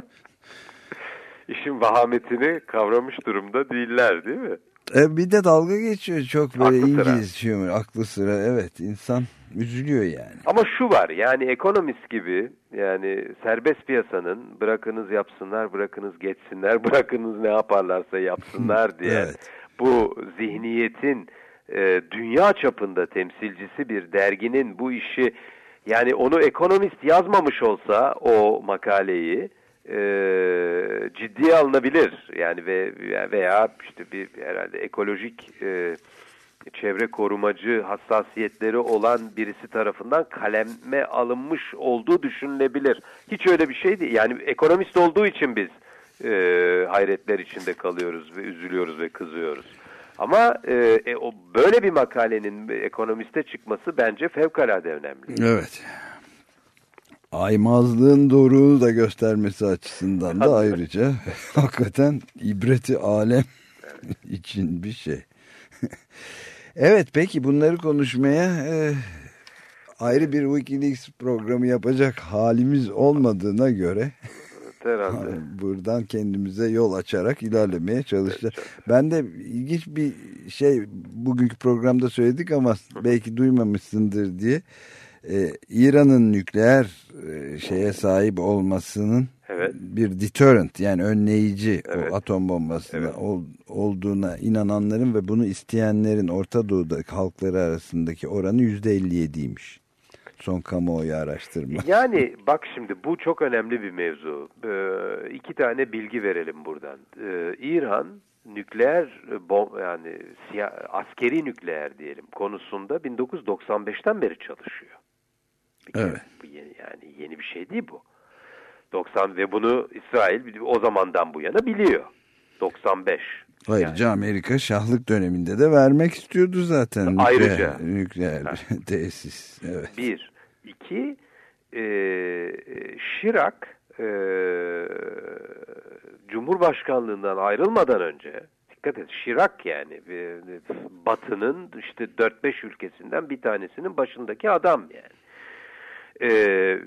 İşin vahametini kavramış durumda değiller değil mi? E, bir de dalga geçiyor çok böyle Aklı sıra. İngiliz humor aklı sıra evet insan üzülüyor yani. Ama şu var yani ekonomist gibi yani serbest piyasanın bırakınız yapsınlar, bırakınız geçsinler, bırakınız ne yaparlarsa yapsınlar diye Evet. bu zihniyetin e, dünya çapında temsilcisi bir derginin bu işi yani onu ekonomist yazmamış olsa o makaleyi e, ciddiye alınabilir yani ve veya işte bir herhalde ekolojik e, çevre korumacı hassasiyetleri olan birisi tarafından kaleme alınmış olduğu düşünülebilir. Hiç öyle bir şey değil. Yani ekonomist olduğu için biz e, hayretler içinde kalıyoruz ve üzülüyoruz ve kızıyoruz. Ama e, e, o böyle bir makalenin ekonomiste çıkması bence fevkalade önemli. Evet. Aymazlığın doğruluğunu da göstermesi açısından da ayrıca hakikaten ibreti alem için bir şey. evet peki bunları konuşmaya e, ayrı bir Wikileaks programı yapacak halimiz olmadığına göre Herhalde. buradan kendimize yol açarak ilerlemeye çalışacağız. Ben de ilginç bir şey bugünkü programda söyledik ama belki duymamışsındır diye e, İran'ın nükleer e, şeye sahip olmasının Evet. bir deterrent yani önleyici Evet. o atom bombasına Evet. ol- olduğuna inananların ve bunu isteyenlerin Orta Doğu'da halkları arasındaki oranı yüzde 57'ymiş. Son kamuoyu araştırma. Yani bak şimdi bu çok önemli bir mevzu. Ee, iki tane bilgi verelim buradan. Ee, İran nükleer bom yani siya- askeri nükleer diyelim konusunda 1995'ten beri çalışıyor. Bir Evet. Bu yeni, yani yeni bir şey değil bu. 90 ve bunu İsrail o zamandan bu yana biliyor. 95. Ayrıca Amerika şahlık döneminde de vermek istiyordu zaten. Ayrıca. Nükleer, nükleer tesis. Evet. Bir. İki e, Şirak e, Cumhurbaşkanlığından ayrılmadan önce dikkat et Şirak yani e, Batı'nın işte 4-5 ülkesinden bir tanesinin başındaki adam yani. E,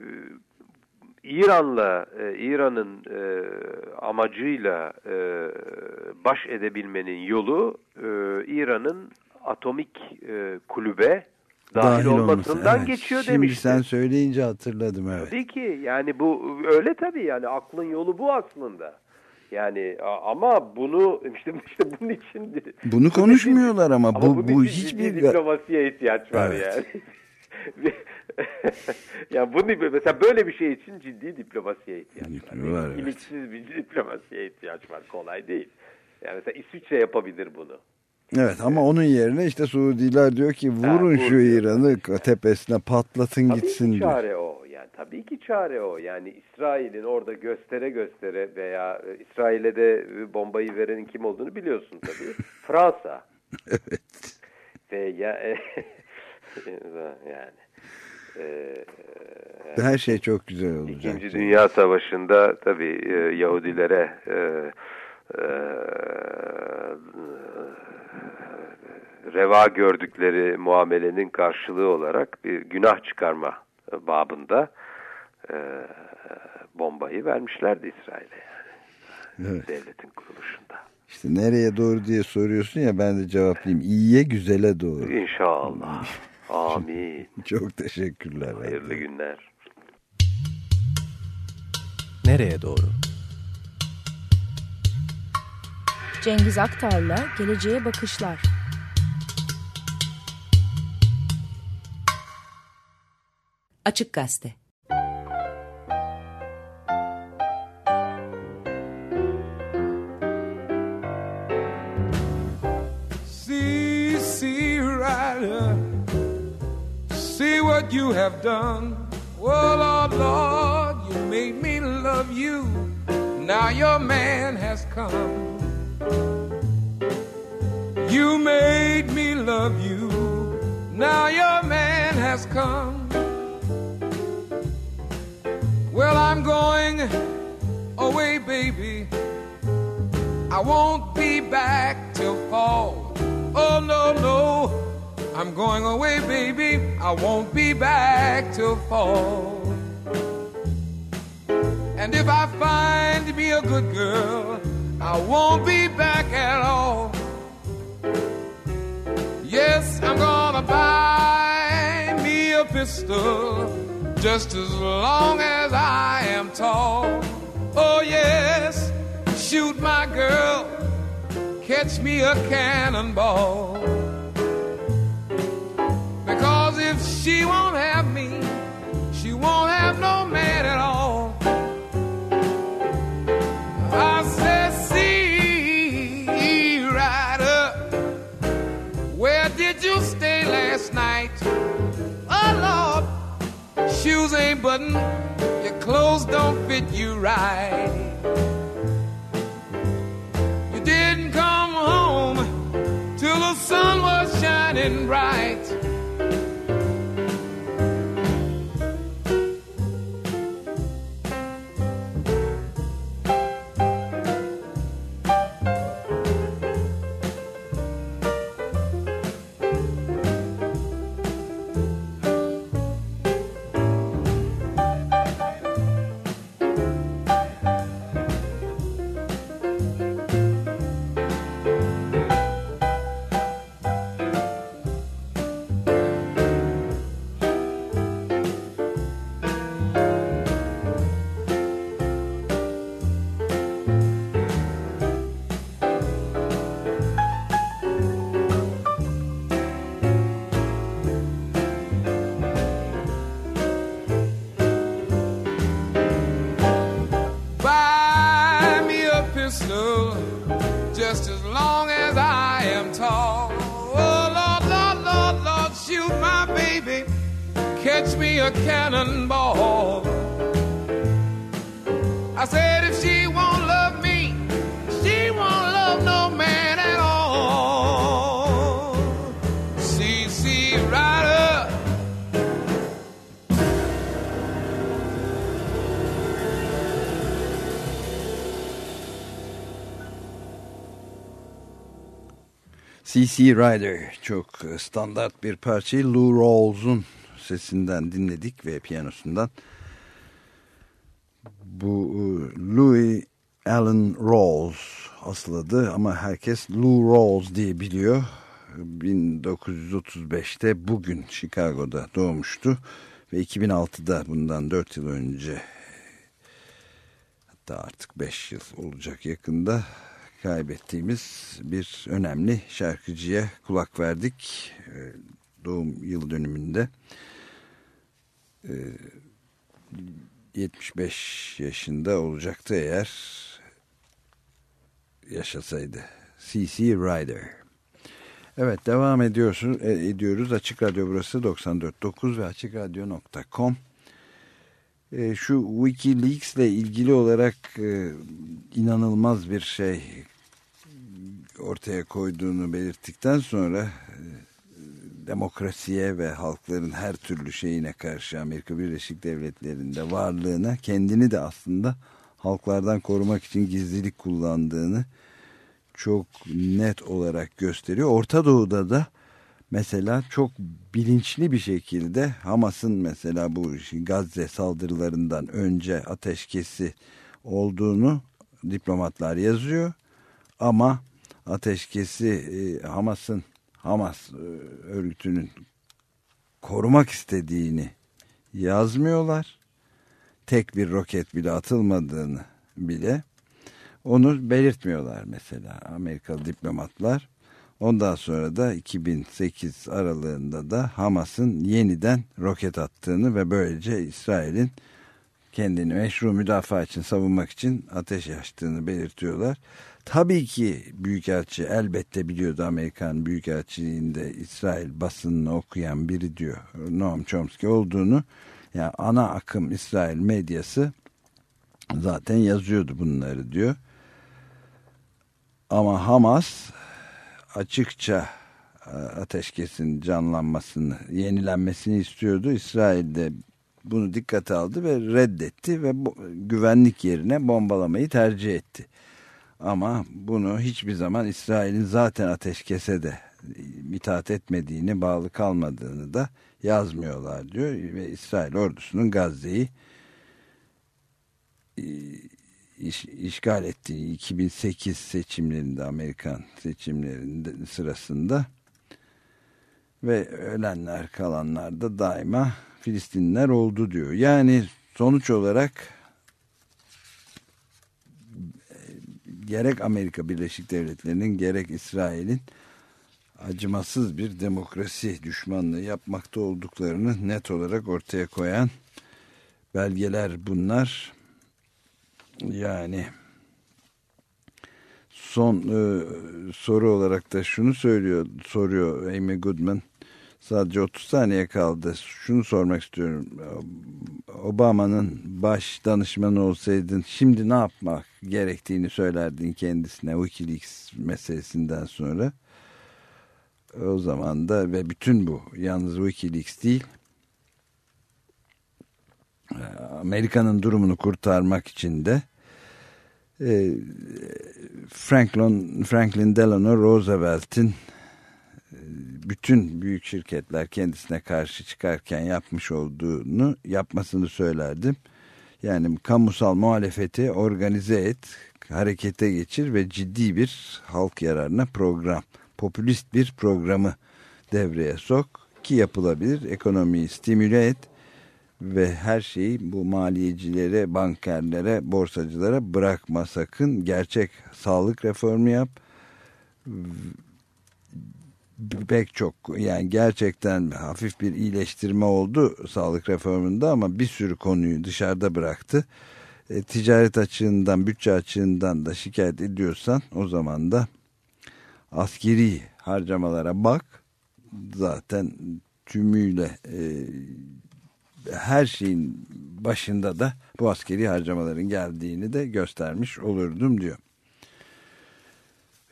İran'la e, İran'ın e, amacıyla e, baş edebilmenin yolu e, İran'ın atomik e, kulübe dahil, olmasından Evet. geçiyor Şimdi demişti. sen söyleyince hatırladım evet. Tabii ki yani bu öyle tabii yani aklın yolu bu aslında. Yani ama bunu işte işte bunun için Bunu konuşmuyorlar ama, ama bu bu için hiçbir diplomasiye ihtiyaç var Evet. yani. yani bunu mesela böyle bir şey için ciddi diplomasiye ihtiyaç var. Var, evet. İliksiz bir diplomasiye ihtiyaç var. Kolay değil. Yani mesela İsviçre yapabilir bunu. Evet ama onun yerine işte Suudiler diyor ki vurun vur şu. İran'ı tepesine patlatın Tabii gitsin ki diyor. çare o. Yani tabii ki çare o. Yani İsrail'in orada göstere göstere veya e, İsrail'e de e, bombayı verenin kim olduğunu biliyorsun tabii. Fransa. Evet. Ve ya e, yani e, Her şey çok güzel olacak. İkinci Dünya Savaşı'nda tabii e, Yahudilere e, e, reva gördükleri muamelenin karşılığı olarak bir günah çıkarma babında e, bombayı vermişlerdi İsrail'e yani. Evet. Devletin kuruluşunda. İşte nereye doğru diye soruyorsun ya ben de cevaplayayım. İyiye güzele doğru. İnşallah. Amin. Çok teşekkürler. Hayırlı günler. Nereye doğru? Cengiz Aktar'la Geleceğe Bakışlar. Açık Gazete See, Rider, see what you have done. Well, Lord, Lord, you made me love you. Now your man has come. You made me love you. Now your man has come. Well, I'm going away, baby. I won't be back till fall. Oh, no, no. I'm going away, baby. I won't be back till fall. And if I find me a good girl, I won't be back at all. Yes, I'm gonna buy me a pistol just as long as I am tall. Oh, yes, shoot my girl, catch me a cannonball. Because if she won't have me, she won't shoes ain't buttoned, your clothes don't fit you right. You didn't come home till the sun was shining bright. Cannonball. I said, if she won't love me, she won't love no man at all. CC Rider. C.C. Rider çok standart bir parçayı Lou Rawls'un sesinden dinledik ve piyanosundan. Bu e, Louis Allen Rawls asıl adı ama herkes Lou Rawls diye biliyor. 1935'te bugün Chicago'da doğmuştu ve 2006'da bundan 4 yıl önce hatta artık 5 yıl olacak yakında kaybettiğimiz bir önemli şarkıcıya kulak verdik e, doğum yıl dönümünde. E, 75 yaşında olacaktı eğer yaşasaydı. C.C. Rider. Evet devam ediyorsun, e, ediyoruz. Açık Radyo burası 94.9 ve açıkradyo.com. E, şu Wikileaks ile ilgili olarak e, inanılmaz bir şey ortaya koyduğunu belirttikten sonra e, demokrasiye ve halkların her türlü şeyine karşı Amerika Birleşik Devletleri'nde varlığına kendini de aslında halklardan korumak için gizlilik kullandığını çok net olarak gösteriyor. Orta Doğu'da da mesela çok bilinçli bir şekilde Hamas'ın mesela bu Gazze saldırılarından önce ateşkesi olduğunu diplomatlar yazıyor. Ama ateşkesi e, Hamas'ın Hamas e, örgütünün korumak istediğini yazmıyorlar. Tek bir roket bile atılmadığını bile onu belirtmiyorlar mesela Amerikalı diplomatlar. Ondan sonra da 2008 aralığında da Hamas'ın yeniden roket attığını ve böylece İsrail'in kendini meşru müdafaa için savunmak için ateş açtığını belirtiyorlar. Tabii ki Büyükelçi elbette biliyordu Amerikan Büyükelçiliğinde İsrail basınını okuyan biri diyor Noam Chomsky olduğunu. Yani ana akım İsrail medyası zaten yazıyordu bunları diyor. Ama Hamas açıkça e, ateşkesin canlanmasını, yenilenmesini istiyordu. İsrail de bunu dikkate aldı ve reddetti ve güvenlik yerine bombalamayı tercih etti. Ama bunu hiçbir zaman İsrail'in zaten ateşkese de itaat etmediğini, bağlı kalmadığını da yazmıyorlar diyor. Ve İsrail ordusunun Gazze'yi e, iş, işgal ettiği 2008 seçimlerinde Amerikan seçimlerinde sırasında ve ölenler kalanlar da daima Filistinliler oldu diyor. Yani sonuç olarak gerek Amerika Birleşik Devletleri'nin gerek İsrail'in acımasız bir demokrasi düşmanlığı yapmakta olduklarını net olarak ortaya koyan belgeler bunlar. Yani son e, soru olarak da şunu söylüyor soruyor Amy Goodman. Sadece 30 saniye kaldı. Şunu sormak istiyorum. Obama'nın baş danışmanı olsaydın şimdi ne yapmak gerektiğini söylerdin kendisine Wikileaks meselesinden sonra. O zaman da ve bütün bu yalnız Wikileaks değil Amerika'nın durumunu kurtarmak için de e, Franklin, Franklin Delano Roosevelt'in bütün büyük şirketler kendisine karşı çıkarken yapmış olduğunu yapmasını söylerdim. Yani kamusal muhalefeti organize et, harekete geçir ve ciddi bir halk yararına program, popülist bir programı devreye sok ki yapılabilir. Ekonomiyi stimüle et ve her şeyi bu maliyecilere, bankerlere, borsacılara bırakma sakın. Gerçek sağlık reformu yap. Pek çok yani gerçekten hafif bir iyileştirme oldu sağlık reformunda ama bir sürü konuyu dışarıda bıraktı. E, ticaret açığından, bütçe açığından da şikayet ediyorsan o zaman da askeri harcamalara bak. Zaten tümüyle e, her şeyin başında da bu askeri harcamaların geldiğini de göstermiş olurdum diyor.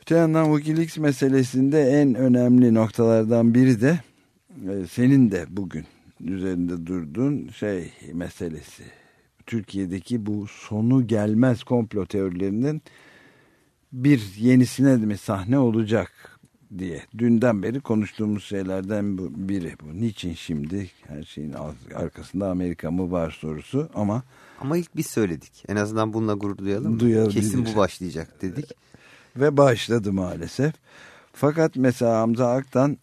Öte yandan Wikileaks meselesinde en önemli noktalardan biri de e, senin de bugün üzerinde durduğun şey meselesi. Türkiye'deki bu sonu gelmez komplo teorilerinin bir yenisine mi sahne olacak diye dünden beri konuştuğumuz şeylerden biri bu. Niçin şimdi her şeyin arkasında Amerika mı var sorusu ama ama ilk biz söyledik. En azından bununla gurur duyalım. Kesin bu başlayacak dedik. Ve başladı maalesef. Fakat mesela Hamza Aktan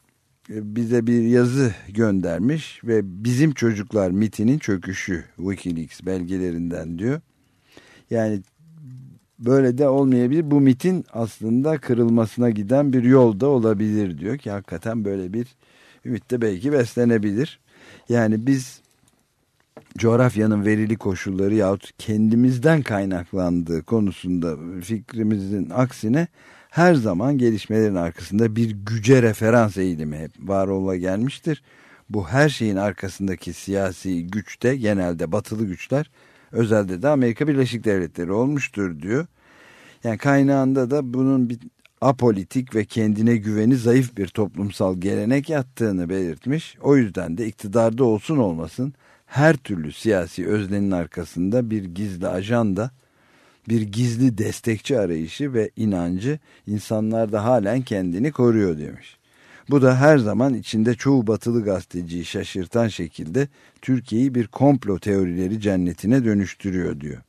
e, bize bir yazı göndermiş ve bizim çocuklar mitinin çöküşü Wikileaks belgelerinden diyor. Yani böyle de olmayabilir. Bu mitin aslında kırılmasına giden bir yol da olabilir diyor ki hakikaten böyle bir ümit de belki beslenebilir. Yani biz coğrafyanın verili koşulları yahut kendimizden kaynaklandığı konusunda fikrimizin aksine her zaman gelişmelerin arkasında bir güce referans eğilimi hep var ola gelmiştir. Bu her şeyin arkasındaki siyasi güçte genelde batılı güçler özelde de Amerika Birleşik Devletleri olmuştur diyor. Yani kaynağında da bunun bir apolitik ve kendine güveni zayıf bir toplumsal gelenek yattığını belirtmiş. O yüzden de iktidarda olsun olmasın her türlü siyasi öznenin arkasında bir gizli ajanda, bir gizli destekçi arayışı ve inancı insanlarda halen kendini koruyor demiş. Bu da her zaman içinde çoğu batılı gazeteciyi şaşırtan şekilde Türkiye'yi bir komplo teorileri cennetine dönüştürüyor diyor.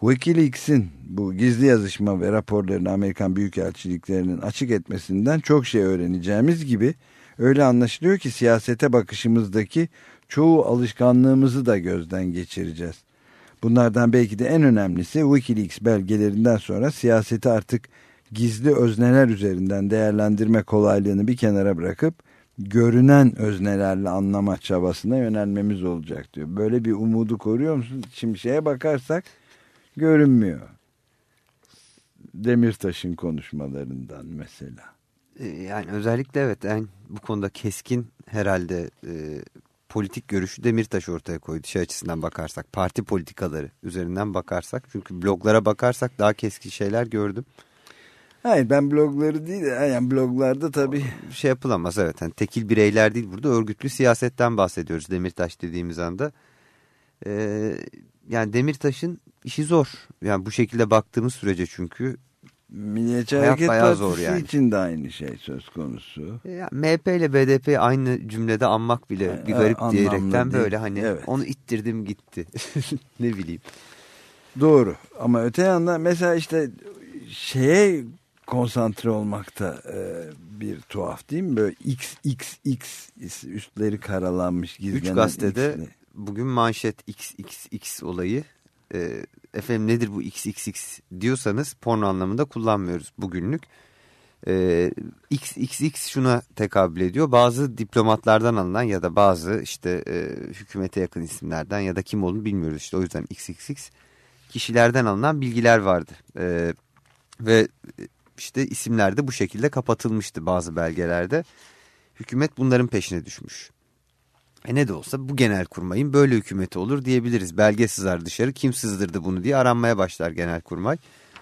Wikileaks'in bu gizli yazışma ve raporlarını Amerikan Büyükelçiliklerinin açık etmesinden çok şey öğreneceğimiz gibi öyle anlaşılıyor ki siyasete bakışımızdaki çoğu alışkanlığımızı da gözden geçireceğiz. Bunlardan belki de en önemlisi Wikileaks belgelerinden sonra siyaseti artık gizli özneler üzerinden değerlendirme kolaylığını bir kenara bırakıp görünen öznelerle anlama çabasına yönelmemiz olacak diyor. Böyle bir umudu koruyor musun? Şimdi şeye bakarsak görünmüyor. Demirtaş'ın konuşmalarından mesela. E, yani özellikle evet en bu konuda keskin herhalde e, politik görüşü Demirtaş ortaya koydu şey açısından bakarsak. Parti politikaları üzerinden bakarsak. Çünkü bloglara bakarsak daha keskin şeyler gördüm. Hayır ben blogları değil de yani bloglarda tabii. Şey yapılamaz evet. Yani tekil bireyler değil burada örgütlü siyasetten bahsediyoruz Demirtaş dediğimiz anda. Ee, yani Demirtaş'ın işi zor. Yani bu şekilde baktığımız sürece çünkü Milliyetçi Hayat Hareket Partisi zor yani. için de aynı şey söz konusu. E, Ya, MHP ile BDP aynı cümlede anmak bile bir E, garip anlamlı diyerekten değil. böyle hani Evet. onu ittirdim gitti. ne bileyim. Doğru ama öte yandan mesela işte şeye konsantre olmakta e, bir tuhaf değil mi? Böyle x x x üstleri karalanmış gizlenen Üç gazetede X'li. bugün manşet XXX olayı. E, efendim nedir bu XXX diyorsanız porno anlamında kullanmıyoruz bugünlük. E, XXX şuna tekabül ediyor. Bazı diplomatlardan alınan ya da bazı işte e, hükümete yakın isimlerden ya da kim olduğunu bilmiyoruz işte o yüzden XXX kişilerden alınan bilgiler vardı. E, ve işte isimler de bu şekilde kapatılmıştı bazı belgelerde. Hükümet bunların peşine düşmüş. E ne de olsa bu genel kurmayın böyle hükümeti olur diyebiliriz. Belge sızar dışarı kim sızdırdı bunu diye aranmaya başlar genel kurmay.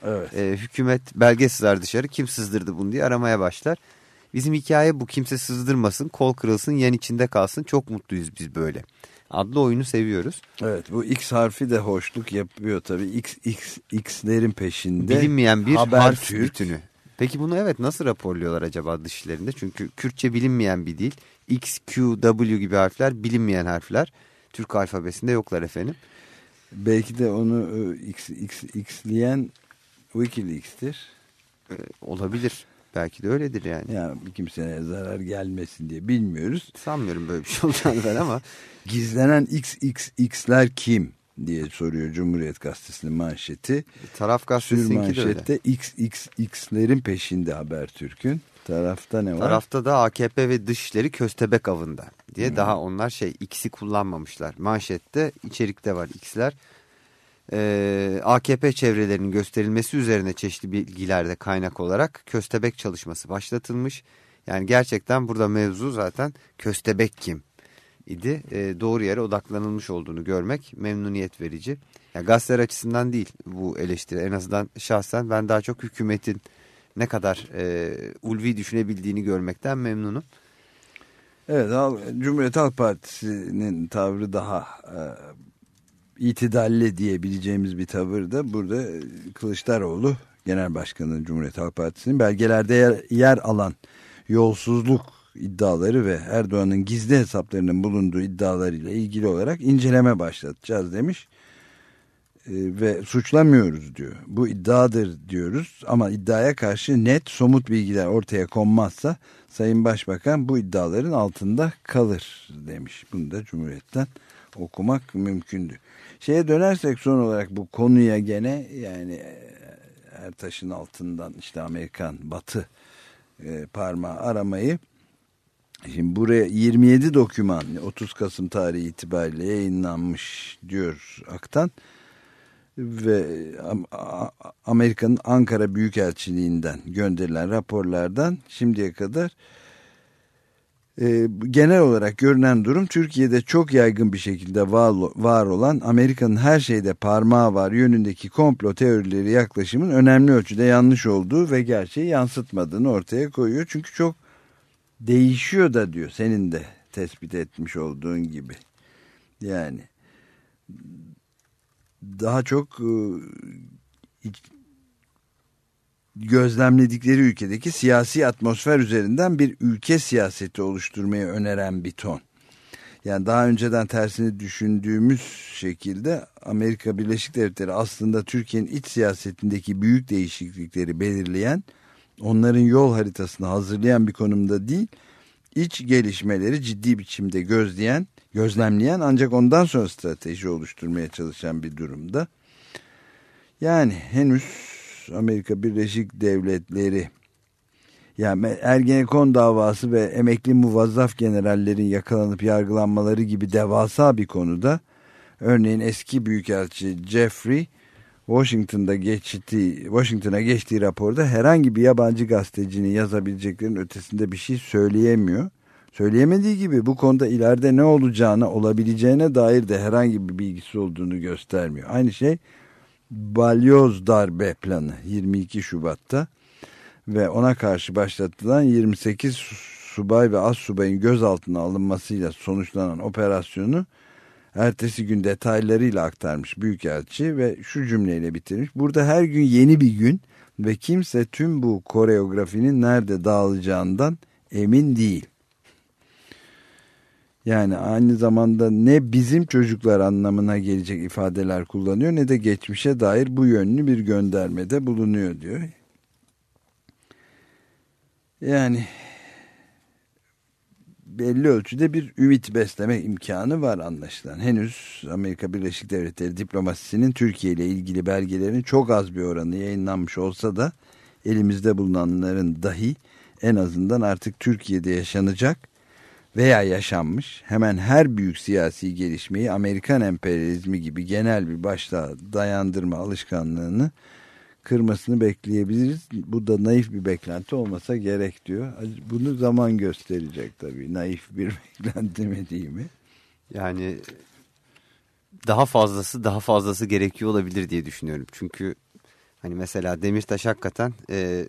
Evet. E, hükümet belge sızar dışarı kim sızdırdı bunu diye aramaya başlar. Bizim hikaye bu kimse sızdırmasın kol kırılsın yen içinde kalsın çok mutluyuz biz böyle. Adlı oyunu seviyoruz. Evet bu X harfi de hoşluk yapıyor tabii. X, X, X'lerin peşinde. Bilinmeyen bir Haber harf Türk. bütünü. Peki bunu evet nasıl raporluyorlar acaba dışlarında? Çünkü Kürtçe bilinmeyen bir dil. X, Q, W gibi harfler bilinmeyen harfler. Türk alfabesinde yoklar efendim. Belki de onu e, X, X, X'leyen Wikileaks'tir. Ee, olabilir. Belki de öyledir yani. Yani kimseye zarar gelmesin diye bilmiyoruz. Sanmıyorum böyle bir şey olacağını ben ama. Gizlenen XXX'ler kim diye soruyor Cumhuriyet Gazetesi'nin manşeti. Taraf gazetesininki de öyle. manşette XXX'lerin peşinde Habertürk'ün. Tarafta ne var? Tarafta da AKP ve dışişleri köstebek avında diye daha onlar şey X'i kullanmamışlar. Manşette içerikte var X'ler. Ee, AKP çevrelerinin gösterilmesi üzerine çeşitli bilgilerde kaynak olarak köstebek çalışması başlatılmış. Yani gerçekten burada mevzu zaten köstebek kim idi. Ee, doğru yere odaklanılmış olduğunu görmek memnuniyet verici. Yani gazeteler açısından değil bu eleştiri en azından şahsen ben daha çok hükümetin ne kadar e, ulvi düşünebildiğini görmekten memnunum. Evet Cumhuriyet Halk Partisi'nin tavrı daha e, itidalli diyebileceğimiz bir tavır da burada Kılıçdaroğlu Genel Başkanı Cumhuriyet Halk Partisi'nin belgelerde yer, yer alan yolsuzluk iddiaları ve Erdoğan'ın gizli hesaplarının bulunduğu iddialarıyla ilgili olarak inceleme başlatacağız demiş. E, ve suçlamıyoruz diyor. Bu iddiadır diyoruz ama iddiaya karşı net somut bilgiler ortaya konmazsa Sayın Başbakan bu iddiaların altında kalır demiş. Bunu da Cumhuriyet'ten okumak mümkündü. Şeye dönersek son olarak bu konuya gene yani e, Ertaş'ın altından işte Amerikan Batı e, parmağı aramayı Şimdi buraya 27 doküman 30 Kasım tarihi itibariyle yayınlanmış diyor Aktan ve Amerika'nın Ankara Büyükelçiliğinden gönderilen raporlardan şimdiye kadar e, genel olarak görünen durum Türkiye'de çok yaygın bir şekilde var, var olan Amerika'nın her şeyde parmağı var yönündeki komplo teorileri yaklaşımın önemli ölçüde yanlış olduğu ve gerçeği yansıtmadığını ortaya koyuyor. Çünkü çok değişiyor da diyor senin de tespit etmiş olduğun gibi. Yani daha çok e, gözlemledikleri ülkedeki siyasi atmosfer üzerinden bir ülke siyaseti oluşturmayı öneren bir ton. Yani daha önceden tersini düşündüğümüz şekilde Amerika Birleşik Devletleri aslında Türkiye'nin iç siyasetindeki büyük değişiklikleri belirleyen, onların yol haritasını hazırlayan bir konumda değil, iç gelişmeleri ciddi biçimde gözleyen, gözlemleyen ancak ondan sonra strateji oluşturmaya çalışan bir durumda. Yani henüz Amerika Birleşik Devletleri yani Ergenekon davası ve emekli muvazzaf generallerin yakalanıp yargılanmaları gibi devasa bir konuda örneğin eski büyükelçi Jeffrey Washington'da geçtiği Washington'a geçtiği raporda herhangi bir yabancı gazetecinin yazabileceklerinin ötesinde bir şey söyleyemiyor. Söyleyemediği gibi bu konuda ileride ne olacağına olabileceğine dair de herhangi bir bilgisi olduğunu göstermiyor. Aynı şey balyoz darbe planı 22 Şubat'ta ve ona karşı başlatılan 28 subay ve az subayın gözaltına alınmasıyla sonuçlanan operasyonu ertesi gün detaylarıyla aktarmış Büyükelçi ve şu cümleyle bitirmiş. Burada her gün yeni bir gün ve kimse tüm bu koreografinin nerede dağılacağından emin değil. Yani aynı zamanda ne bizim çocuklar anlamına gelecek ifadeler kullanıyor ne de geçmişe dair bu yönlü bir göndermede bulunuyor diyor. Yani belli ölçüde bir ümit besleme imkanı var anlaşılan. Henüz Amerika Birleşik Devletleri diplomasisinin Türkiye ile ilgili belgelerin çok az bir oranı yayınlanmış olsa da elimizde bulunanların dahi en azından artık Türkiye'de yaşanacak veya yaşanmış hemen her büyük siyasi gelişmeyi Amerikan emperyalizmi gibi genel bir başlığa dayandırma alışkanlığını kırmasını bekleyebiliriz. Bu da naif bir beklenti olmasa gerek diyor. Bunu zaman gösterecek tabii. Naif bir beklenti mi değil mi? Yani daha fazlası daha fazlası gerekiyor olabilir diye düşünüyorum. Çünkü hani mesela Demirtaş hakikaten e,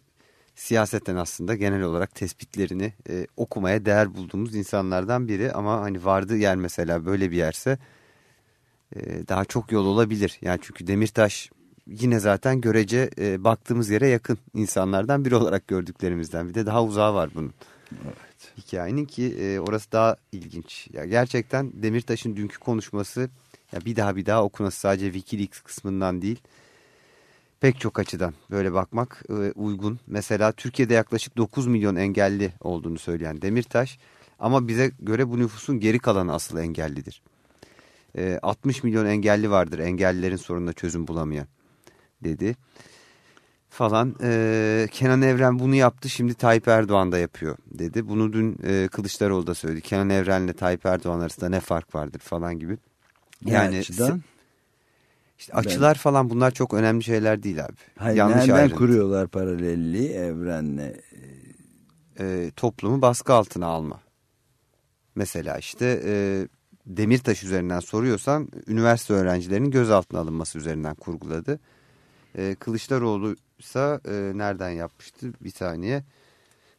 siyaseten aslında genel olarak tespitlerini e, okumaya değer bulduğumuz insanlardan biri. Ama hani vardığı yer mesela böyle bir yerse e, daha çok yol olabilir. Yani çünkü Demirtaş yine zaten görece e, baktığımız yere yakın insanlardan biri olarak gördüklerimizden. Bir de daha uzağı var bunun. Evet. Hikayenin ki e, orası daha ilginç. Ya gerçekten Demirtaş'ın dünkü konuşması ya bir daha bir daha okunası sadece Wikileaks kısmından değil. Pek çok açıdan böyle bakmak e, uygun. Mesela Türkiye'de yaklaşık 9 milyon engelli olduğunu söyleyen Demirtaş ama bize göre bu nüfusun geri kalanı asıl engellidir. E, 60 milyon engelli vardır engellilerin sorununa çözüm bulamayan dedi falan. Ee, Kenan Evren bunu yaptı şimdi Tayyip Erdoğan da yapıyor dedi. Bunu dün e, Kılıçdaroğlu da söyledi. Kenan Evren'le Tayyip Erdoğan arasında ne fark vardır falan gibi. Yani açıdan? İşte açılar ben... falan bunlar çok önemli şeyler değil abi. Hayır, Yanlış nereden ayrıntı. kuruyorlar paralelliği evrenle? E, toplumu baskı altına alma. Mesela işte e, Demirtaş üzerinden soruyorsan üniversite öğrencilerinin gözaltına alınması üzerinden kurguladı. E, Kılıçdaroğlu ise e, nereden yapmıştı bir saniye.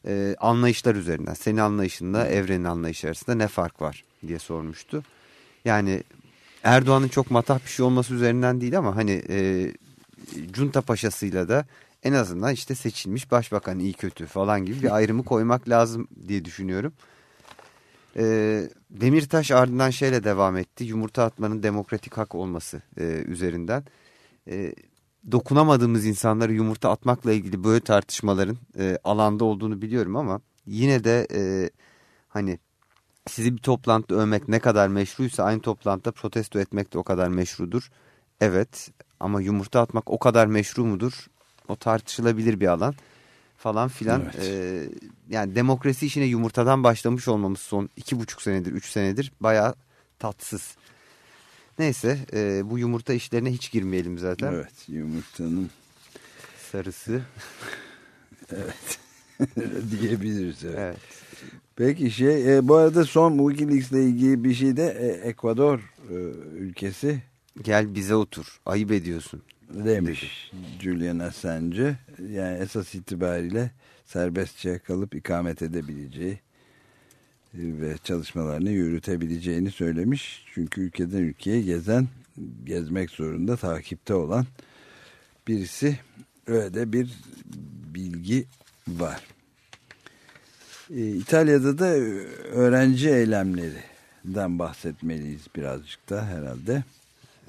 E, anlayışlar üzerinden senin anlayışınla evrenin anlayışı arasında ne fark var diye sormuştu. Yani Erdoğan'ın çok matah bir şey olması üzerinden değil ama hani e, Junta Paşa'sıyla da en azından işte seçilmiş başbakan iyi kötü falan gibi bir ayrımı koymak lazım diye düşünüyorum. E, Demirtaş ardından şeyle devam etti. Yumurta atmanın demokratik hak olması e, üzerinden. E, dokunamadığımız insanları yumurta atmakla ilgili böyle tartışmaların e, alanda olduğunu biliyorum ama yine de e, hani sizi bir toplantıda övmek ne kadar meşruysa aynı toplantıda protesto etmek de o kadar meşrudur. Evet ama yumurta atmak o kadar meşru mudur? O tartışılabilir bir alan falan filan. Evet. Ee, yani demokrasi işine yumurtadan başlamış olmamız son iki buçuk senedir, üç senedir bayağı tatsız. Neyse e, bu yumurta işlerine hiç girmeyelim zaten. Evet yumurtanın sarısı. evet diyebiliriz. Evet. evet. Peki şey e, bu arada son Wikileaks ile ilgili bir şey de e, Ekvador e, ülkesi. Gel bize otur ayıp ediyorsun. Demiş Julian Assange yani esas itibariyle serbestçe kalıp ikamet edebileceği ve çalışmalarını yürütebileceğini söylemiş. Çünkü ülkeden ülkeye gezen, gezmek zorunda takipte olan birisi öyle bir bilgi var. Ee, İtalya'da da öğrenci eylemlerinden bahsetmeliyiz birazcık da herhalde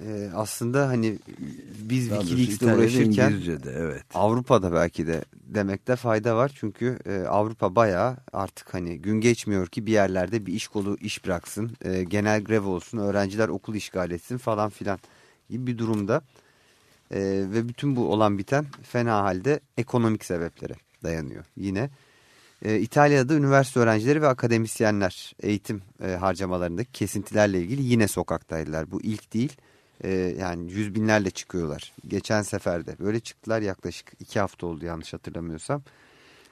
e, aslında hani biz Wikileaks'le uğraşırken evet. Avrupa'da belki de demekte fayda var. Çünkü e, Avrupa bayağı artık hani gün geçmiyor ki bir yerlerde bir iş kolu iş bıraksın, e, genel grev olsun, öğrenciler okul işgal etsin falan filan gibi bir durumda. E, ve bütün bu olan biten fena halde ekonomik sebeplere dayanıyor yine. E, İtalya'da üniversite öğrencileri ve akademisyenler eğitim e, harcamalarındaki kesintilerle ilgili yine sokaktaydılar. Bu ilk değil e, yani yüz binlerle çıkıyorlar. Geçen seferde böyle çıktılar yaklaşık iki hafta oldu yanlış hatırlamıyorsam.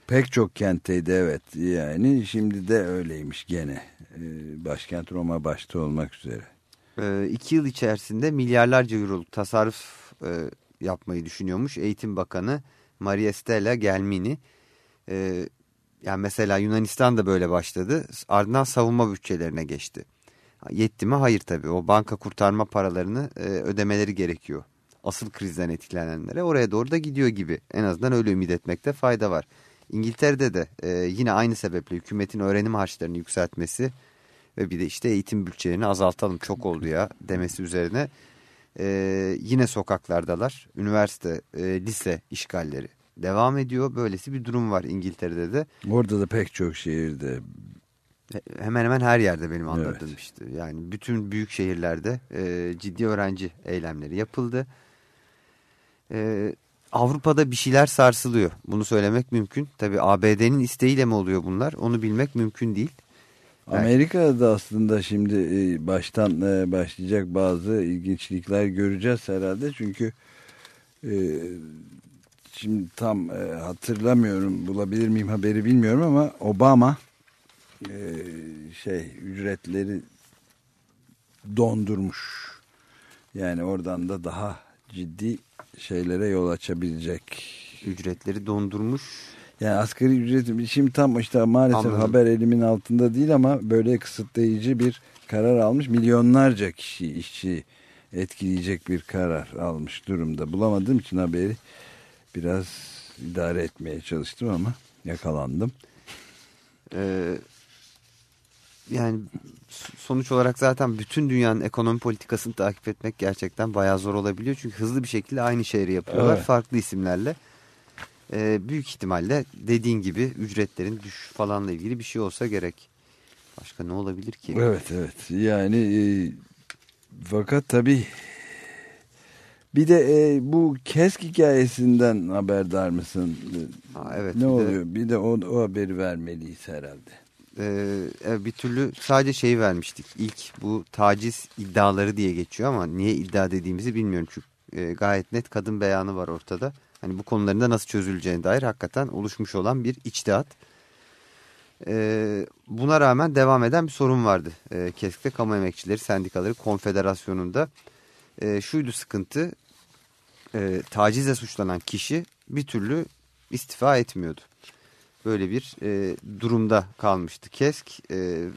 Pek çok kentteydi evet yani şimdi de öyleymiş gene ee, başkent Roma başta olmak üzere. Ee, iki yıl içerisinde milyarlarca euroluk tasarruf e, yapmayı düşünüyormuş Eğitim Bakanı Maria Stella Gelmini. E, yani mesela Yunanistan da böyle başladı. Ardından savunma bütçelerine geçti. Yetti mi? Hayır tabii. O banka kurtarma paralarını e, ödemeleri gerekiyor. Asıl krizden etkilenenlere oraya doğru da gidiyor gibi. En azından öyle ümit etmekte fayda var. İngiltere'de de e, yine aynı sebeple hükümetin öğrenim harçlarını yükseltmesi ve bir de işte eğitim bütçelerini azaltalım çok oldu ya demesi üzerine e, yine sokaklardalar. Üniversite, e, lise işgalleri devam ediyor. Böylesi bir durum var İngiltere'de de. Orada da pek çok şehirde. Hemen hemen her yerde benim anladığım evet. işte. Yani bütün büyük şehirlerde e, ciddi öğrenci eylemleri yapıldı. E, Avrupa'da bir şeyler sarsılıyor. Bunu söylemek mümkün. Tabi ABD'nin isteğiyle mi oluyor bunlar? Onu bilmek mümkün değil. Amerika'da aslında şimdi e, baştan e, başlayacak bazı ilginçlikler göreceğiz herhalde. Çünkü e, şimdi tam hatırlamıyorum bulabilir miyim haberi bilmiyorum ama Obama şey ücretleri dondurmuş. Yani oradan da daha ciddi şeylere yol açabilecek. Ücretleri dondurmuş. Yani asgari ücret şimdi tam işte maalesef Anladım. haber elimin altında değil ama böyle kısıtlayıcı bir karar almış. Milyonlarca kişi işçi etkileyecek bir karar almış durumda. Bulamadığım için haberi biraz idare etmeye çalıştım ama yakalandım. Ee, yani sonuç olarak zaten bütün dünyanın ekonomi politikasını takip etmek gerçekten bayağı zor olabiliyor. Çünkü hızlı bir şekilde aynı şeyleri yapıyorlar evet. farklı isimlerle. Ee, büyük ihtimalle dediğin gibi ücretlerin düş falanla ilgili bir şey olsa gerek. Başka ne olabilir ki? Evet evet yani e, fakat tabii bir de e, bu KESK hikayesinden haberdar mısın? Ha, evet. Ne bir oluyor? De, bir de o, o haberi vermeliyiz herhalde e, bir türlü sadece şeyi vermiştik. İlk bu taciz iddiaları diye geçiyor ama niye iddia dediğimizi bilmiyorum. Çünkü e, gayet net kadın beyanı var ortada. Hani bu konularında nasıl çözüleceğine dair hakikaten oluşmuş olan bir içtihat. E, buna rağmen devam eden bir sorun vardı. E, Kesk'te Kamu Emekçileri Sendikaları Konfederasyonu'nda. E, şuydu sıkıntı. E, tacizle suçlanan kişi bir türlü istifa etmiyordu böyle bir e, durumda kalmıştı. Kesk e,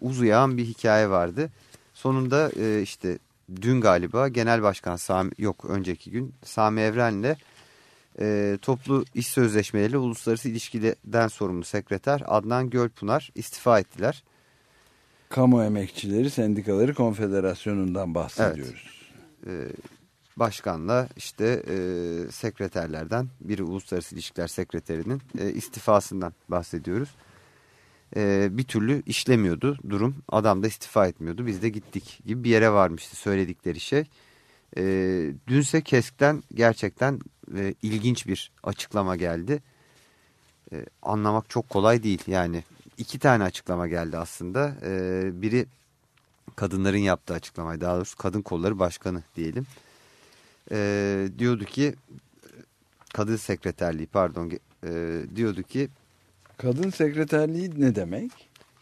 uzayan bir hikaye vardı. Sonunda e, işte dün galiba Genel Başkan Sami, yok önceki gün Sami Evren'le e, toplu iş sözleşmeleriyle uluslararası ilişkiden sorumlu sekreter Adnan Gölpınar istifa ettiler. Kamu Emekçileri Sendikaları Konfederasyonu'ndan bahsediyoruz. Evet. E, başkanla işte e, sekreterlerden biri uluslararası ilişkiler sekreterinin e, istifasından bahsediyoruz. E, bir türlü işlemiyordu durum. Adam da istifa etmiyordu. Biz de gittik gibi bir yere varmıştı söyledikleri şey. E, dünse Kesk'ten gerçekten e, ilginç bir açıklama geldi. E, anlamak çok kolay değil yani. iki tane açıklama geldi aslında. E, biri kadınların yaptığı açıklamayı daha doğrusu kadın kolları başkanı diyelim e, diyordu ki kadın sekreterliği pardon e, diyordu ki kadın sekreterliği ne demek?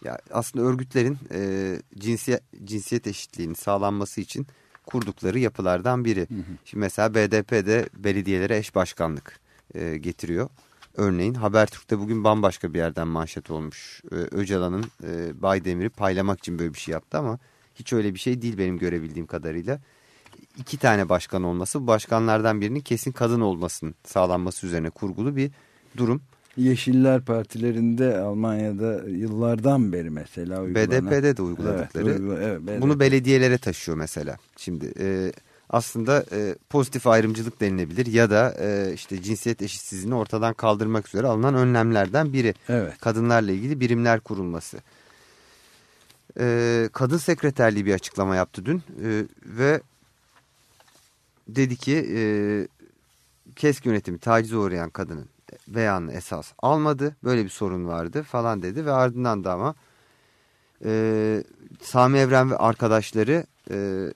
Ya aslında örgütlerin e, cinsiyet, cinsiyet eşitliğinin sağlanması için kurdukları yapılardan biri. Hı hı. Şimdi mesela BDP'de belediyelere eş başkanlık e, getiriyor. Örneğin Habertürk'te bugün bambaşka bir yerden manşet olmuş. E, Öcalan'ın e, Baydemir'i paylamak için böyle bir şey yaptı ama hiç öyle bir şey değil benim görebildiğim kadarıyla iki tane başkan olması bu başkanlardan birinin kesin kadın olmasının sağlanması üzerine kurgulu bir durum. Yeşiller partilerinde Almanya'da yıllardan beri mesela uygulanan. BDP'de de uyguladıkları. Evet, uygula, evet, BDP. Bunu belediyelere taşıyor mesela. Şimdi e, aslında e, pozitif ayrımcılık denilebilir ya da e, işte cinsiyet eşitsizliğini ortadan kaldırmak üzere alınan önlemlerden biri. Evet. Kadınlarla ilgili birimler kurulması. E, kadın sekreterliği bir açıklama yaptı dün e, ve dedi ki e, KESK yönetimi tacize uğrayan kadının beyanını esas almadı. Böyle bir sorun vardı falan dedi ve ardından da ama e, Sami Evren ve arkadaşları e,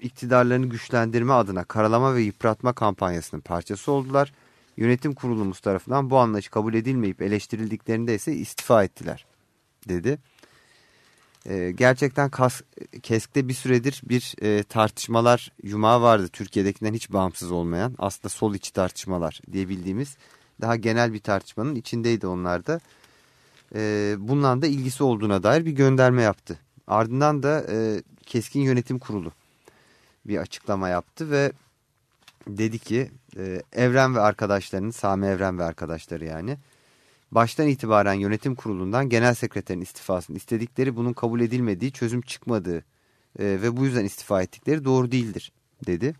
iktidarlarını güçlendirme adına karalama ve yıpratma kampanyasının parçası oldular. Yönetim kurulumuz tarafından bu anlayış kabul edilmeyip eleştirildiklerinde ise istifa ettiler dedi. E, gerçekten kas, KESK'te bir süredir bir e, tartışmalar yumağı vardı. Türkiye'dekinden hiç bağımsız olmayan aslında sol içi tartışmalar diyebildiğimiz daha genel bir tartışmanın içindeydi onlar da. E, bundan da ilgisi olduğuna dair bir gönderme yaptı. Ardından da e, Keskin Yönetim Kurulu bir açıklama yaptı ve dedi ki e, Evren ve arkadaşlarının, Sami Evren ve arkadaşları yani baştan itibaren yönetim kurulundan genel sekreterin istifasını istedikleri bunun kabul edilmediği, çözüm çıkmadığı e, ve bu yüzden istifa ettikleri doğru değildir dedi.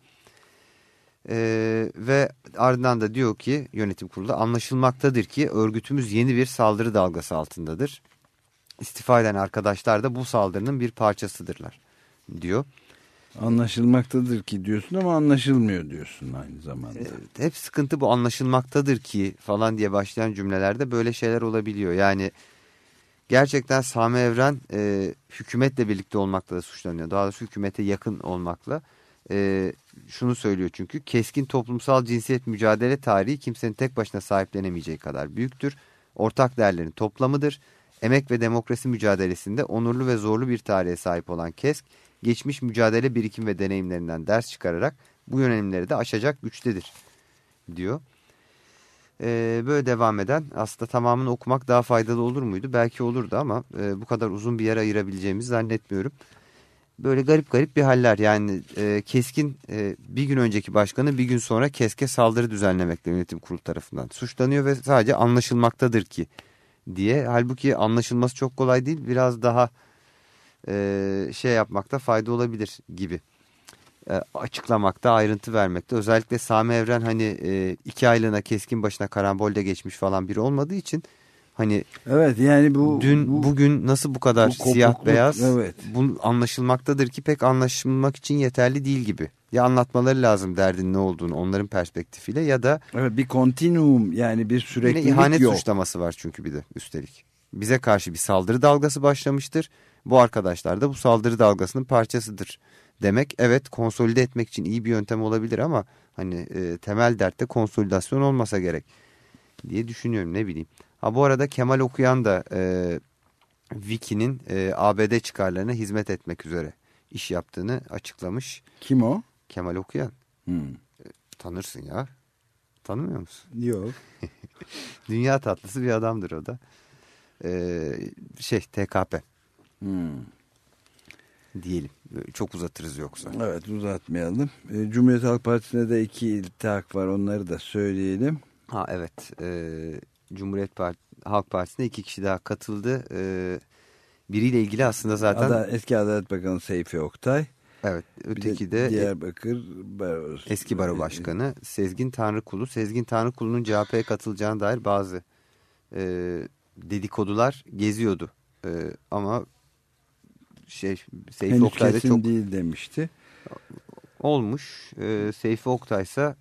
E, ve ardından da diyor ki yönetim kurulu anlaşılmaktadır ki örgütümüz yeni bir saldırı dalgası altındadır. İstifa eden arkadaşlar da bu saldırının bir parçasıdırlar diyor. Anlaşılmaktadır ki diyorsun ama anlaşılmıyor diyorsun aynı zamanda. Evet, hep sıkıntı bu anlaşılmaktadır ki falan diye başlayan cümlelerde böyle şeyler olabiliyor. Yani gerçekten Sami Evren e, hükümetle birlikte olmakla da suçlanıyor. Daha doğrusu hükümete yakın olmakla. E, şunu söylüyor çünkü keskin toplumsal cinsiyet mücadele tarihi kimsenin tek başına sahiplenemeyeceği kadar büyüktür. Ortak değerlerin toplamıdır. Emek ve demokrasi mücadelesinde onurlu ve zorlu bir tarihe sahip olan KESK, geçmiş mücadele birikim ve deneyimlerinden ders çıkararak bu yönelimleri de aşacak güçtedir diyor. Ee, böyle devam eden aslında tamamını okumak daha faydalı olur muydu? Belki olurdu ama e, bu kadar uzun bir yer ayırabileceğimizi zannetmiyorum. Böyle garip garip bir haller yani e, Keskin e, bir gün önceki başkanı bir gün sonra Keske saldırı düzenlemekle yönetim kurulu tarafından suçlanıyor ve sadece anlaşılmaktadır ki diye. Halbuki anlaşılması çok kolay değil biraz daha e, şey yapmakta fayda olabilir gibi. E, açıklamakta, ayrıntı vermekte. Özellikle Sami Evren hani e, iki aylığına keskin başına karambolde geçmiş falan biri olmadığı için hani evet yani bu dün bu, bugün nasıl bu kadar bu siyah beyaz evet. bu anlaşılmaktadır ki pek anlaşılmak için yeterli değil gibi. Ya anlatmaları lazım derdin ne olduğunu onların perspektifiyle ya da evet bir kontinuum yani bir süreklilik ihanet yok. suçlaması var çünkü bir de üstelik. Bize karşı bir saldırı dalgası başlamıştır. Bu arkadaşlar da bu saldırı dalgasının parçasıdır. Demek evet konsolide etmek için iyi bir yöntem olabilir ama hani e, temel dertte konsolidasyon olmasa gerek diye düşünüyorum ne bileyim. Ha bu arada Kemal Okuyan da e, Wiki'nin e, ABD çıkarlarına hizmet etmek üzere iş yaptığını açıklamış. Kim o? Kemal Okuyan. Hmm. E, tanırsın ya. Tanımıyor musun? Yok. Dünya tatlısı bir adamdır o da. Ee, şey TKP. Hmm. Diyelim. Çok uzatırız yoksa. Evet uzatmayalım. E, Cumhuriyet Halk Partisi'ne de iki iltihak var onları da söyleyelim. Ha evet. E, Cumhuriyet Part Halk Partisi'ne iki kişi daha katıldı. E, biriyle ilgili aslında zaten... Ada, eski Adalet Bakanı Seyfi Oktay. Evet. Öteki de, de Diyarbakır Baro, eski baro başkanı Sezgin Tanrıkulu. Sezgin Tanrıkulu'nun CHP'ye katılacağına dair bazı e, dedikodular geziyordu. E, ama şey Seyfi Henüz Oktay da çok değil demişti. Olmuş. E, Seyfi Oktay ise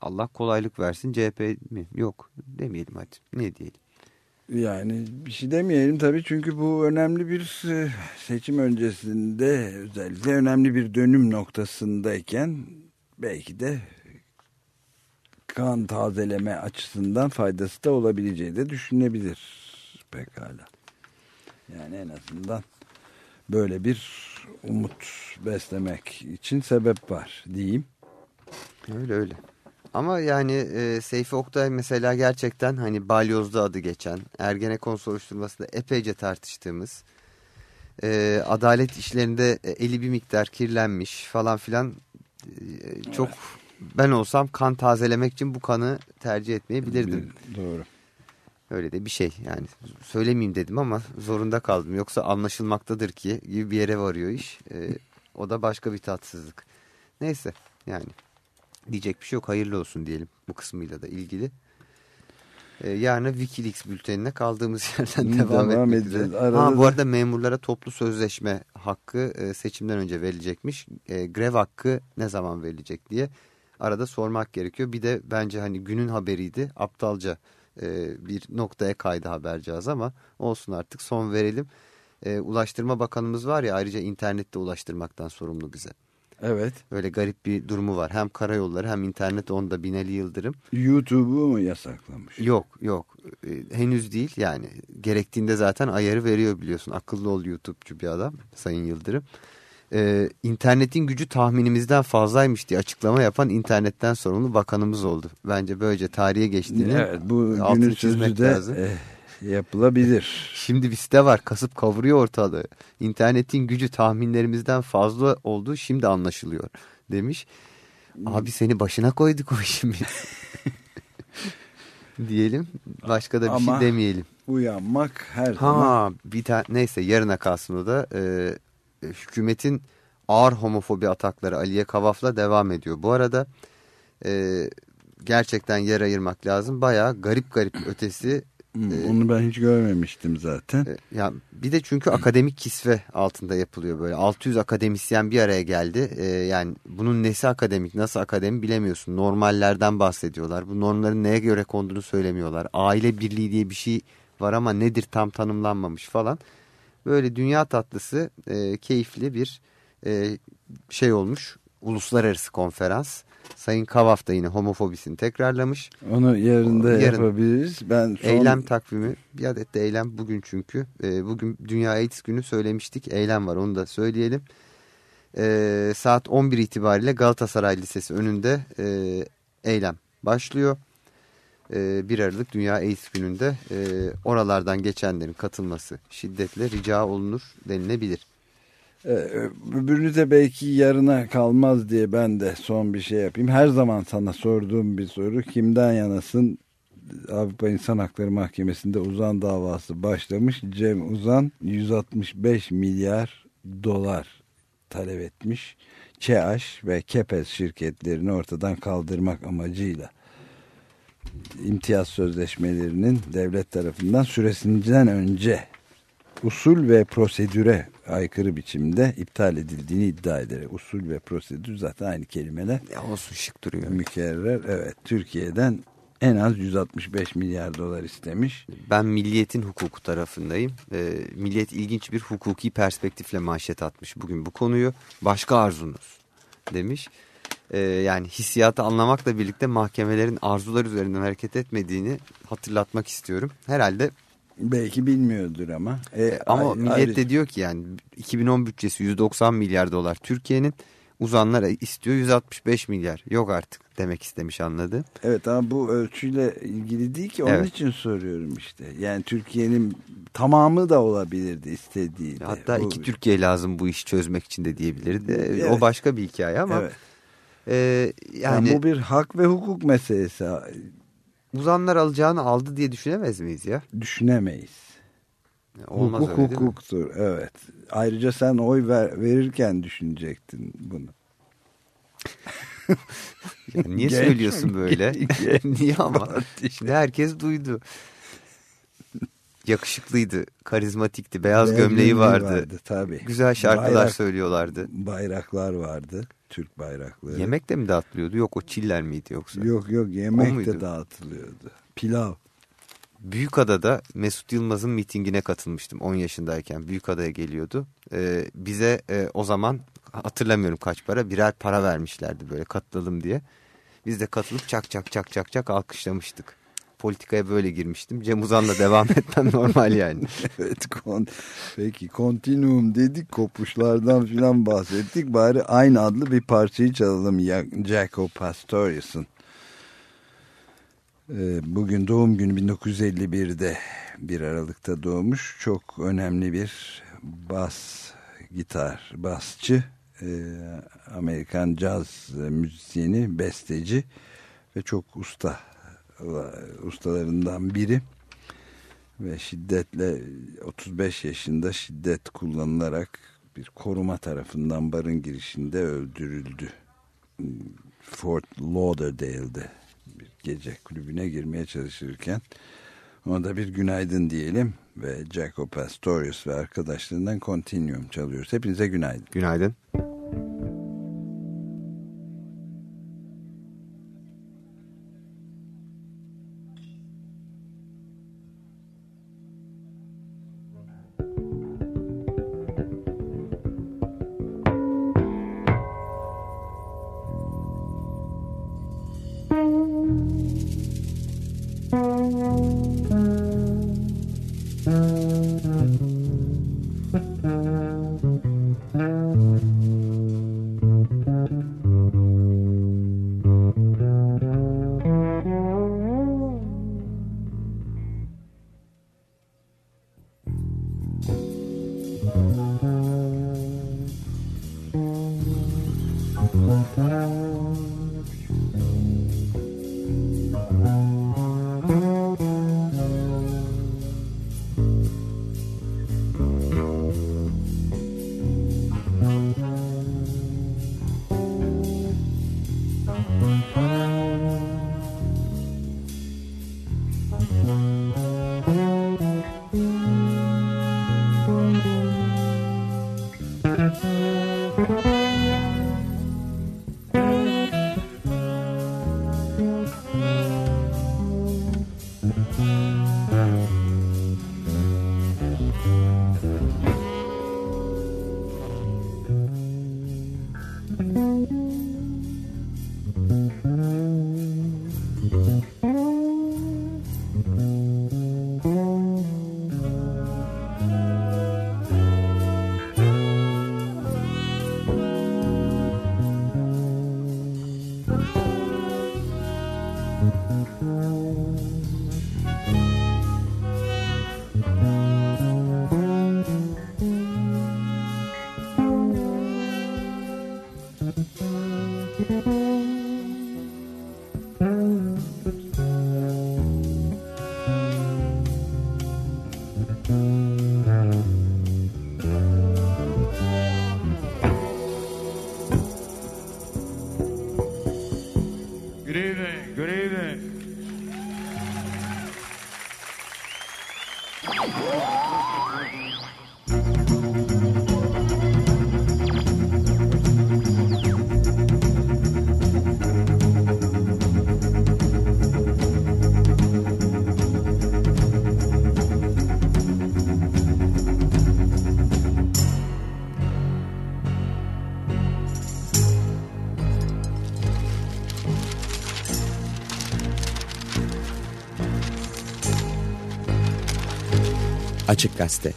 Allah kolaylık versin CHP mi? Yok demeyelim hadi. Ne diyelim? Yani bir şey demeyelim tabii çünkü bu önemli bir e, seçim öncesinde özellikle önemli bir dönüm noktasındayken belki de kan tazeleme açısından faydası da olabileceği de düşünülebilir pekala. Yani en azından böyle bir umut beslemek için sebep var diyeyim. Öyle öyle. Ama yani e, Seyfi Oktay mesela gerçekten hani balyozda adı geçen Ergenekon soruşturmasında epeyce tartıştığımız e, adalet işlerinde eli bir miktar kirlenmiş falan filan e, çok evet. ben olsam kan tazelemek için bu kanı tercih etmeyebilirdim. Doğru. Öyle de bir şey yani söylemeyeyim dedim ama zorunda kaldım yoksa anlaşılmaktadır ki gibi bir yere varıyor iş e, o da başka bir tatsızlık. Neyse yani diyecek bir şey yok hayırlı olsun diyelim bu kısmıyla da ilgili. Ee, yarın Wikileaks bültenine kaldığımız yerden devam, devam edeceğiz. Ha, bu arada memurlara toplu sözleşme hakkı e, seçimden önce verilecekmiş. E, grev hakkı ne zaman verilecek diye arada sormak gerekiyor. Bir de bence hani günün haberiydi aptalca e, bir noktaya kaydı habercağız ama olsun artık son verelim. E, Ulaştırma Bakanımız var ya ayrıca internette ulaştırmaktan sorumlu bize. Evet. Öyle garip bir durumu var. Hem karayolları hem internet onda Binali Yıldırım. YouTube'u mu yasaklamış? Yok yok. Ee, henüz değil yani. Gerektiğinde zaten ayarı veriyor biliyorsun. Akıllı ol YouTube'cu bir adam Sayın Yıldırım. E, internetin gücü tahminimizden fazlaymış diye açıklama yapan internetten sorumlu bakanımız oldu. Bence böylece tarihe geçtiğini Evet bu altını günün çizmek de lazım. eh, yapılabilir. Şimdi bir site var kasıp kavuruyor ortalığı. İnternetin gücü tahminlerimizden fazla olduğu şimdi anlaşılıyor demiş. Abi seni başına koyduk o işin. Diyelim başka da bir Ama şey demeyelim. Uyanmak her zaman Ha bir tane neyse yarına kalsın o da e, hükümetin ağır homofobi atakları Aliye Kavaf'la devam ediyor. Bu arada e, gerçekten yer ayırmak lazım. Bayağı garip garip ötesi. Hmm, e, onu ben hiç görmemiştim zaten. e, ya bir de çünkü akademik kisve altında yapılıyor böyle. 600 akademisyen bir araya geldi. E, yani bunun nesi akademik, nasıl akademi bilemiyorsun. Normallerden bahsediyorlar. Bu normların neye göre konduğunu söylemiyorlar. Aile birliği diye bir şey var ama nedir tam tanımlanmamış falan. Böyle dünya tatlısı e, keyifli bir e, şey olmuş. Uluslararası konferans. Sayın Kavaf da yine homofobisini tekrarlamış. Onu yarın da Yarın. yapabiliriz. Ben son Eylem takvimi bir adet de eylem bugün çünkü. E, bugün Dünya AIDS günü söylemiştik. Eylem var onu da söyleyelim. E, saat 11 itibariyle Galatasaray Lisesi önünde e, eylem başlıyor. E, 1 Aralık Dünya AIDS gününde e, oralardan geçenlerin katılması şiddetle rica olunur denilebilir. Ee, öbürünü de belki yarına kalmaz diye ben de son bir şey yapayım. Her zaman sana sorduğum bir soru kimden yanasın? Avrupa İnsan Hakları Mahkemesi'nde Uzan davası başlamış. Cem Uzan 165 milyar dolar talep etmiş. ÇEAŞ ve KEPES şirketlerini ortadan kaldırmak amacıyla imtiyaz sözleşmelerinin devlet tarafından süresinden önce usul ve prosedüre aykırı biçimde iptal edildiğini iddia ederek usul ve prosedür zaten aynı kelimeler. Ya olsun şık duruyor. Mükerrer evet Türkiye'den en az 165 milyar dolar istemiş. Ben milliyetin hukuku tarafındayım. E, milliyet ilginç bir hukuki perspektifle manşet atmış bugün bu konuyu. Başka arzunuz demiş. E, yani hissiyatı anlamakla birlikte mahkemelerin arzular üzerinden hareket etmediğini hatırlatmak istiyorum. Herhalde Belki bilmiyordur ama. E, ama ay- milliyet ayrıca- de diyor ki yani 2010 bütçesi 190 milyar dolar Türkiye'nin uzanlara istiyor 165 milyar. Yok artık demek istemiş anladı. Evet ama bu ölçüyle ilgili değil ki onun Evet. için soruyorum işte. Yani Türkiye'nin tamamı da olabilirdi istediği. Hatta Bu- iki Türkiye lazım bu işi çözmek için de diyebilirdi. Evet. O başka bir hikaye ama Evet. E, Yani, yani bu bir hak ve hukuk meselesi. uzanlar alacağını aldı diye düşünemez miyiz ya? Düşünemeyiz. Olmaz hukuk öyle hukuktur. Evet. Ayrıca sen oy ver, verirken düşünecektin bunu. Ya niye Genç söylüyorsun böyle? Genç niye ama? Şimdi herkes duydu. Yakışıklıydı, karizmatikti, beyaz, gömleği vardı. vardı, tabii. Güzel şarkılar Bayrak- söylüyorlardı. Bayraklar vardı. Türk bayrakları. Yemek de mi dağıtılıyordu? Yok o çiller miydi yoksa? Yok yok yemek de dağıtılıyordu. Pilav. Büyükada'da Mesut Yılmaz'ın mitingine katılmıştım 10 yaşındayken. Büyükada'ya geliyordu. Ee, bize e, o zaman hatırlamıyorum kaç para birer para vermişlerdi böyle katılalım diye. Biz de katılıp çak çak çak çak çak alkışlamıştık. Politikaya böyle girmiştim. Cem Uzan'la devam etmem normal yani. evet kon peki kontinuum dedik kopuşlardan filan bahsettik. Bari aynı adlı bir parçayı çalalım Jaco Pastorius'un. Ee, Bugün doğum günü 1951'de 1 Aralık'ta doğmuş. Çok önemli bir bas gitar basçı. Ee, Amerikan caz müzisyeni, besteci ve çok usta ustalarından biri ve şiddetle 35 yaşında şiddet kullanılarak bir koruma tarafından barın girişinde öldürüldü. Fort Lauderdale'de bir gece kulübüne girmeye çalışırken ona da bir günaydın diyelim ve Jaco Pastorius ve arkadaşlarından Continuum çalıyoruz. Hepinize günaydın. Günaydın. Açık Gazete